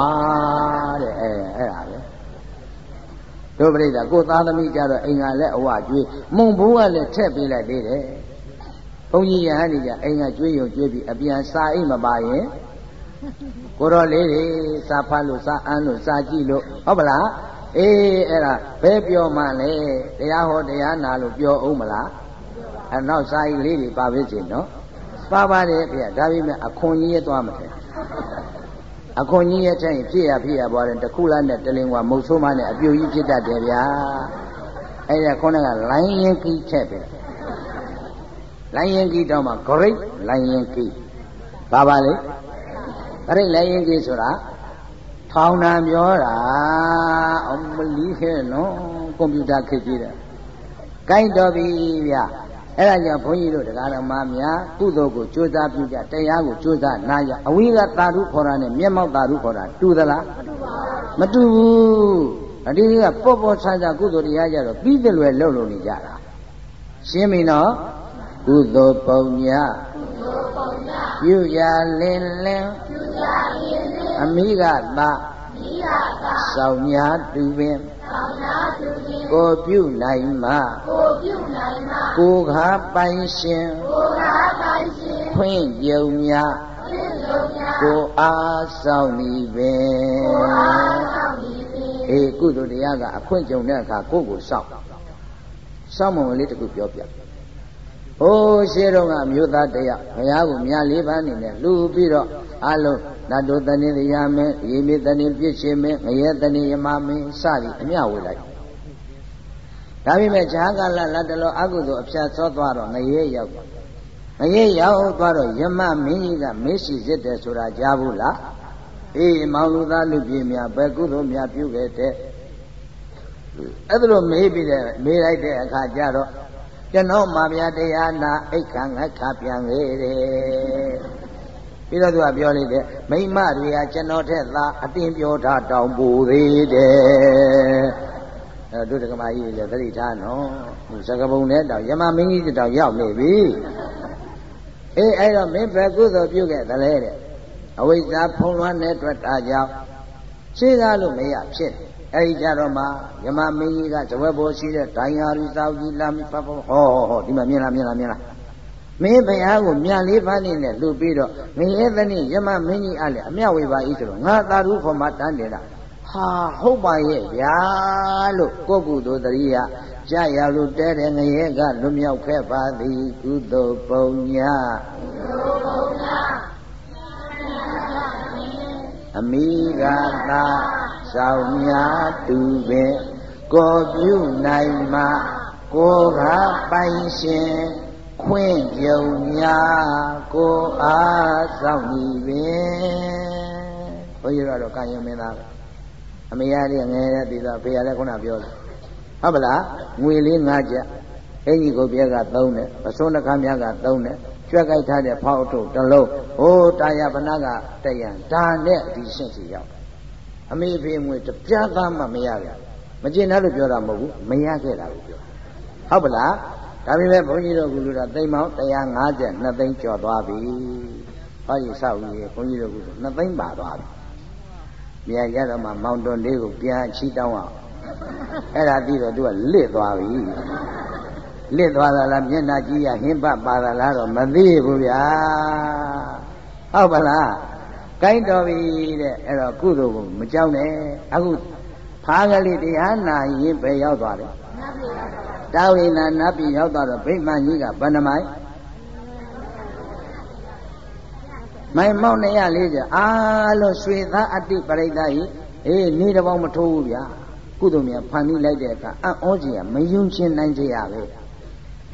တဲ့အဲအဲ့ဒါပဲတို့ပြိဿကိုသားသမီးကြတော့အိမ်ကလည်းအဝကျွေးမုံဘူးကလည်းထက်ပေးလိုက်သေးတယ်ဘုန်းကြီးရဟန်းကြီးကအိမ်ကကျွေးရုံကျွေးပြီးအပြန်စာအိတ်မပါရင် ကိုတော်လေးတွေစာဖတ်လို့စာအမ်းလို့စာကြည့်လို့ဟုတ်ပလားအေးအဲ့ဒါဘယ်ပြောမှလဲတရားဟောတရားနာလို့ပြောအောင်မလားအဲ့နောက်စာအိတ်လေးတွေပါပဲချင်းနော်ပါပါတယ်ဗျာဒါပေမဲ့အခွန်ကြီးရဲ့သွားမထင်အခွန်ကြီးရဲ့တဲ့ဖြစ်ရဖြစ်ရပေါ်တယ်တခုလားနဲ့တလင်ကမုတ်ဆိုးမနဲ့အပြူကြီးဖြစ်တတ်တယ်ဗျာအဲ့ဒါခေါင်းကလိုင်းရင်ကြီးချက်ပဲလိုင်းရင်ကြီးတော့မှ great လိုင်းရင်ကြီးပါပါလေ great လိုင်းရင်ကြီးဆိုတာထောင်နာပြောတာအမလီခဲနော်ကွန်ပျူတာခေတ်ကြီးတယ်ကိုင်းတော်ပြီဗျာအဲ့ဒါကြောင့်ဘုန်းကြီးတို့တရားတော်မှာများကုသိုလ်ကိုကြိုးစားပြုကြတရားကိုကြိုးစားနာရအဝိကသာဓုခေါ်တာနဲ့မျက်မှောက်သာဓုခေါ်တာတူသလားမတူဘူးအဒီကပေါ့ပေါ့ဆန်းဆန်းကုသိုလ်တရားကြတော့ပြီးတယ်လွယ်လှုပ်လို့နေကြတာရှင်းပြီနော် ကုသိုလ်ပုံညာပြုရလင်းလင်းအမိကသာဆောင်ညာတူပင်ကိုပြုနိုင်မှကိုပြုနိုင်မှကိုခါပိုင်ရှင်ကိုခါပိုင်ရှင်ခွင့်ယုံများခွင့်ယုံများကိုအားဆောင်နေပင်ကိုအားဆောင်နေပင်အေးကုသိုလ်တရားကအခွင့်ကြုံတဲ့အခါကိုယ့်ကိုစောင့်စောင့်မုံလေးတစ်ခုပြောပြ ဟိုးရှေးတော့ကမြို့သားတယောက်ဘုရားကိုမြတ်လေးပန်းနေနဲ့လူပြီးတော့အလုံးနတ်တို့တဏှိတရားမင်းရေမေတဏှိပြည့်ရှင်မင်းငရဲတဏှိယမမင်းစသည်အမျှဝေလိုက်ဒါပေမဲ့ဈာကလလတ်တလောအကုသိုလ်အဖျားသောသွားတော့ငရဲရောက်သွားငရဲရောက်သွားတော့ယမမင်းကြီးကမေးရှိစစ်တယ်ဆိုတာကြားဘူးလားအေးမောင်လူသားလူပြည်များဘယ်ကုသိုလ်များပြုခဲ့တဲ့အဲ့ဒါလိုမေးပြီးတဲ့မေးလိုက်တဲ့အခါကျတော့ ကျွန်တော်မှာဗျာတရားနာအိတ်ခံငတ်ခါပြန်ခဲ့တယ်ပြီးတော့သူကပြောလိုက်တယ်မိမတွေကကျွန်တော်ထက်သာအတင်းပြောထားတောင်းပူသေးတယ်အဲတို့တက္ကမကြီးလည်းသတိထားနော်စကပုံနဲ့တောင်ယမမင်းကြီးတောင်ရောက်နေပြီအေးအဲ့တော့မင်းဘယ်ကုသိုလ်ပြုခဲ့သလဲတဲ့အဝိဇ္ဇာဖုံးလွှမ်းတဲ့အတွက်တာကြောင့်ရှင်းကားလို့မရဖြစ် အဲ့ဒီကြတော့မှယမမင်းကြီးကဇဝက်ဘောရှိတဲ့ဒိုင်ယာရီသောက်ကြီးလာမိဖတ်ဖို့ဟောဟောဒီမှာမြင်လားမြင်လားမြင်လားမင်းဘုရားကိုမြတ်လေးပါးနေနဲ့လှူပြီးတော့ငရဲသနည်းယမမင်းကြီးအားလည်းအမြဝေပါဤဆိုတော့ငါသာဓုခေါ်မှတန်းတယ်လားဟာဟုတ်ပါရဲ့ဗျာလို့ကိုကုသိုလ်တရိယာကြာရလို့တဲတဲ့ငရဲကလွမြောက်ခဲ့ပါသည်ကုသိုလ်ပုံညာကုသိုလ်ပုံညာ အမိကသာဆောင်များတူပင်ကိုပြုနိုင်မှကိုကပိုင်ရှင်ခွင့်ကြုံများကိုအားဆောင်ဤပင်ဘုန်းကြီးတို့ကကာယမင်းသားပဲအမေရတဲ့ငယ်တဲ့ဒီသာဖေရလည်းခုနပြောတယ်ဟုတ်ပလားငွေလေး၅ကျပ်အင်ကြီးကိုပြက်ကသုံးတယ်ပစိုးနှခမ်းများကသုံးတယ် ကျွက်ကြိုက်ထားတဲ့ဖောက်ထုတ်တစ်လုံးဟိုတာယာပနာကတယံဒါနဲ့ဒီရှင်းစီရောက်အမေဖေငွေတပြားသားမှမရကြမကျင်တယ်လို့ပြောတာမဟုတ်ဘူးမရခဲ့တာလို့ပြောဟုတ်ပလားဒါပေမဲ့ဘုန်းကြီးတို့ကလူတော်သိမ်းပေါင်း150နှစ်သိန်းကျော်သွားပြီဟောဒီဆောက်ကြီးဘုန်းကြီးတို့ကနှစ်သိန်းပါသွားပြီမြန်ရတော့မှမောင်တွန်လေးကိုပြန်ချီတောင်းအောင်အဲ့ဒါပြီးတော့သူကလစ်သွားပြီ လစ်သွားတာလားမျက်နှာကြီးရဟင်းပတ်ပါတာလားတော့မသိဘူးဗျာဟုတ်ပါလားကိုင်းတော်ပြီတဲ့အဲ့တော့ကုသိုလ်ကိုမကြောက်နဲ့အခုဖားကလေးတရားနာရင်ပဲရောက်သွားတယ်တာဝိနာနတ်ပြည်ရောက်သွားတော့ဗိမာန်ကြီးကဘယ်နှမိုင်မိုင်မောက်240အားလုံးရွှေသားအတိပရိသတ်ဟိအေးနေတပေါင်းမထိုးဘူးဗျာကုသိုလ်များဖန်ပြီးလိုက်တဲ့အခါအံ့ဩခြင်းကမယုံချင်းနိုင်ကြရပဲ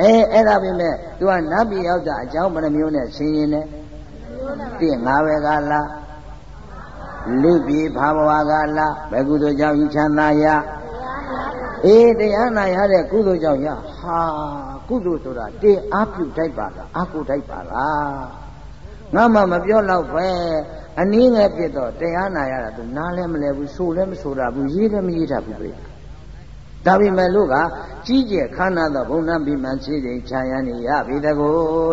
အဲအဲ့ဒါပဲမဲ့သူကနတ်ပြည်ရောက်တာအကြောင်းဘယ်နှမျိုးနဲ့ဆင်းရင်လဲတင့်ငါပဲကလားဟလူပြေဖာဘဝကလာဘယ်ကုသိုလ်ကြောင့်ချမ်းသာရအေးတရားနာရတဲ့ကုသိုလ်ကြောင့်ရဟာကုသိုလ်ဆိုတာတင်အားပြုတိုက်ပါလားအာကုတိုက်ပါလားငါမှမပြောတော့ပဲအနည်းငယ်ဖြစ်တော့တရားနာရတာသူနားလည်းမလဲဘူးဆိုလည်းမဆိုတာဘူးရေးလည်းမရေးတတ်ဘူးပြ ဒါပေမဲ့လို့ကကြီးကျယ်ခမ်းနားသောဘုံနာပိမှန်စီရင်ခြံရနေရပြီတကူ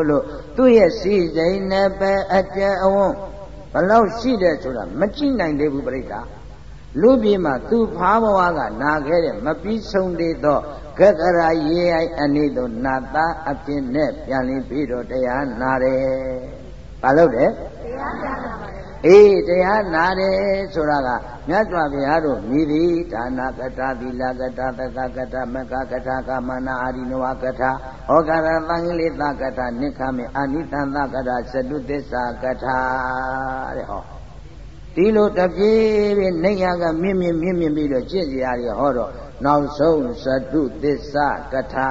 လို့သူ့ရဲ့စီစိန်နဲ့ပဲအကျယ်အဝန်းဘလောက်ရှိတယ်ဆိုတာမကြည့်နိုင်သေးဘူးပြိတ္တာလူပြည်မှာသူဖားဘဝကနာခဲ့တဲ့မပြီးဆုံးသေးသောကကရာရေအိုင်အနိသောနာသားအဖြစ်နဲ့ပြန်လင်းပြီးတော့တရားနာတယ်။ဘာလို့လဲ။တရားနာပါ အေးတရားနာတယ်ဆိုတာကမြတ်စွာဘုရားတို့မြည်သည်ဒါနာကတာသီလကတာသကကတာမကကတာကာမနာအာရိနဝကတာဩကာရသံဃိသကတာနိခမေအာနိတံသကတာသတုသစ္စာကတာတဲ့ဟောဒီလိုတပြေးပြေးနေရကမြင့်မြင့်မြင့်မြင့်ပြီးတော့ကြည့်စရာတွေဟောတော့ နောက်ဆုံးသတုသစ္စာကထာ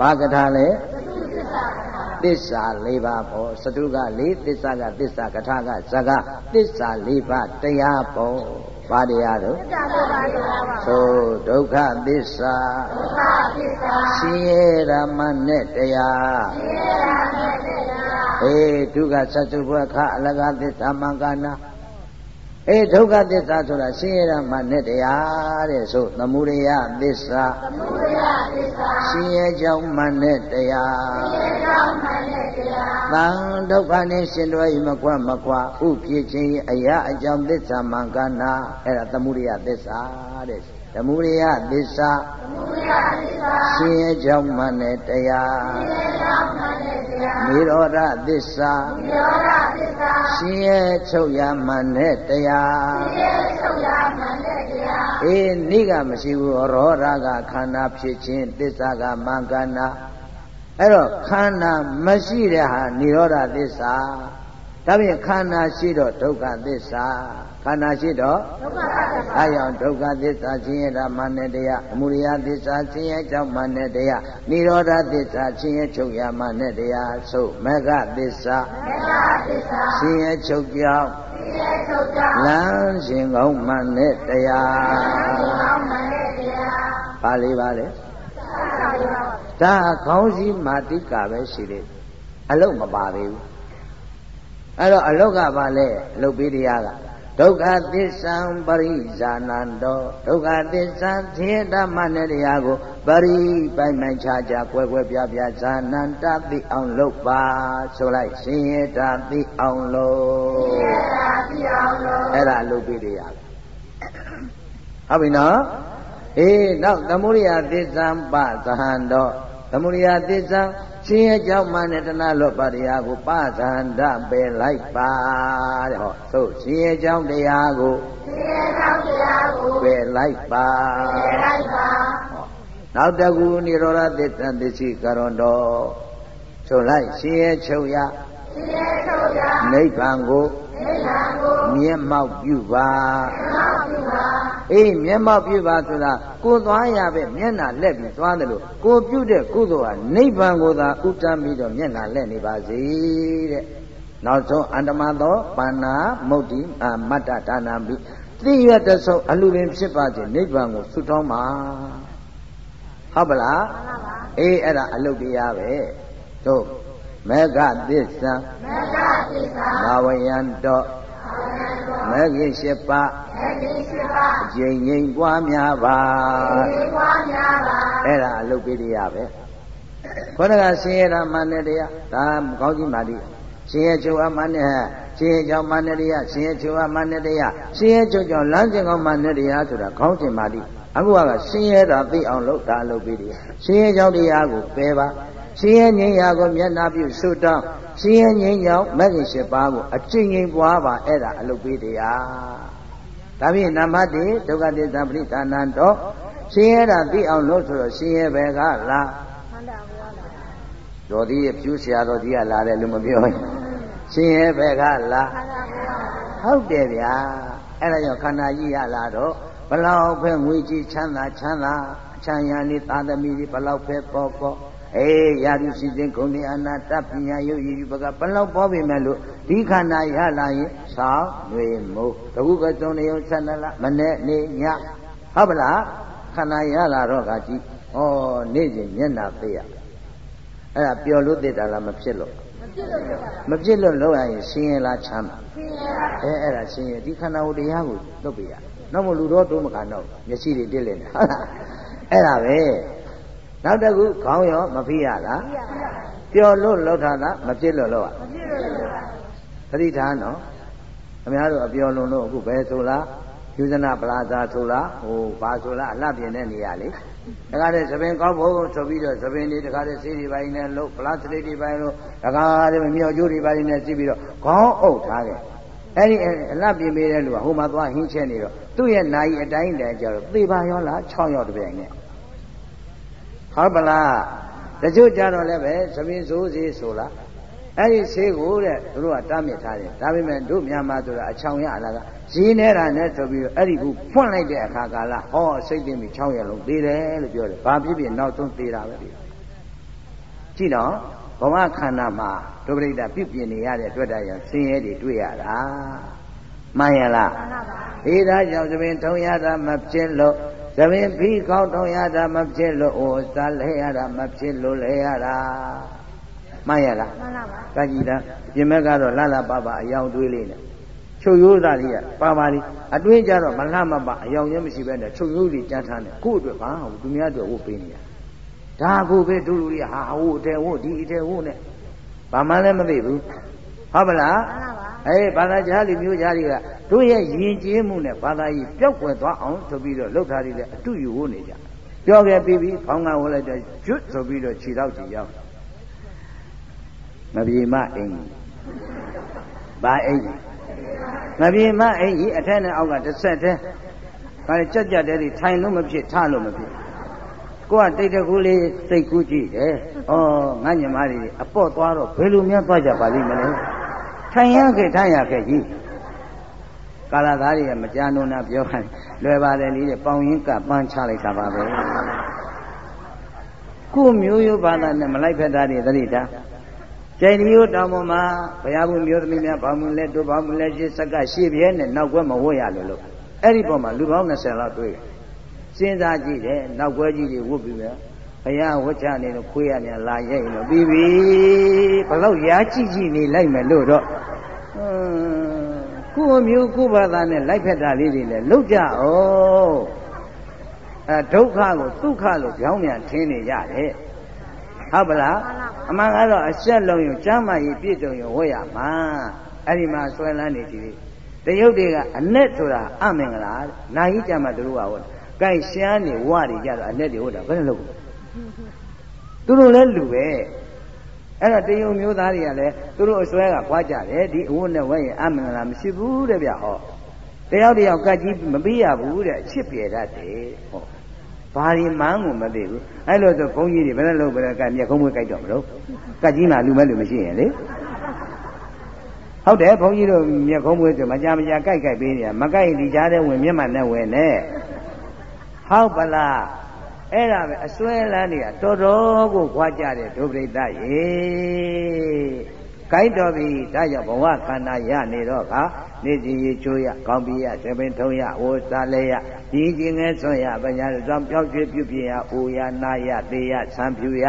ဘာကထာလဲသတုသစ္စာကထာသစ္စာ၄ပါးပေါ်သတုက၄သစ္စာကသစ္စာကထာကဇကသစ္စာ၄ပါးတရားပေါ်ဘာတရားတို့သစ္စာ၄ပါးတရားပါသို့ဒုက္ခသစ္စာဒုက္ခသစ္စာရှင်ရဓမ္မနဲ့တရားရှင်ရဓမ္မနဲ့တရားအေဒုက္ခသတ္တဘဝခအလကသစ္စာမင်္ဂနာ အေးဒုက္ခသစ္စာဆိုတာဆင်းရဲတာမှနဲ့တရားတဲ့ဆိုသမုဒယသစ္စာသမုဒယသစ္စာဆင်းရဲကြောင်းမှနဲ့တရားဆင်းရဲကြောင်းမှနဲ့တရားသံဒုက္ခနဲ့ရှင်တော်ဤမကွမကွာဥဖြစ်ခြင်းအရာအကြောင်းသစ္စာမှန်ကနာအဲ့ဒါသမုဒယသစ္စာတဲ့သမုဒယသစ္စာသမုဒယသစ္စာဆင်းရဲကြောင်းမှနဲ့တရားဆင်းရဲကြောင်းမှနဲ့တရားနိရောဓသစ္စာနိရောဓသစ္စာ ဆင်းရဲချုပ်ရမှနဲ့တရားဆင်းရဲချုပ်ရမှနဲ့တရားအေးနိကမရှိဘူးရောဓကခန္ဓာဖြစ်ခြင်းသစ္စာကမင်္ဂနာအဲ့တော့ခန္ဓာမရှိတဲ့ဟာနိရောဓသစ္စာ ဒါဖြင့်ခန္ဓာရှိတော့ဒုက္ခသစ္စာခန္ဓာရှိတော့ဒုက္ခသစ္စာအဲကြောင့်ဒုက္ခသစ္စာချင်းရတာမနဲ့တရားအမှုရိယသစ္စာချင်းရကြောင့်မနဲ့တရားនិရောဓသစ္စာချင်းရချုပ်ရမနဲ့တရားဆိုမဂ္ဂသစ္စာမဂ္ဂသစ္စာချင်းရချုပ်ကြောင့်လမ်းရှင်ကောင်းမှန်တဲ့တရားပါဠိပါလေဒါခေါင်းစည်းမာတိကာပဲရှိတယ်အလုံးမပါသေးဘူး အဲ့တော့အလုတ်ကပါလဲအလုတ်ပေးတရားကဒုက္ခသစ္စာပရိဇာနန္တောဒုက္ခသစ္စာသေတမနဲ့တရားကိုပရိပိုင်ပိုင်ခြားခြားကွဲကွဲပြားပြားဇာနန္တသိအောင်လုပ်ပါဆိုလိုက်ရှင်ရတာသိအောင်လုပ်ရှင်ရတာသိအောင်လုပ်အဲ့ဒါအလုတ်ပေးတရားဟုတ်ပြီနော်အေးနောက်သမုဒိယသစ္စာပသဟံတော့သမုဒိယသစ္စာ ရှင်ရဲ့ကြောင့်မှနဲ့တဏှလွတ်ပါတရားကိုပဇန္ဒပယ်လိုက်ပါတဲ့ဟောသို့ရှင်ရဲ့ကြောင့်တရားကိုရှင်ရဲ့ကြောင့်တရားကိုပယ်လိုက်ပါပယ်လိုက်ပါနောက်တကူនិရောဓသစ္စာသစ္စိကရွန်တော်ဆိုလိုက်ရှင်ရဲ့ချုပ်ရရှင်ရဲ့ချုပ်ရ နိဗ္ဗာန်ကိုနိဗ္ဗာန်ကိုမျက်မှောက်ပြုပါမျက်မှောက်ပြုပါအေးမျက်မှောက်ပြုပါဆိုတာကိုသွားရပဲမျက်နှာလက်ပြီးသွားတယ်လို့ကိုပြုတဲ့ကုသိုလ်ဟာနိဗ္ဗာန်ကိုသာဥတ္တမ်းပြီးတော့မျက်နှာလက်နေပါစေတဲ့နောက်ဆုံးအန္တမသောပါဏာမုတ်တိအမတ္တဒါနာပိသိရတဆုံးအလူပင်ဖြစ်ပါစေနိဗ္ဗာန်ကိုဆုတောင်းပါဟုတ်ပလားမှန်ပါပါအေးအဲ့ဒါအလုတ်တရားပဲတို့ မေဃသစ္စာမေဃသစ္စာဘာဝယံတော့မေဃိရှိပါမေဃိရှိပါအကျဉ်းငိမ့်ပွားများပါအကျဉ်းပွားများပါအဲ့ဒါအလုတ်ပေးတရားပဲခေါင်းကဆင်းရဲတာမှန်တဲ့တရားဒါကောင်းကြီးမာတိဆင်းရဲချုပ်အမှန်နဲ့ဆင်းရဲကြောင့်မှန်တဲ့တရားဆင်းရဲချုပ်အမှန်တဲ့တရားဆင်းရဲချုပ်ကြောင့်လမ်းကျင်ကောင်းမှန်တဲ့တရားဆိုတာခေါင်းတင်မာတိအခုကဆင်းရဲတာသိအောင်လုပ်တာလုပ်ပေးတယ်ဆင်းရဲကြောင့်တရားကိုပယ်ပါ ရှင်ရဲ့ငြိမ်းရာကိုမျက်နာပြုဆုတောင်းရှင်ရဲ့ငြိမ်းကြောင့်မဂ္ဂင်၈ပါးကိုအကျင့်ငြိမ်းပွားပါအဲ့ဒါအလုပ်ပေးတရားဒါဖြင့်နံပါတ်1ဒုက္ခသစ္စာပရိသနာတော့ရှင်ရဲ့တာသိအောင်လို့ဆိုတော့ရှင်ရဲ့ဘယ်ကလားတော်ဒီဖြူဆရာတော်ကြီးကလာတယ်လို့မပြောရင်ရှင်ရဲ့ဘယ်ကလားဟုတ်တယ်ဗျာအဲ့ဒါကြောင့်ခန္ဓာကြီးရလာတော့ဘလောက်ပဲငွေကြီးချမ်းသာချမ်းသာအချမ်းရနေသာသမီတွေဘလောက်ပဲပေါ်ပေါ် အေးရာသူစီစဉ်ခုံနေအနာတပညာယုတ်ရည်ပကဘလောက်ပေါ်ပြီမဲ့လို့ဒီခန္ဓာရလာရင်ဆောင်းနှွေမိုးတခုကစုံနေုံဆက်နလမနဲ့နေညဟုတ်ပလားခန္ဓာရလာတော့ကကြည့်ဩနေ့စဉ်မျက်နှာသိရအဲ့ဒါပျော်လို့သိတာလားမဖြစ်လို့မဖြစ်လို့လောက်ရရင်ဆင်းရဲလားချမ်းသာအဲအဲ့ဒါဆင်းရဲဒီခန္ဓာကိုတရားကိုလွတ်ပြရနောက်မလူတော့တုံးမကန်တော့မျက်စိတွေတက် lên ဟုတ်လားအဲ့ဒါပဲ နောက်တစ်ခုခေါင်းရောမဖိရလားပျော်လို့လောက်ထားတာမဖြစ်လို့လောက်ရမဖြစ်လို့လောက်ရသတိထားနော်အများတို့အပျော်လွန်လို့အခုဘယ်ဆိုလားယူဇနာပလာဇာဆိုလားဟိုဘာဆိုလားအလှပြင်တဲ့နေရာလေတခါတည်းသပင်ကောက်ဖို့ဆိုပြီးတော့သပင်တွေတခါတည်းဆေးတွေပိုင်းနဲ့လို့ပလတ်စတစ်တွေပိုင်းလို့တခါတည်းမြောက်ကျိုးတွေပိုင်းနဲ့စီးပြီးတော့ခေါင်းအုပ်ထားခဲ့အဲ့ဒီအလှပြင်ပေးတဲ့လူကဟိုမှာသွားဟင်းချက်နေတော့သူ့ရဲ့နာယီအတိုင်းတည်းကျတော့သေပါရောလား6ရောက်တပြိုင်နဲ့ ဟုတ်ပလားတချို့ကြတော့လည်းပဲသမင်းစိုးစီဆိုလားအဲ့ဒီဆေးကိုတဲ့သူတို့ကတားမြစ်ထားတယ်ဒါပေမဲ့တို့မြန်မာဆိုတာအချောင်ရအလားကရင်းနေတာနဲ့ဆိုပြီးတော့အဲ့ဒီကူဖွင့်လိုက်တဲ့အခါကာလဟောစိတ်သိပြီ6ရက်လုံးသေးတယ်လို့ပြောတယ်ဘာဖြစ်ဖြစ်နောက်ဆုံးသေးတာပဲဒီကြည့်တော့ဘဝခန္ဓာမှာဒုပရိဒပြုပြင်နေရတဲ့အတွက်တည်းရဆင်းရဲတွေတွေ့ရတာမှန်ရလားမှန်ပါပါဒီဒါကြောင့်သမင်ထုံရတာမဖြစ်လို့ သမင်ဖီးကောက်ထုံရတာမဖြစ်လို့ဩစားလဲရတာမဖြစ်လို့လဲရတာမှန်ရလားမှန်ပါပါကကြည်တာပြင်မဲ့ကတော့လှလှပပအယောင်တွေးလေးနဲ့ချုပ်ရိုးသားလေးကပါပါလေးအတွင်းကြတော့မလှမပအယောင်ချင်းမရှိပဲနဲ့ချုပ်ရိုးလေးကြမ်းထားတယ်ကို့အတွက်ဘာဟုတ်သူများအတွက်ဝုတ်ပေးနေရဒါကိုပဲဒုလူလေးဟာဝုတ်တယ်ဝုတ်ဒီအတယ်ဝုတ်နဲ့ဘာမှလည်းမသိဘူး ဟုတ်ပလားမှန်ပါပါအေးဘာသာကြားလူမျိုးကြားတွေကတို့ရဲ့ယဉ်ကျေးမှုနဲ့ဘာသာကြီးပျောက်ကွယ်သွားအောင်ဆိုပြီးတော့လှုပ်ထားတယ်အတူယူဝနေကြပြောခဲ့ပြီးပြီးဖောင်းကဝလိုက်တော့ကျွတ်ဆိုပြီးတော့ခြေတော့ကြည့်ရောက်မပြေမအိမ်ဘာအိမ်မပြေမအိမ်ကြီးအထက်နဲ့အောက်ကတစ်ဆက်တည်းဒါကြက်ကြက်တဲ့ထိုင်လို့မဖြစ်ထလို့မဖြစ် ကိုကတိတ်တကူလေးစိတ်ကူးကြည့်တယ်။ဩငါညီမတွေအပေါ့သွားတော့ဘယ်လိုများသွားကြပါလိမ့်မလဲ။ထိုင်ရခဲ့ထိုင်ရခဲ့ကြီး။ကာလသားတွေကမကြာနုံနာပြောခိုင်းလွယ်ပါတယ်လေးတဲ့ပေါင်ရင်းကပန်းချလိုက်တာပါပဲ။ကိုမျိုးရိုးဘာသာနဲ့မလိုက်ဖက်တာတွေသတိထား။ကျိန်ဒီယိုတောင်ပေါ်မှာဘုရားဘုမျိုးသမီးများဘာမှုလဲတို့ဘာမှုလဲရှစ်စက်ကရှေ့ပြဲနဲ့နောက်ကွယ်မဝတ်ရလို့လို့အဲ့ဒီပေါ်မှာလူပေါင်း20လောက်တွေ့တယ် စဉ်းစားကြည့်တယ်နောက်ွယ်ကြီးတွေဝတ်ပြီးမယ်ဘုရားဝတ်ချနေလို့ခွေးရမြန်လာရဲ့ရင်တော့ပြီးပြီဘလို့ရားကြည့်ကြည့်နေလိုက်မယ်လို့တော့ကိုယ်မျိုးကိုယ်ဘာသာနဲ့လိုက်ဖက်တာလေးတွေလည်းလုတ်ကြအောင်အဲဒုက္ခကိုဒုက္ခလို့ကြောင်းမြန်ထင်းနေရတယ်ဟုတ်ပလားအမှန်ကတော့အဆက်လုံးရင်ကျမ်းမာရေးပြည့်စုံရင်ဝတ်ရမှာအဲ့ဒီမှာဆွဲလန်းနေကြည့်တရုတ်တွေကအ내ဆိုတာအမင်္ဂလာနာကြီးကြမှာတို့ကဝတ် ကိုက်ရှမ်းနေဝတွေကြတော့အ내တွေဟုတ်တာဘယ်နဲ့လုပ်သူတို့လည်းလူပဲအဲ့တော့တယုံမျိုးသားတွေကလည်းသူတို့အစွဲကခွာကြတယ်ဒီအဝတ်နဲ့ဝဲရင်အမင်္ဂလာမရှိဘူးတဲ့ဗျဟောတယောက်တယောက်ကတ်ကြီးမပြီးရဘူးတဲ့အချစ်ပြေတတ်တယ်ဟောဘာဒီမှန်းကိုမသိဘူးအဲ့လိုဆိုဘုန်းကြီးတွေဘယ်နဲ့လုပ်ဘယ်နဲ့ကတ်မြက်ခုံးမွေးကြိုက်တော့မလို့ကတ်ကြီးမှလူမဲ့လူမရှိရင်လေဟုတ်တယ်ဘုန်းကြီးတို့မြက်ခုံးမွေးဆိုမကြမကြကြိုက်ကြိုက်ပေးနေရမကြိုက်ဒီကြားထဲဝင်မျက်မှန်နဲ့ဝင်နဲ့ ဟုတ်ပလားအဲ့ဒါပဲအစွဲလန်းတွေကတော်တော်ကိုခွာကြတဲ့ဒုပရိသရေကိုက်တော်ပြီဒါကြောင့်ဘဝခန္ဓာရနေတော့ကနေစီရေချိုးရကောင်းပြီရသပင်ထုံးရဝိုးစားလဲရဒီကျင်ငယ်ဆွံ့ရပညာကြောင့်ပြောက်ရွှေ့ပြုပြင်ရအိုရနာရသေးရဆံဖြူရ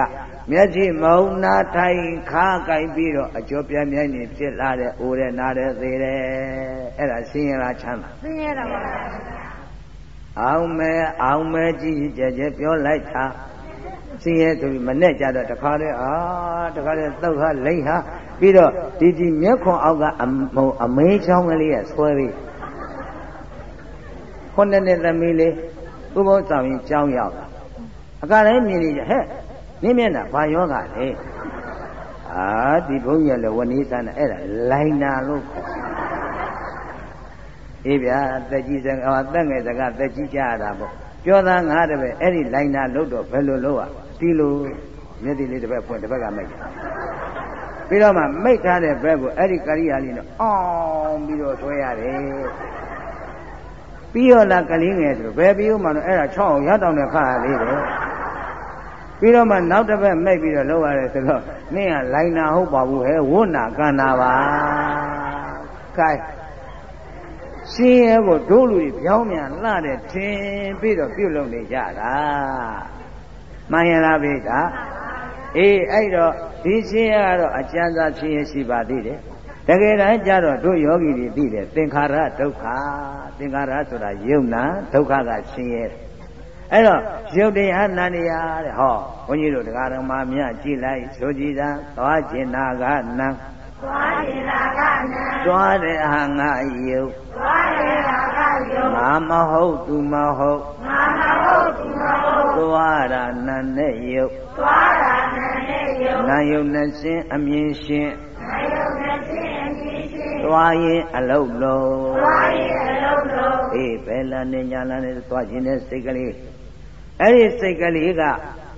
မျက်စိမုံနာထိုင်ခါကိုက်ပြီးတော့အကျော်ပြင်းပြင်းနေဖြစ်လာတဲ့အိုတဲ့နာတဲ့သေးတယ်အဲ့ဒါဆင်းရဲလားချမ်းသာဆင်းရဲတာပါ အောင်မဲအောင်မဲကြည့်ကြကြပြောလိုက်တာဆင်းရဲဆိုပြီးမနဲ့ကြတော့တခါတည်းအာတခါတည်းသုတ်ဟာလိမ့်ဟာပြီးတော့ဒီဒီမျက်ခွန်အောက်ကအမုံအမေးချောင်းကလေးကဆွဲပြီးခုနှစ်နှစ်သမီးလေးဥပုသ်ဆောင်ရင်ကြောင်းရောက်အကလည်းမြင်နေကြဟဲ့နင်းမျက်နှာဘာယောဂလဲအာဒီဘုန်းကြီးလည်းဝဏီသနာအဲ့ဒါလိုင်နာလို့ခေါ် အေးဗျာတက်ကြီးစကားတက်ငယ်စကားတက်ကြီးကြရတာပေါ့ပြောသားငါတပည့်အဲ့ဒီလိုင်နာလို့တော့ဘယ်လိုလုပ်อ่ะဒီလိုမျက်တိလေးတစ်ပတ်ဖွင့်တစ်ပတ်ကမိတ်ပြီးတော့မှမိတ်ထားတဲ့ဘက်ကိုအဲ့ဒီကရိယာလေးနဲ့အောင်ပြီးတော့ဆွဲရတယ်ပြီးတော့လာကလေးငယ်ဆိုဘယ်ပြီးမှတော့အဲ့ဒါ6အောင်ရတောင်းတဲ့ခါလေးတယ်ပြီးတော့မှနောက်တစ်ပတ်မိတ်ပြီးတော့လောက်ရတယ်ဆိုတော့နင်းကလိုင်နာဟုတ်ပါဘူးဟဲ့ဝတ်နာကန္နာပါခိုင်း ရှင်ရဲ့ကိုဒုလူတွေပြောင်းမြန်လှတဲ့ထင်ပြီးတော့ပြုတ်လုံနေကြတာမှန်ရလားဗျာအေးအဲ့တော့ဒီရှင်ရကတော့အကျဉ်းစားရှင်ရရှိပါသေးတယ်တကယ်တမ်းကျတော့တို့ယောဂီတွေသိတယ်သင်္ခါရဒုက္ခသင်္ခါရဆိုတာယုံနာဒုက္ခကရှင်ရဲအဲ့တော့ရုပ်တရားနာနေရတဲ့ဟောဘုန်းကြီးတို့တရားတော်မှာမြကြည့်လိုက်ဆိုကြည်သာသွားကျင်နာကနံ သွားကျင်နာကနံသွားတဲ့ဟာငါယုတ်သွားတဲ့ဟာကယုတ်ငါမဟုတ်သူမဟုတ်ငါမဟုတ်သူမဟုတ်သွားတာနာနဲ့ယုတ်သွားတာနာနဲ့ယုတ်နာယုတ်နဲ့ရှင်အမြင်ရှင်နာယုတ်နဲ့ရှင်အမြင်ရှင်သွားရင်အလုတ်လုံးသွားရင်အလုတ်လုံးအေးဘယ်လာနေညာလာနေသွားခြင်းနဲ့စိတ်ကလေးအဲ့ဒီစိတ်ကလေးက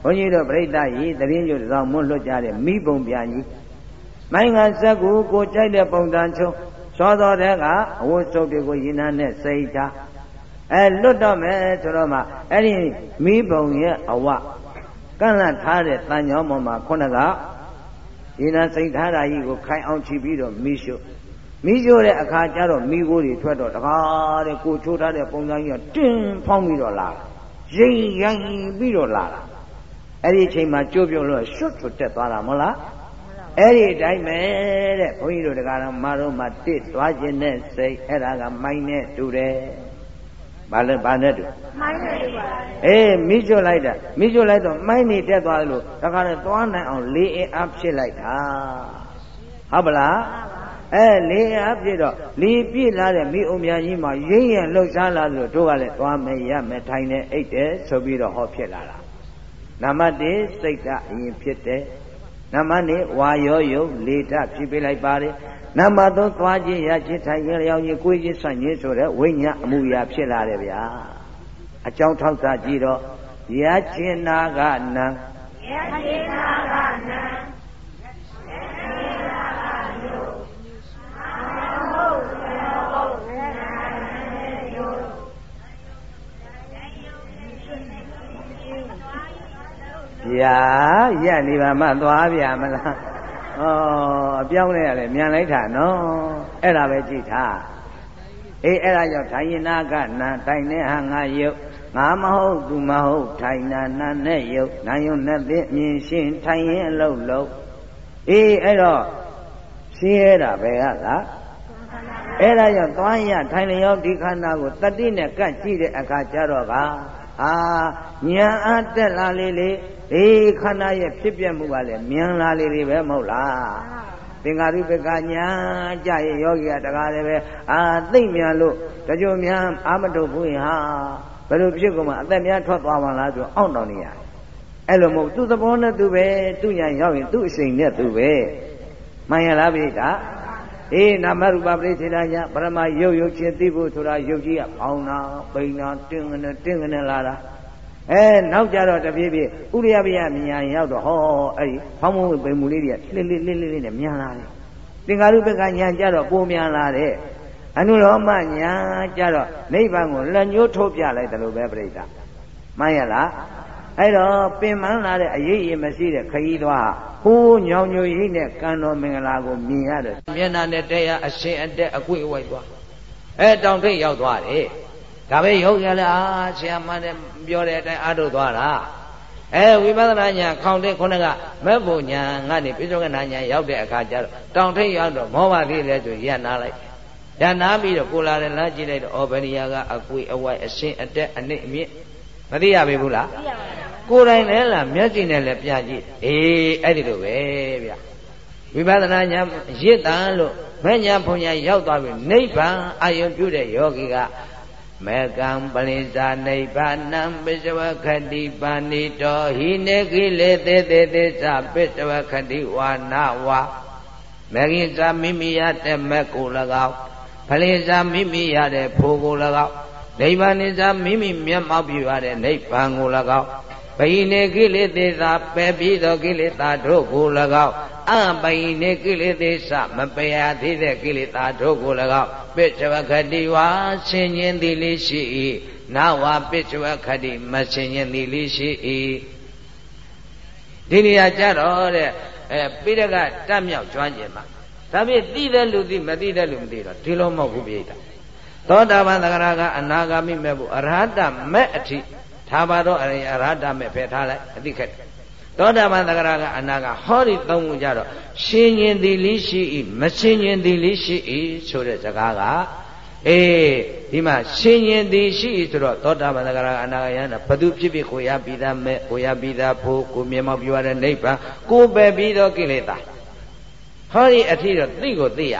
ဘုန်းကြီးတို့ပြိဿကြီးတရင်ကျိုးတောင်မွတ်လွတ်ကြတဲ့မိဘုံပြကြီး မိုင်းကစက်ကူကိုကြိုက်တဲ့ပုံတန်ချုံသောသောတဲ့ကအဝတ်စုပ်တွေကိုရင်နာနဲ့စိတ်ထားအဲလွတ်တော့မယ်ဆိုတော့မှအဲ့ဒီမိဘုံရဲ့အဝကန့်လန့်ထားတဲ့တန်ကြောင်းပေါ်မှာခုနကရင်နာစိတ်ထားတာကြီးကိုခိုင်အောင်ချီပြီးတော့မိရှုမိရှုတဲ့အခါကျတော့မိကိုတွေထွက်တော့တကားတဲ့ကိုချိုးထားတဲ့ပုံစံကြီးကတင်းဖောင်းပြီးတော့လာရိမ်ရိုင်းပြီးတော့လာတာအဲ့ဒီအချိန်မှာကြိုးပြုံလို့ရှွတ်ထွတ်တက်သွားတာမဟုတ်လား အဲ့ဒီအတိုင်းပဲတဲ့ဘုန်းကြီးတို့တရားတော်မတော်မှာတစ်သွားခြင်းနဲ့စိတ်အဲ့ဒါကမိုင်းနဲ့တူတယ်ဘာလဲဘာနဲ့တူမိုင်းနဲ့တူပါအေးမိကျွတ်လိုက်တာမိကျွတ်လိုက်တော့မိုင်းနေတက်သွားလို့တခါတော့သွားနိုင်အောင်လေးအင်အားဖြစ်လိုက်တာဟုတ်ပလားအဲလေးအားပြည့်တော့လေးပြည့်လာတဲ့မိအုံမြကြီးမှာရင်းရင်လှုပ်ရှားလာလို့တို့ကလည်းသွားမယ်ရမယ်ထိုင်နေအိတ်တယ်ဆိုပြီးတော့ဟောဖြစ်လာတာနံပါတ်1စိတ်ကအရင်ဖြစ်တယ် နံပါတ်2ဝါရောယုတ်လေဓဖြစ်ပေးလိုက်ပါတယ်နံပါတ်3သွားခြင်းရခြင်းထိုင်ခြင်းလျောင်းခြင်းကိုယ်ခြင်းဆွန့်ခြင်းဆိုတဲ့ဝိညာဉ်အမှုရာဖြစ်လာတယ်ဗျာအကြောင်းထောက်တာကြည့်တော့ရခြင်းနာကနံရခြင်းနာကနံ ဗျာရက်နေပါမှသွားဗျာမလားဩအပြောင်းလဲရလဲမြန်လိုက်တာနော်အဲ့ဒါပဲကြည့်ထားအေးအဲ့ဒါကြောင့်ထိုင်ရင်နာကနာတိုင်နေဟာငါယုတ်ငါမဟုတ်သူမဟုတ်ထိုင်နာနာနဲ့ယုတ်နာယုံနဲ့သိမြင်ရှင်းထိုင်ရင်အလုံးလုံးအေးအဲ့တော့ရှင်းရတာပဲဟာလားအဲ့ဒါကြောင့်သွားရထိုင်လျောဒီခန္ဓာကိုတတိနဲ့ကန့်ကြည့်တဲ့အခါကျတော့က အာညာအတက်လာလေလေဒီခန္ဓာရဲ့ဖြစ်ပြမှုကလည်းမြန်လာလေလေပဲမဟုတ်လားသင်္ကာရုပကညာကြရဲ့ယောဂီကတကားလည်းပဲအာသိမ့်မြန်လို့တကြိုမြန်အာမတုဘူးရင်ဟာဘယ်လိုဖြစ်ကုန်မှအသက်များထွက်သွားမှလားဆိုအောင့်တောင်နေရတယ်အဲ့လိုမဟုတ်သူ့သဘောနဲ့သူပဲသူ့ညာရောက်ရင်သူ့အချိန်နဲ့သူပဲမှန်ရလားဗျာ အေးနာမရူပပရိသေဒညာပရမယုတ်ယုတ်ချင်းသိဖို့ဆိုတာယုတ်ကြီးကပေါင်းတာပိန်တာတင်းကနေတင်းကနေလာတာအဲနောက်ကြတော့တပြေးပြေးဥရိယပယမြန်ရောက်တော့ဟောအဲ့ဒီဖောင်းမုံပိန်မူလေးတွေကလှစ်လှစ်လှစ်လှစ်နဲ့မြန်လာတယ်သင်္ကာရုပကညာကြတော့ပိုမြန်လာတယ်အနုရောမညာကြတော့နိဗ္ဗာန်ကိုလက်ညှိုးထိုးပြလိုက်တယ်လို့ပဲပြိဋ္ဌာမှန်ရလား အဲ့တော့ပင်မလာတဲ့အရေးအမရှိတဲ့ခရီးသွားဟိုးညောင်ညိုရိပ်နဲ့ကံတော်မင်္ဂလာကိုမြင်ရတယ်မျက်နှာနဲ့တရားအရှင်အတက်အကွေ့ဝိုက်သွားအဲတောင်ထိပ်ရောက်သွားတယ်ဒါပဲရုပ်ရလဲအာဆရာမနဲ့ပြောတဲ့အတိုင်းအားထုတ်သွားတာအဲဝိပဿနာညာခေါင်တဲ့ခုနကမက်ဖို့ညာငါနေပြစ္ဆုကနာညာရောက်တဲ့အခါကျတော့တောင်ထိပ်ရောက်တော့မောပါသေးလဲဆိုရနာလိုက်ရနာပြီးတော့ကိုလာတယ်လားကြည့်လိုက်တော့ဩဗရိယာကအကွေအဝိုက်အရှင်အတက်အနစ်အမြင့် မသိရပြီဘူးလားသိရပါဘူးကိုယ်တိုင်လည်းလားမျက်စိနဲ့လည်းပြကြည့်အေးအဲ့ဒီလိုပဲဗျဝိပဿနာညာရစ်တန်လို့မညာဘုံညာရောက်သွားပြီနိဗ္ဗာန်အာယုပြုတဲ့ယောဂီကမေကံပရိစ္ဆာနိဗ္ဗာနံပစ္စဝခတိပါဏိတောဟိနေကိလေသေသေသစ္စာပစ္စဝခတိဝါနာဝါမေကိစ္စမိမိရတဲ့မက်ကို၎င်းပရိစ္ဆာမိမိရတဲ့ဖိုးကို၎င်း နိဗ္ဗာန်နိစ္စမိမိမျက်မှောက်ပြုရတဲ့နိဗ္ဗာန်ကို၎င်းဘိနေကိလေသာပယ်ပြီးသောကိလေသာတို့ကို၎င်းအဘိနေကိလေသာမပယ်ရသေးတဲ့ကိလေသာတို့ကို၎င်းပိစ္ဆဝခတိဝါဆင်ញင်သည်လေးရှိ၏နာဝပိစ္ဆဝခတိမဆင်ញင်သည်လေးရှိ၏ဒီနေရာကြတော့တဲ့အဲပိဋကတတ်မြောက်ကျွမ်းကျင်မှာဒါဖြင့်သိတဲ့လူသိမသိတဲ့လူမသိတော့ဒီလိုမဟုတ်ဘူးပြိတ္တာ သောတာပန်သဂရကအနာဂါမိမဲ့ဘူးအရဟတမဲ့အထိထားပါတော့အရဟတမဲ့ဖယ်ထားလိုက်အတိခက်သောတာပန်သဂရကအနာကဟောဒီသုံးခုကြတော့ရှင်ញင်သည်လေးရှိ၏မရှင်ញင်သည်လေးရှိ၏ဆိုတဲ့စကားကအေးဒီမှာရှင်ញင်သည်ရှိ၏ဆိုတော့သောတာပန်သဂရကအနာကယန္တာဘသူဖြစ်ဖြစ်ကိုရပြီးသားမဲ့ကိုရပြီးသားဖို့ကိုမြင်မောက်ပြရတဲ့နိဗ္ဗာန်ကိုပဲပြီးတော့ကိလေသာဟောဒီအထီတော့သိကိုသိရ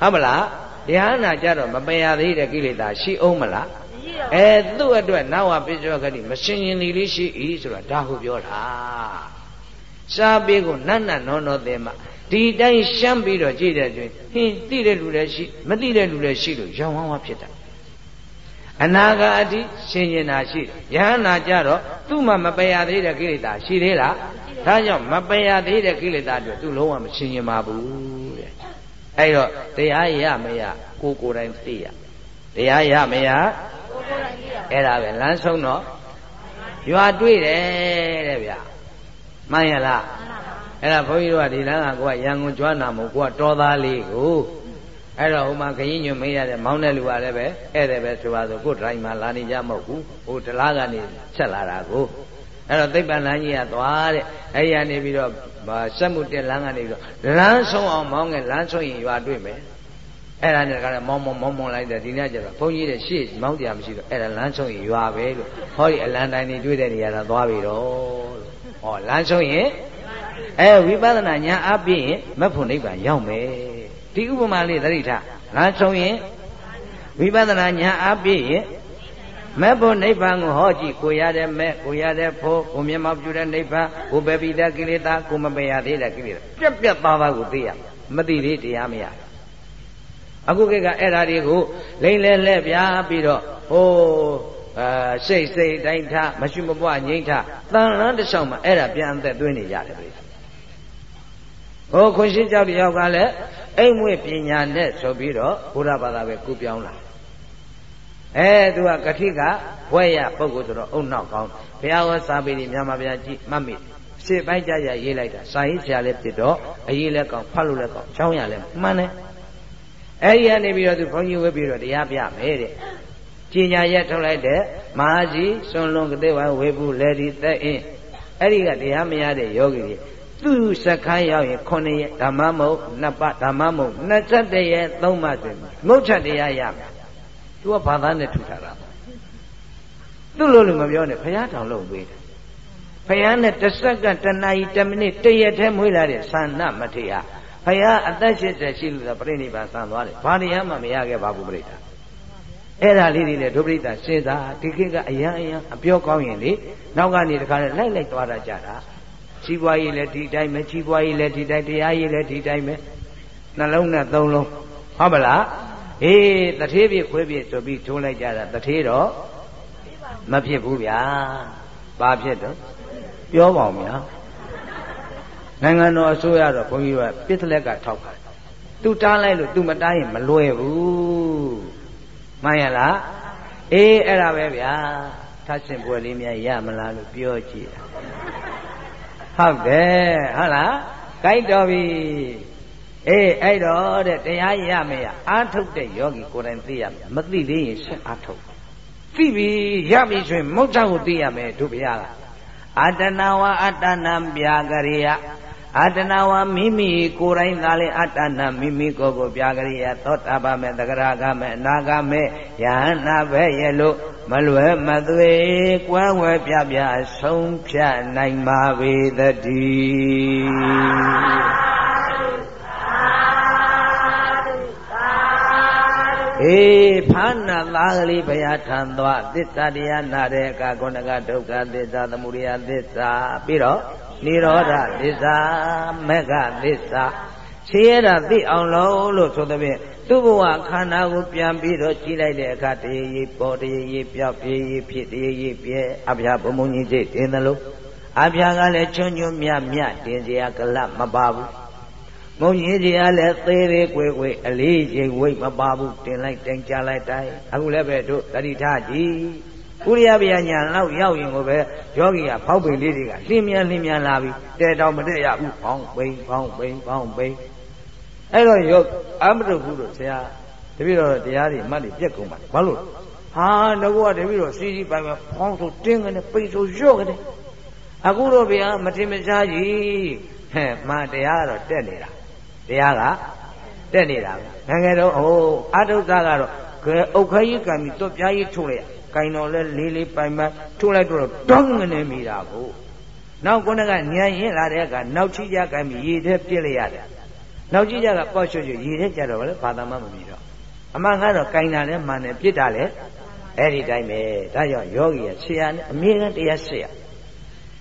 ဟုတ်မလား တရားနာကြတော့မပယ်ရသေးတဲ့ကိလေသာရှိအောင်မလားအဲသူ့အတွက်နဝပိစ္ဆောဂတိမရှင်ရင်ဒီလေးရှိ၏ဆိုတာဒါဟုပြောတာရှားပေးကိုနတ်နတ်နောနောသေးမှာဒီတိုင်းရှမ်းပြီးတော့ကြည့်တဲ့အတွင်းဟင်းသိတဲ့လူလည်းရှိမသိတဲ့လူလည်းရှိလို့ရောင်ဝါးဝါဖြစ်တာအနာဂါအတိရှင်ရင်တာရှိတယ်ယဟနာကြတော့သူ့မှာမပယ်ရသေးတဲ့ကိလေသာရှိသေးလားဒါကြောင့်မပယ်ရသေးတဲ့ကိလေသာတွေသူ့လုံးဝမရှင်ရင်ပါဘူးတဲ့ အဲ့တော့တရားရမရကိုကိုယ်တိုင်သိရတရားရမရအဲ့ဒါပဲလမ်းဆုံးတော့ရွာတွေ့တယ်တဲ့ဗျမှန်ရလားအဲ့ဒါဘုန်းကြီးတို့ကဒီလမ်းကကိုကရန်ကုန်ကျွမ်းနာမို့ကိုကတော်သားလေးကိုအဲ့တော့ဟိုမှာခရင်ညွန်မေးရတဲ့မောင်းတဲ့လူကလည်းပဲဧည့်သည်ပဲဆိုပါဆိုကိုဒရိုင်မာလာနေကြမဟုတ်ဘူးဟိုတလားကနေချက်လာတာကိုအဲ့တော့သိပ္ပံလမ်းကြီးကသွားတဲ့အဲ့ရနေပြီးတော့ စက်မှုတက်လမ်းကနေပြီးတော့လမ်းဆုံးအောင်မောင်းငယ်လမ်းဆုံးရင်ရွာတွေ့မယ်အဲ့ဒါနဲ့ကလည်းမောင်းမောင်းမောင်းမောင်းလိုက်တယ်ဒီနေ့ကျတော့ဘုန်းကြီးတဲ့ရှေ့မောင်းတရားမရှိတော့အဲ့ဒါလမ်းဆုံးရင်ရွာပဲလို့ဟောဒီအလံတိုင်းနေတွေ့တဲ့နေရာတော့သွားပြီတော့လို့ဟောလမ်းဆုံးရင်အဲဝိပဿနာဉာဏ်အပြည့်ရင်မဖို့နိဗ္ဗာန်ရောက်မယ်ဒီဥပမာလေးသတိထားလမ်းဆုံးရင်ဝိပဿနာဉာဏ်အပြည့်ရင် မဲ့ဖို့နိဗ္ဗာန်ကိုဟောကြည့်ကိုရတဲ့မဲ့ကိုရတဲ့ဖို့ကိုမျက်မှောက်ပြုတဲ့နိဗ္ဗာန်ကိုပဲပိတဲ့ကိလေသာကိုမပယ်ရသေးတဲ့ကိလေသာပြက်ပြက်သားသားကိုသိရမသိသေးတရားမရအခုကိကအဲ့ဓာတွေကိုလိမ့်လဲလဲပြားပြီးတော့ဟိုအာစိတ်စိတ်တိုင်းထားမရှိမပွားငိမ့်ထားတန်လန်းတစ်လျှောက်မှာအဲ့ဒါပြန်အသက်သွင်းနေကြတယ်ဗျဟိုခွန်ရှင်းကြောက်တယောက်ကလည်းအိမ်မွေပညာနဲ့ဆိုပြီးတော့ဘုရားဘာသာပဲကူပြောင်းလာ အဲသူကကတိကဘွဲရပုဂ္ဂိုလ်ဆိုတော့အုံနောက်ကောင်းဘုရားဟောစာပေကြီးမြန်မာဗျာကြည့်မှတ်မိရှေ့ပိုင်းကြကြရေးလိုက်တာစာရေးဆရာလည်းဖြစ်တော့အရေးလည်းကောင်းဖတ်လို့လည်းကောင်းချောင်းရလည်းမှန်တယ်အဲဒီကနေပြီးတော့သူဘုန်းကြီးဝဲပြီးတော့တရားပြမယ်တဲ့ကျင်ညာရက်ထုတ်လိုက်တဲ့မဟာကြီးစွန်လွန်ကတိဝဝေဘူးလေဒီသက်အင်းအဲ့ဒီကတရားမရတဲ့ယောဂီတွေသူ့စခန်းရောက်ရင်9ရက်ဓမ္မမဟုတ်နှစ်ပတ်ဓမ္မမဟုတ်21ရက်3မှဆိုငုတ်ချက်တရားရမယ် သူကဘာသာနဲ့ထူထားတာသူ့လိုလိုမပြောနဲ့ဘုရားတောင်လုပ်ပေးတယ်ဘုရားနဲ့တစ်စက္ကန့်တစ်နာရီတစ်မိနစ်တစ်ရက်တည်းမွေးလာတဲ့သန္နမထေရဘုရားအသက်80ရှိလို့ဆိုပြိဋိဘံဆံသွားတယ်ဘာတရားမှမရခဲ့ပါဘူးပြိဋ္ဌာအဲ့ဒါလေးတွေနဲ့ဒုပရိသစဉ်းစားဒီခေတ်ကအယံအယံအပြောကောင်းရင်လေနောက်ကနေတခါနဲ့လိုက်လိုက်သွားတာကြတာကြီးပွားရေးလည်းဒီတိုင်းပဲကြီးပွားရေးလည်းဒီတိုင်းတရားရေးလည်းဒီတိုင်းပဲနှလုံးနဲ့သုံးလုံးဟုတ်ပါလား အေးတထေးပြခွေးပြဆိုပြီးထုံးလိုက်ကြတာတထေးတော့မဖြစ်ဘူးဗျာဘာဖြစ်တော့ပြောပါဦးဗျာနိုင်ငံတော်အစိုးရတော့ဘုန်းကြီးကပြစ်တလက်ကထောက်ပါသူတားလိုက်လို့သူမတားရင်မလွယ်ဘူးမှန်ရလားအေးအဲ့ဒါပဲဗျာထပ်ရှင်ပွဲလေးများရမလားလို့ပြောကြည့်ဟုတ်တယ်ဟုတ်လားကြိုက်တော်ပြီ အေးအဲ့တော့တဲ့တရားရမရအာထုတ်တဲ့ယောဂီကိုယ်တိုင်သိရမယ်မသိသေးရင်ဆက်အာထုတ်သိပြီရပြီဆိုရင်မုတ်ချကိုသိရမယ်တို့ဘုရားကအတနာဝအတ္တနံပြာကရိယအတနာဝမိမိကိုယ်တိုင်သာလေအတ္တနာမိမိကိုယ်ကိုပြာကရိယသောတာပမေတဂရကမေအနာဂမေယဟနာပဲရဲ့လို့မလွယ်မသွေကွယ်ဝဲပြပြဆုံးဖြတ်နိုင်ပါပေသတည်းေး ဖာနာသားကလေးဘုရားထံသွားသစ္စာတရားနာတဲ့အခါခုနကဒုက္ခသစ္စာသမုဒယသစ္စာပြီးတော့နိရောဓသစ္စာမဂ္ဂသစ္စာရှင်းရတာသိအောင်လို့လို့ဆိုတဲ့ဖြင့်သူ့ဘဝခန္ဓာကိုပြန်ပြီးတော့ကြည့်လိုက်တဲ့အခါတရေရေပေါ်တရေရေပြောက်ပြေးရေဖြစ်တရေရေပြဲအဖျားဘုံဘုံကြီးစိတ်တင်တယ်လို့အဖျားကလည်းချွန်းချွန်းမြမြတင်စရာကလပ်မပါဘူး မုံကြီးကြီးကလည်းသေးသေးကွယ်ကွယ်အလေးချိန်ဝိတ်မပါဘူးတင်လိုက်တင်ကြလိုက်တိုင်းအခုလည်းပဲတို့တတိထကြည့်ဥရိယဗျာညာလောက်ရောက်ရင်ကိုပဲယောဂီကဖောက်ပင်လေးတွေကလင်းမြန်လင်းမြန်လာပြီးတဲတောင်မတက်ရဘူးဖောင်းပိန်ဖောင်းပိန်ဖောင်းပိန်အဲ့တော့ယောအမတုဘူးတို့ဆရာတပည့်တော်တရားတွေမှတ်တွေပြက်ကုန်ပါဘာလို့ဟာငါကတပည့်တော်စီစီပိုင်ပိုင်ဖောင်းဆိုတင်းကနေပိန်ဆိုရော့ကနေအခုတော့ဗျာမထင်မရှားကြီးဟဲ့မှတရားကတော့တက်နေတာ တရားကတက်နေတာငငယ်တော့ဟိုအတုဒ္ဒကတော့ကဲအုတ်ခကြီးကံပြီးတော့ပြားကြီးထုတ်လိုက်ကင်တော်လဲလေးလေးပိုင်ပိုင်ထုတ်လိုက်တော့တောင်းငနေမိတာကိုနောက်ခုနကညံရင်လာတဲ့အခါနောက်ချီကြကံပြီးရေထဲပြစ်လိုက်ရတယ်နောက်ချီကြကပေါ့ချွတ်ချွတ်ရေထဲကြတော့လေဘာသာမှမမြင်တော့အမှန်ကတော့ကင်တာလဲမှန်တယ်ပြစ်တာလဲအဲ့ဒီတိုင်းပဲဒါကြောင့်ယောဂီကဆရာနဲ့အမြဲတမ်းတရားစစ်ရ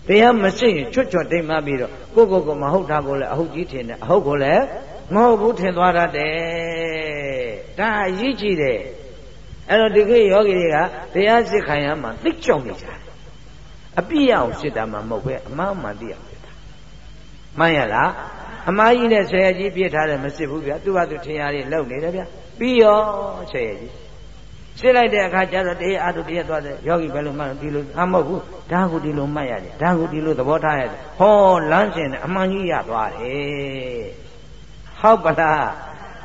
တရားမရှိရင်ချွတ်ချွတ်တိမ်မှပြီးတော့ကိုကိုကိုမဟုတ်တာကိုလည်းအဟုတ်ကြီးထင်တယ်အဟုတ်ကိုလည်းမဟုတ်ဘူးထင်သွားတတ်တယ်ဒါအရေးကြီးတယ်အဲ့တော့ဒီခေတ်ယောဂီတွေကတရားစစ်ခံရမှာသိကြောင်နေကြတယ်အပြည့်အောင်စစ်တာမှမဟုတ်ပဲအမှန်မှန်သိအောင်စစ်တာမှန်ရလားအမကြီးနဲ့ဆယ်ကြီးပြစ်ထားတယ်မစစ်ဘူးဗျာသူ့ဘာသူထင်ရည်လုံနေတယ်ဗျာပြီးရောဆယ်ကြီး စစ်လိုက်တဲ့အခါကျတော့တရားအထုတရားသွားတယ်ယောဂီဘယ်လိုမှဒီလိုအမဟုတ်ဘူးဒါကိုဒီလိုမှတ်ရတယ်ဒါကိုဒီလိုသဘောထားရတယ်ဟောလမ်းစဉ်အမှန်ကြီးရသွားတယ်ဟုတ်ပလား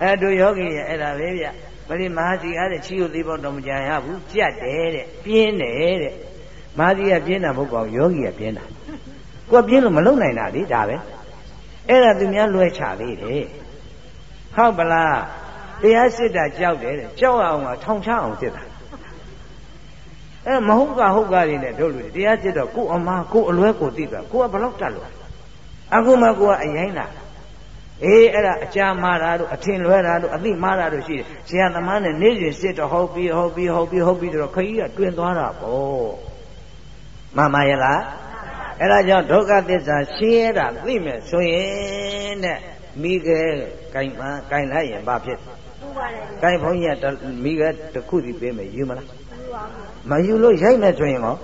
အဲ့တို့ယောဂီရဲ့အဲ့ဒါပဲဗျပရိမဟာစီအားတဲ့ချီကိုသိဖို့တော့မကြံရဘူးကြက်တယ်တဲ့ပြင်းတယ်တဲ့မဟာစီကပြင်းတာမဟုတ်ပါဘူးယောဂီကပြင်းတာကိုကပြင်းလို့မလုံနိုင်တာလေဒါပဲအဲ့ဒါသူများလွဲချသေးတယ်ဟုတ်ပလား တရားစစ်တာကြောက်တယ်တဲ့ကြောက်အောင်ကထောင်ချအောင်စစ်တာအဲမဟုတ်ကဟုတ်ကားတွေနဲ့တို့လူတရားစစ်တော့ကို့အမားကို့အလွဲကိုသိတာကိုကဘလောက်တတ်လို့အခုမှကိုကအရင်လားအေးအဲ့ဒါအကြာမာတာတို့အထင်လွဲတာတို့အသိမာတာတို့ရှိတယ်ဆရာသမားနဲ့နေ့စဉ်စစ်တော့ဟုတ်ပြီဟုတ်ပြီဟုတ်ပြီဟုတ်ပြီဆိုတော့ခကြီးကတွင်သွားတာပေါ့မှန်ပါရဲ့လားအဲ့ဒါကြောင့်ဒုက္ခသစ္စာရှင်းရတာသိမယ်ဆိုရင်တဲ့မိခဲကင်မှကင်လိုက်ရင်ဘာဖြစ် ကင်ဘုန်းကြီးကမိခဲတစ်ခုစီပေးမယ်ယူမလားမယူလို့ရိုက်မယ်ဆိုရင်ရော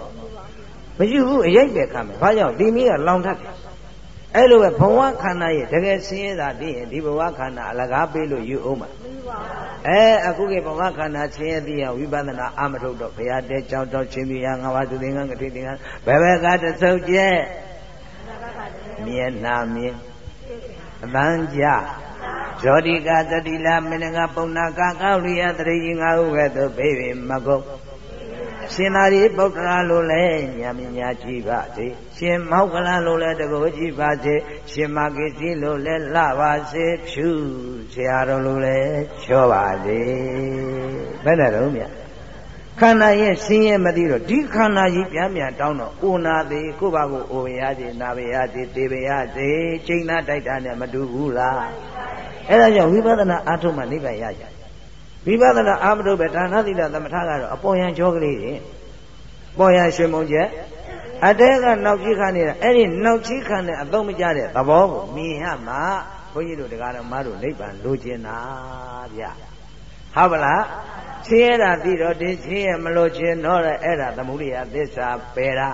မယူဘူးအရိုက်ပဲခံမယ်ဘာကြောင့်ဒီမိကလောင်ထက်တယ်အဲ့လိုပဲဘဝခန္ဓာရဲ့တကယ်ဆင်းရဲတာသိရင်ဒီဘဝခန္ဓာအလကားပေးလို့ယူအောင်မှာအဲအခုကဘဝခန္ဓာဆင်းရဲသိရင်ဝိပဿနာအာမထုတ်တော့ဘုရားတဲကြောင်းတော့ချင်းပြရငါးပါးသူသင်္ကန်းကတိသင်္ကန်းဘယ်ဘက်ကတဆုပ်ကျက်မျက်နာမြင်အပန်းကြ ဇောတိကသတိလာမင်းကပုံနာကကောက်လျာတရိငါဟုကဲ့သို့ဘေးပင်မကုတ်ရှင်သာရိပုတ္တရာလိုလဲညာမြညာကြည့်ပါစေရှင်မောက္ကလလိုလဲတကိုကြည့်ပါစေရှင်မကိစီလိုလဲလှပါစေဖြူဆရာတော်လိုလဲချောပါစေဘယ်နဲ့တော့မြတ်ခန္ဓာရဲ့ဆင်းရဲမသိတော့ဒီခန္ဓာကြီးပြန်ပြန်တောင်းတော့အိုနာသေးကိုယ့်ဘာကိုအိုရစေနာရစေတေရစေချိန်နာတိုက်တာနဲ့မတူဘူးလား အဲ့ဒါကြောင့်ဝိပဿနာအားထုတ်မှနိဗ္ဗာန်ရကြဝိပဿနာအာမတုပဲဒါနသီလသမထကတော့အပေါ်ယံကြောကလေးတွေပေါ်ယံရွှေမုံချက်အတဲကနောက်ကြီးခံနေတာအဲ့ဒီနောက်ကြီးခံတဲ့အသုံးမကျတဲ့သဘောကိုမြင်ရမှာဘုန်းကြီးတို့တရားတော်မတို့နိဗ္ဗာန်လိုချင်တာဗျဟုတ်ပါလားချင်းရတာသိတော့ဒီချင်းရမလို့ချင်းတော့အဲ့ဒါသမုဒိယသစ္စာပယ်တာ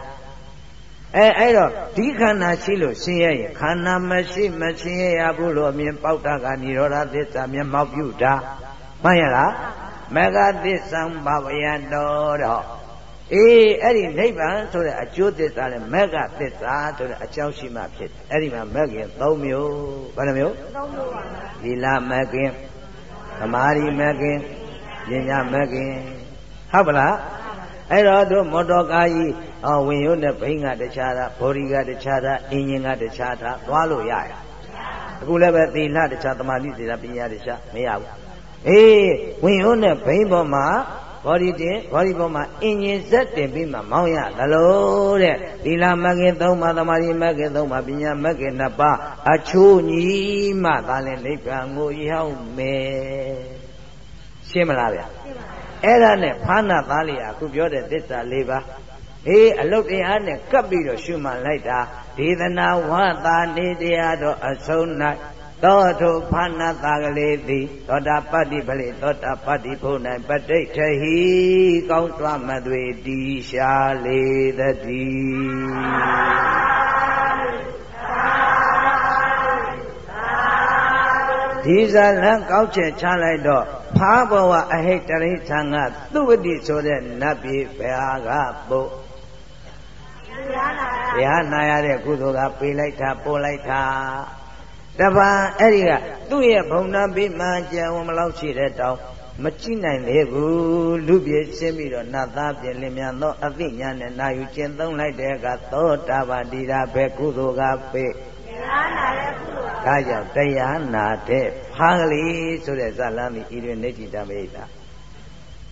အဲအဲ့တော့ဒီခန္ဓာရှိလို့ရှင်းရရင်ခန္ဓာမရှိမရှင်းရဘူးလို့အမြင်ပေါက်တာကនិရောဓသစ္စာမျက်မှောက်ပြုတာမှန်ရလားမဂ္ဂသစ္စာဘဝယတော်တော့အေးအဲ့ဒီနိဗ္ဗာန်ဆိုတဲ့အကျိုးသစ္စာနဲ့မဂ္ဂသစ္စာဆိုတဲ့အကြောင်းရှိမှဖြစ်တယ်အဲ့ဒီမှာမဂ္ဂင်၃မျိုးဘယ်နှမျိုး၃မျိုးပါသီလမဂ္ဂင်သမာဓိမဂ္ဂင်ပညာမဂ္ဂင်ဟုတ်ပလား အဲ့တော့တို့မော်တော်ကားကြီးအော်ဝင်ရုံနဲ့ဘိန်းကတခြားတာဘော်ဒီကတခြားတာအင်ဂျင်ကတခြားတာသွားလို့ရရအခုလည်းပဲသီလတခြားသမာဓိသီလပညာတခြားမရဘူးအေးဝင်ရုံနဲ့ဘိန်းပေါ်မှာဘောဒီတင်ဘောဒီပေါ်မှာအင်ဂျင်ဆက်တင်ပြီးမှမောင်းရသလိုတဲ့သီလမဂ္ဂင်၃ပါးသမာဓိမဂ္ဂင်၃ပါးပညာမဂ္ဂင်၂ပါးအချိုးညီမှသာလဲနိဗ္ဗာန်ကိုရောက်မယ်ရှင်းမလားဗျာရှင်းပါ အဲ့ဒါနဲ့ဖာနာသားလေးအခုပြောတဲ့သစ္စာ၄ပါးအေးအလုတ်တရားနဲ့ကပ်ပြီးတော့ရှုမှန်လိုက်တာဒေသနာဝါသာနေတရားတော့အဆုံး၌သောထုဖာနာသာကလေးသည်သောတာပတ္တိပလေသောတာပတ္တိဘုံ၌ပဋိဋ္ဌဟိကောင်းစွာမသွေတီရှာလေတည်း ဒီဇာလံကောက်ချက်ချလိုက်တော့ဖားဘဝအဟိတရိသံကသူဝတိဆိုတဲ့နတ်ပြည်ဘယ်ဟာကပို့တရားနာရတဲ့ကုသိုလ်ကပေးလိုက်တာပို့လိုက်တာတပံအဲ့ဒီကသူ့ရဲ့ဘုံနာပိမှကြံဝင်မလောက်ရှိတဲ့တောင်မကြည့်နိုင်သေးဘူးလူပြည့်ရှင်းပြီးတော့နတ်သားပြည့်လင်မြန်သောအသိဉာဏ်နဲ့နာယူကျင့်သုံးလိုက်တဲ့အခါသောတာပတိရာပဲကုသိုလ်ကပေးတရားနာတဲ့ကုသိုလ် ဒါကြောင့်တရားနာတဲ့ဖားကလေးဆိုတဲ့ဇာလမ်းဒီဤတွင်နေကြည်တမိတ်တာ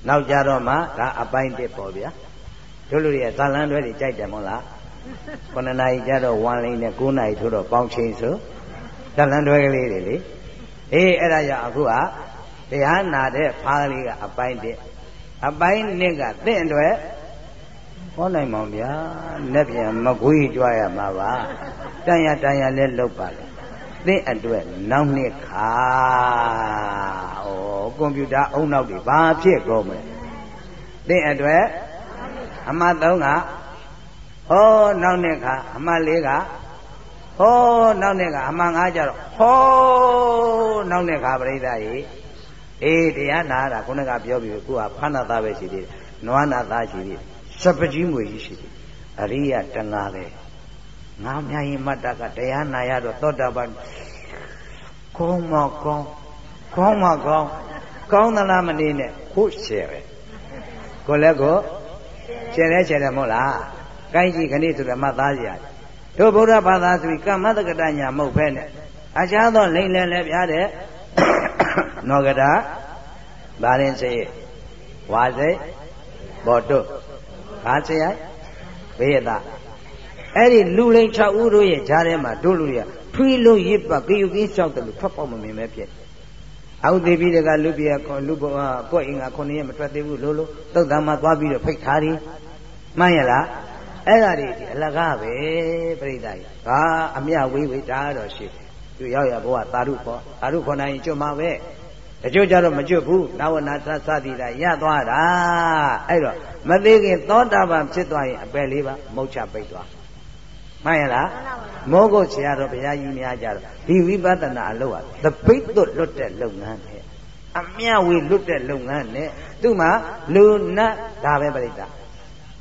နောက်ကြတော့မှဒါအပိုင်းတစ်ပေါ့ဗျာတို့လူတွေဇာလမ်းတွေကြိုက်တယ်မဟုတ်လား9နာရီကြတော့1လိန်နဲ့9နာရီထိုးတော့ပေါင်းချိန်ဆိုဇာလမ်းတွဲကလေးတွေလေအေးအဲ့ဒါကြောင့်အခုကတရားနာတဲ့ဖားကလေးကအပိုင်းတစ်အပိုင်းနှစ်ကသင့်အတွက် ဟောနိုင်မောင်ဗျာလက်ပြန်မကွေးကြွားရမှာပါတန်ရတန်ရလဲလုတ်ပါလေသင့်အတွက်နောက်နှစ်ခါဩကွန်ပျူတာအုံနောက်တွေဘာဖြစ်ကုန်မလဲသင့်အတွက်အမှတ်3ကဟောနောက်နှစ်ခါအမှတ်4ကဟောနောက်နှစ်ကအမှန်ငါကြတော့ဟောနောက်နှစ်ခါပြိဿရေအေးတရားနာတာခုနကပြောပြီးခုကဖဏသားပဲရှိသေးတယ်နွားနာသားရှိသေးတယ် စပကြီးမွေကြီးရှိသေးတယ်အရိယတငါပဲငါမြရင်မတ္တကတရားနာရတော့သောတာပန်ကောင်းမကောင်းကောင်းမကောင်းကောင်းသလားမနေနဲ့ခုရှယ်ပဲကိုလည်းကိုရှယ်လဲရှယ်တယ်မဟုတ်လားကိုင်းကြီးခဏိဆိုတော့မှတ်သားစရာတို့ဗုဒ္ဓဘာသာဆိုပြီးကမ္မတက္ကတညာမဟုတ်ဖဲနဲ့အခြားသောလိမ့်လဲလဲပြားတဲ့နောကတာဗာရင်စေဝါစိဘောတု ဘာစရိုက်ဘေးတာအဲ့ဒီလူလိန်6ဦးတို့ရဲ့ဂျားထဲမှာတို့လူတွေကထွေးလုံးရစ်ပတ်ကေယူကင်းလျှောက်တယ်လို့ထွက်ပေါက်မမြင်ပဲဖြစ်အောက်သေးပြီးတကလူပြလူဘကွက်အင်္ဂါ9ရက်မထွက်သေးဘူးလို့လို့သုတ်တမ်းမှာသွားပြီးတော့ဖိတ်ထားတယ်မှန်ရလားအဲ့ဒါတွေဒီအလကားပဲပြိဿကြီးဟာအမြဝေးဝေးတာတော့ရှိသူရောက်ရဘုရားသာဓုခေါ်သာဓုခေါ်နိုင်ကျွတ်မှာပဲတချို့ကြတော့မကျွတ်ဘူးနာဝနာသသတိတာရသွားတာအဲ့တော့ မသေးခင်သောတာပန်ဖြစ်သွားရင်အပယ်လေးပါမုတ်ချပိတ်သွားမှန်ရလားမောဂုတ်ဆရာတော်ဘုရားကြီးများကြတော့ဒီဝိပဿနာအလုပ်ဟာသပိတ်သွတ်လွတ်တဲ့လုပ်ငန်းနဲ့အမြဝေလွတ်တဲ့လုပ်ငန်းနဲ့သူ့မှာလူနတ်ဒါပဲပြိတ္တာ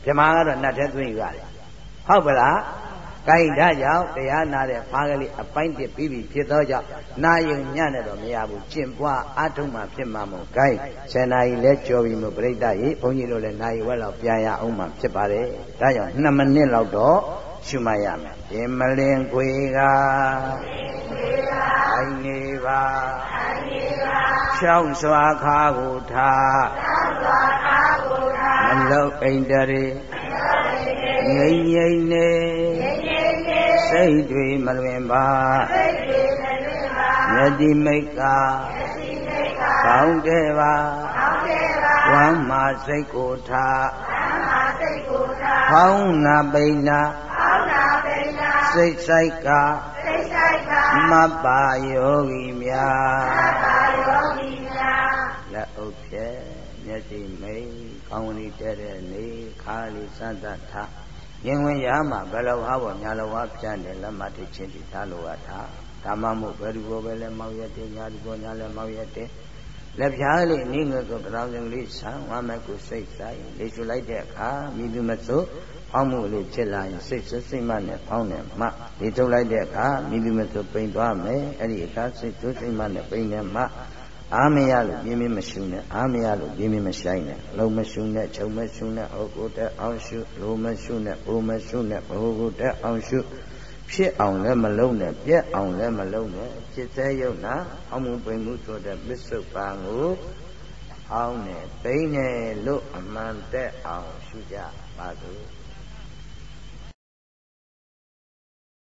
ဗြဟ္မာကတော့နတ်တဲ့သွင်းယူရတယ်ဟုတ်ပါလား ကိုင်းဒါကြောင့်တရားနာတဲ့ဖားကလေးအပိုင်းတစ်ပြီးပြီဖြစ်သောကြောင့်နာယုံညံ့နဲ့တော့မရဘူးကျင့်ပွားအထုံးမှဖြစ်မှာမို့ကိုင်းဆယ်နာရီလဲကြော်ပြီမို့ပြိတ္တရေဘုန်းကြီးတို့လည်းနာယီဝက်လောက်ပြန်ရအောင်မှဖြစ်ပါတယ်ဒါကြောင့်2မိနစ်လောက်တော့ ရှုမှတ်ရမယ်ဒီမလင်ခွေကအိုင်နေပါချောင်းစွာခါကိုထားမလုတ်အိန္ဒြေငိမ့်ငိမ့်နေစိတ်တွေမလွင်ပါမျက်တိမိတ်ကကောင်းတဲ့ပါဝမ်းမာစိတ်ကိုထားဖောင်းနာပိနာ စိတ်ဆိုင်ကမပ္ပါယောဂီများလက်ဥဖြဲမျက်စိမိတ်ကောင်းဝင်တဲ့တဲ့နေခါလေးစသတ်ထားရင်ဝင်ရမှာဘယ်လိုဟာပေါ်ညာလိုဟာဖြန့်တယ်လက်မထိချင်းတိထားလိုဟာထားဒါမှမဟုတ်ဘယ်သူကိုပဲလဲမောက်ရတဲ့ညာဒီကိုညာလဲမောက်ရတဲ့လက်ဖြားလေးနေငယ်ကိုကြောင်စုံလေးဆံဝမ်းမဲ့ကိုစိတ်ဆိုင်လေးချူလိုက်တဲ့အခါမိသူမစိုး ဖောင်းမှုလေးဖြစ်လာရင်စိတ်စိတ်မနဲ့ဖောင်းတယ်မှဒီထုတ်လိုက်တဲ့အခါမိသူမစိုးပိန်သွားမယ်အဲ့ဒီအခါစိတ်စိတ်မနဲ့ပိန်တယ်မှအာမရလို့ပြင်းပြင်းမရှုနဲ့အာမရလို့ပြင်းပြင်းမဆိုင်နဲ့လုံးမရှုနဲ့ချုံမရှုနဲ့ဟောကိုတက်အောင်ရှုလိုမရှုနဲ့ဘိုးမရှုနဲ့ဘိုးကိုတက်အောင်ရှုဖြစ်အောင်လည်းမလုံးနဲ့ပြက်အောင်လည်းမလုံးနဲ့ဖြစ်သေးရုံနာအောင်းမှုပိန်မှုဆိုတဲ့ပစ္စုပန်ကိုအောင်းနဲ့ပိန်နဲ့လို့အမှန်တက်အောင်ရှုကြပါစို့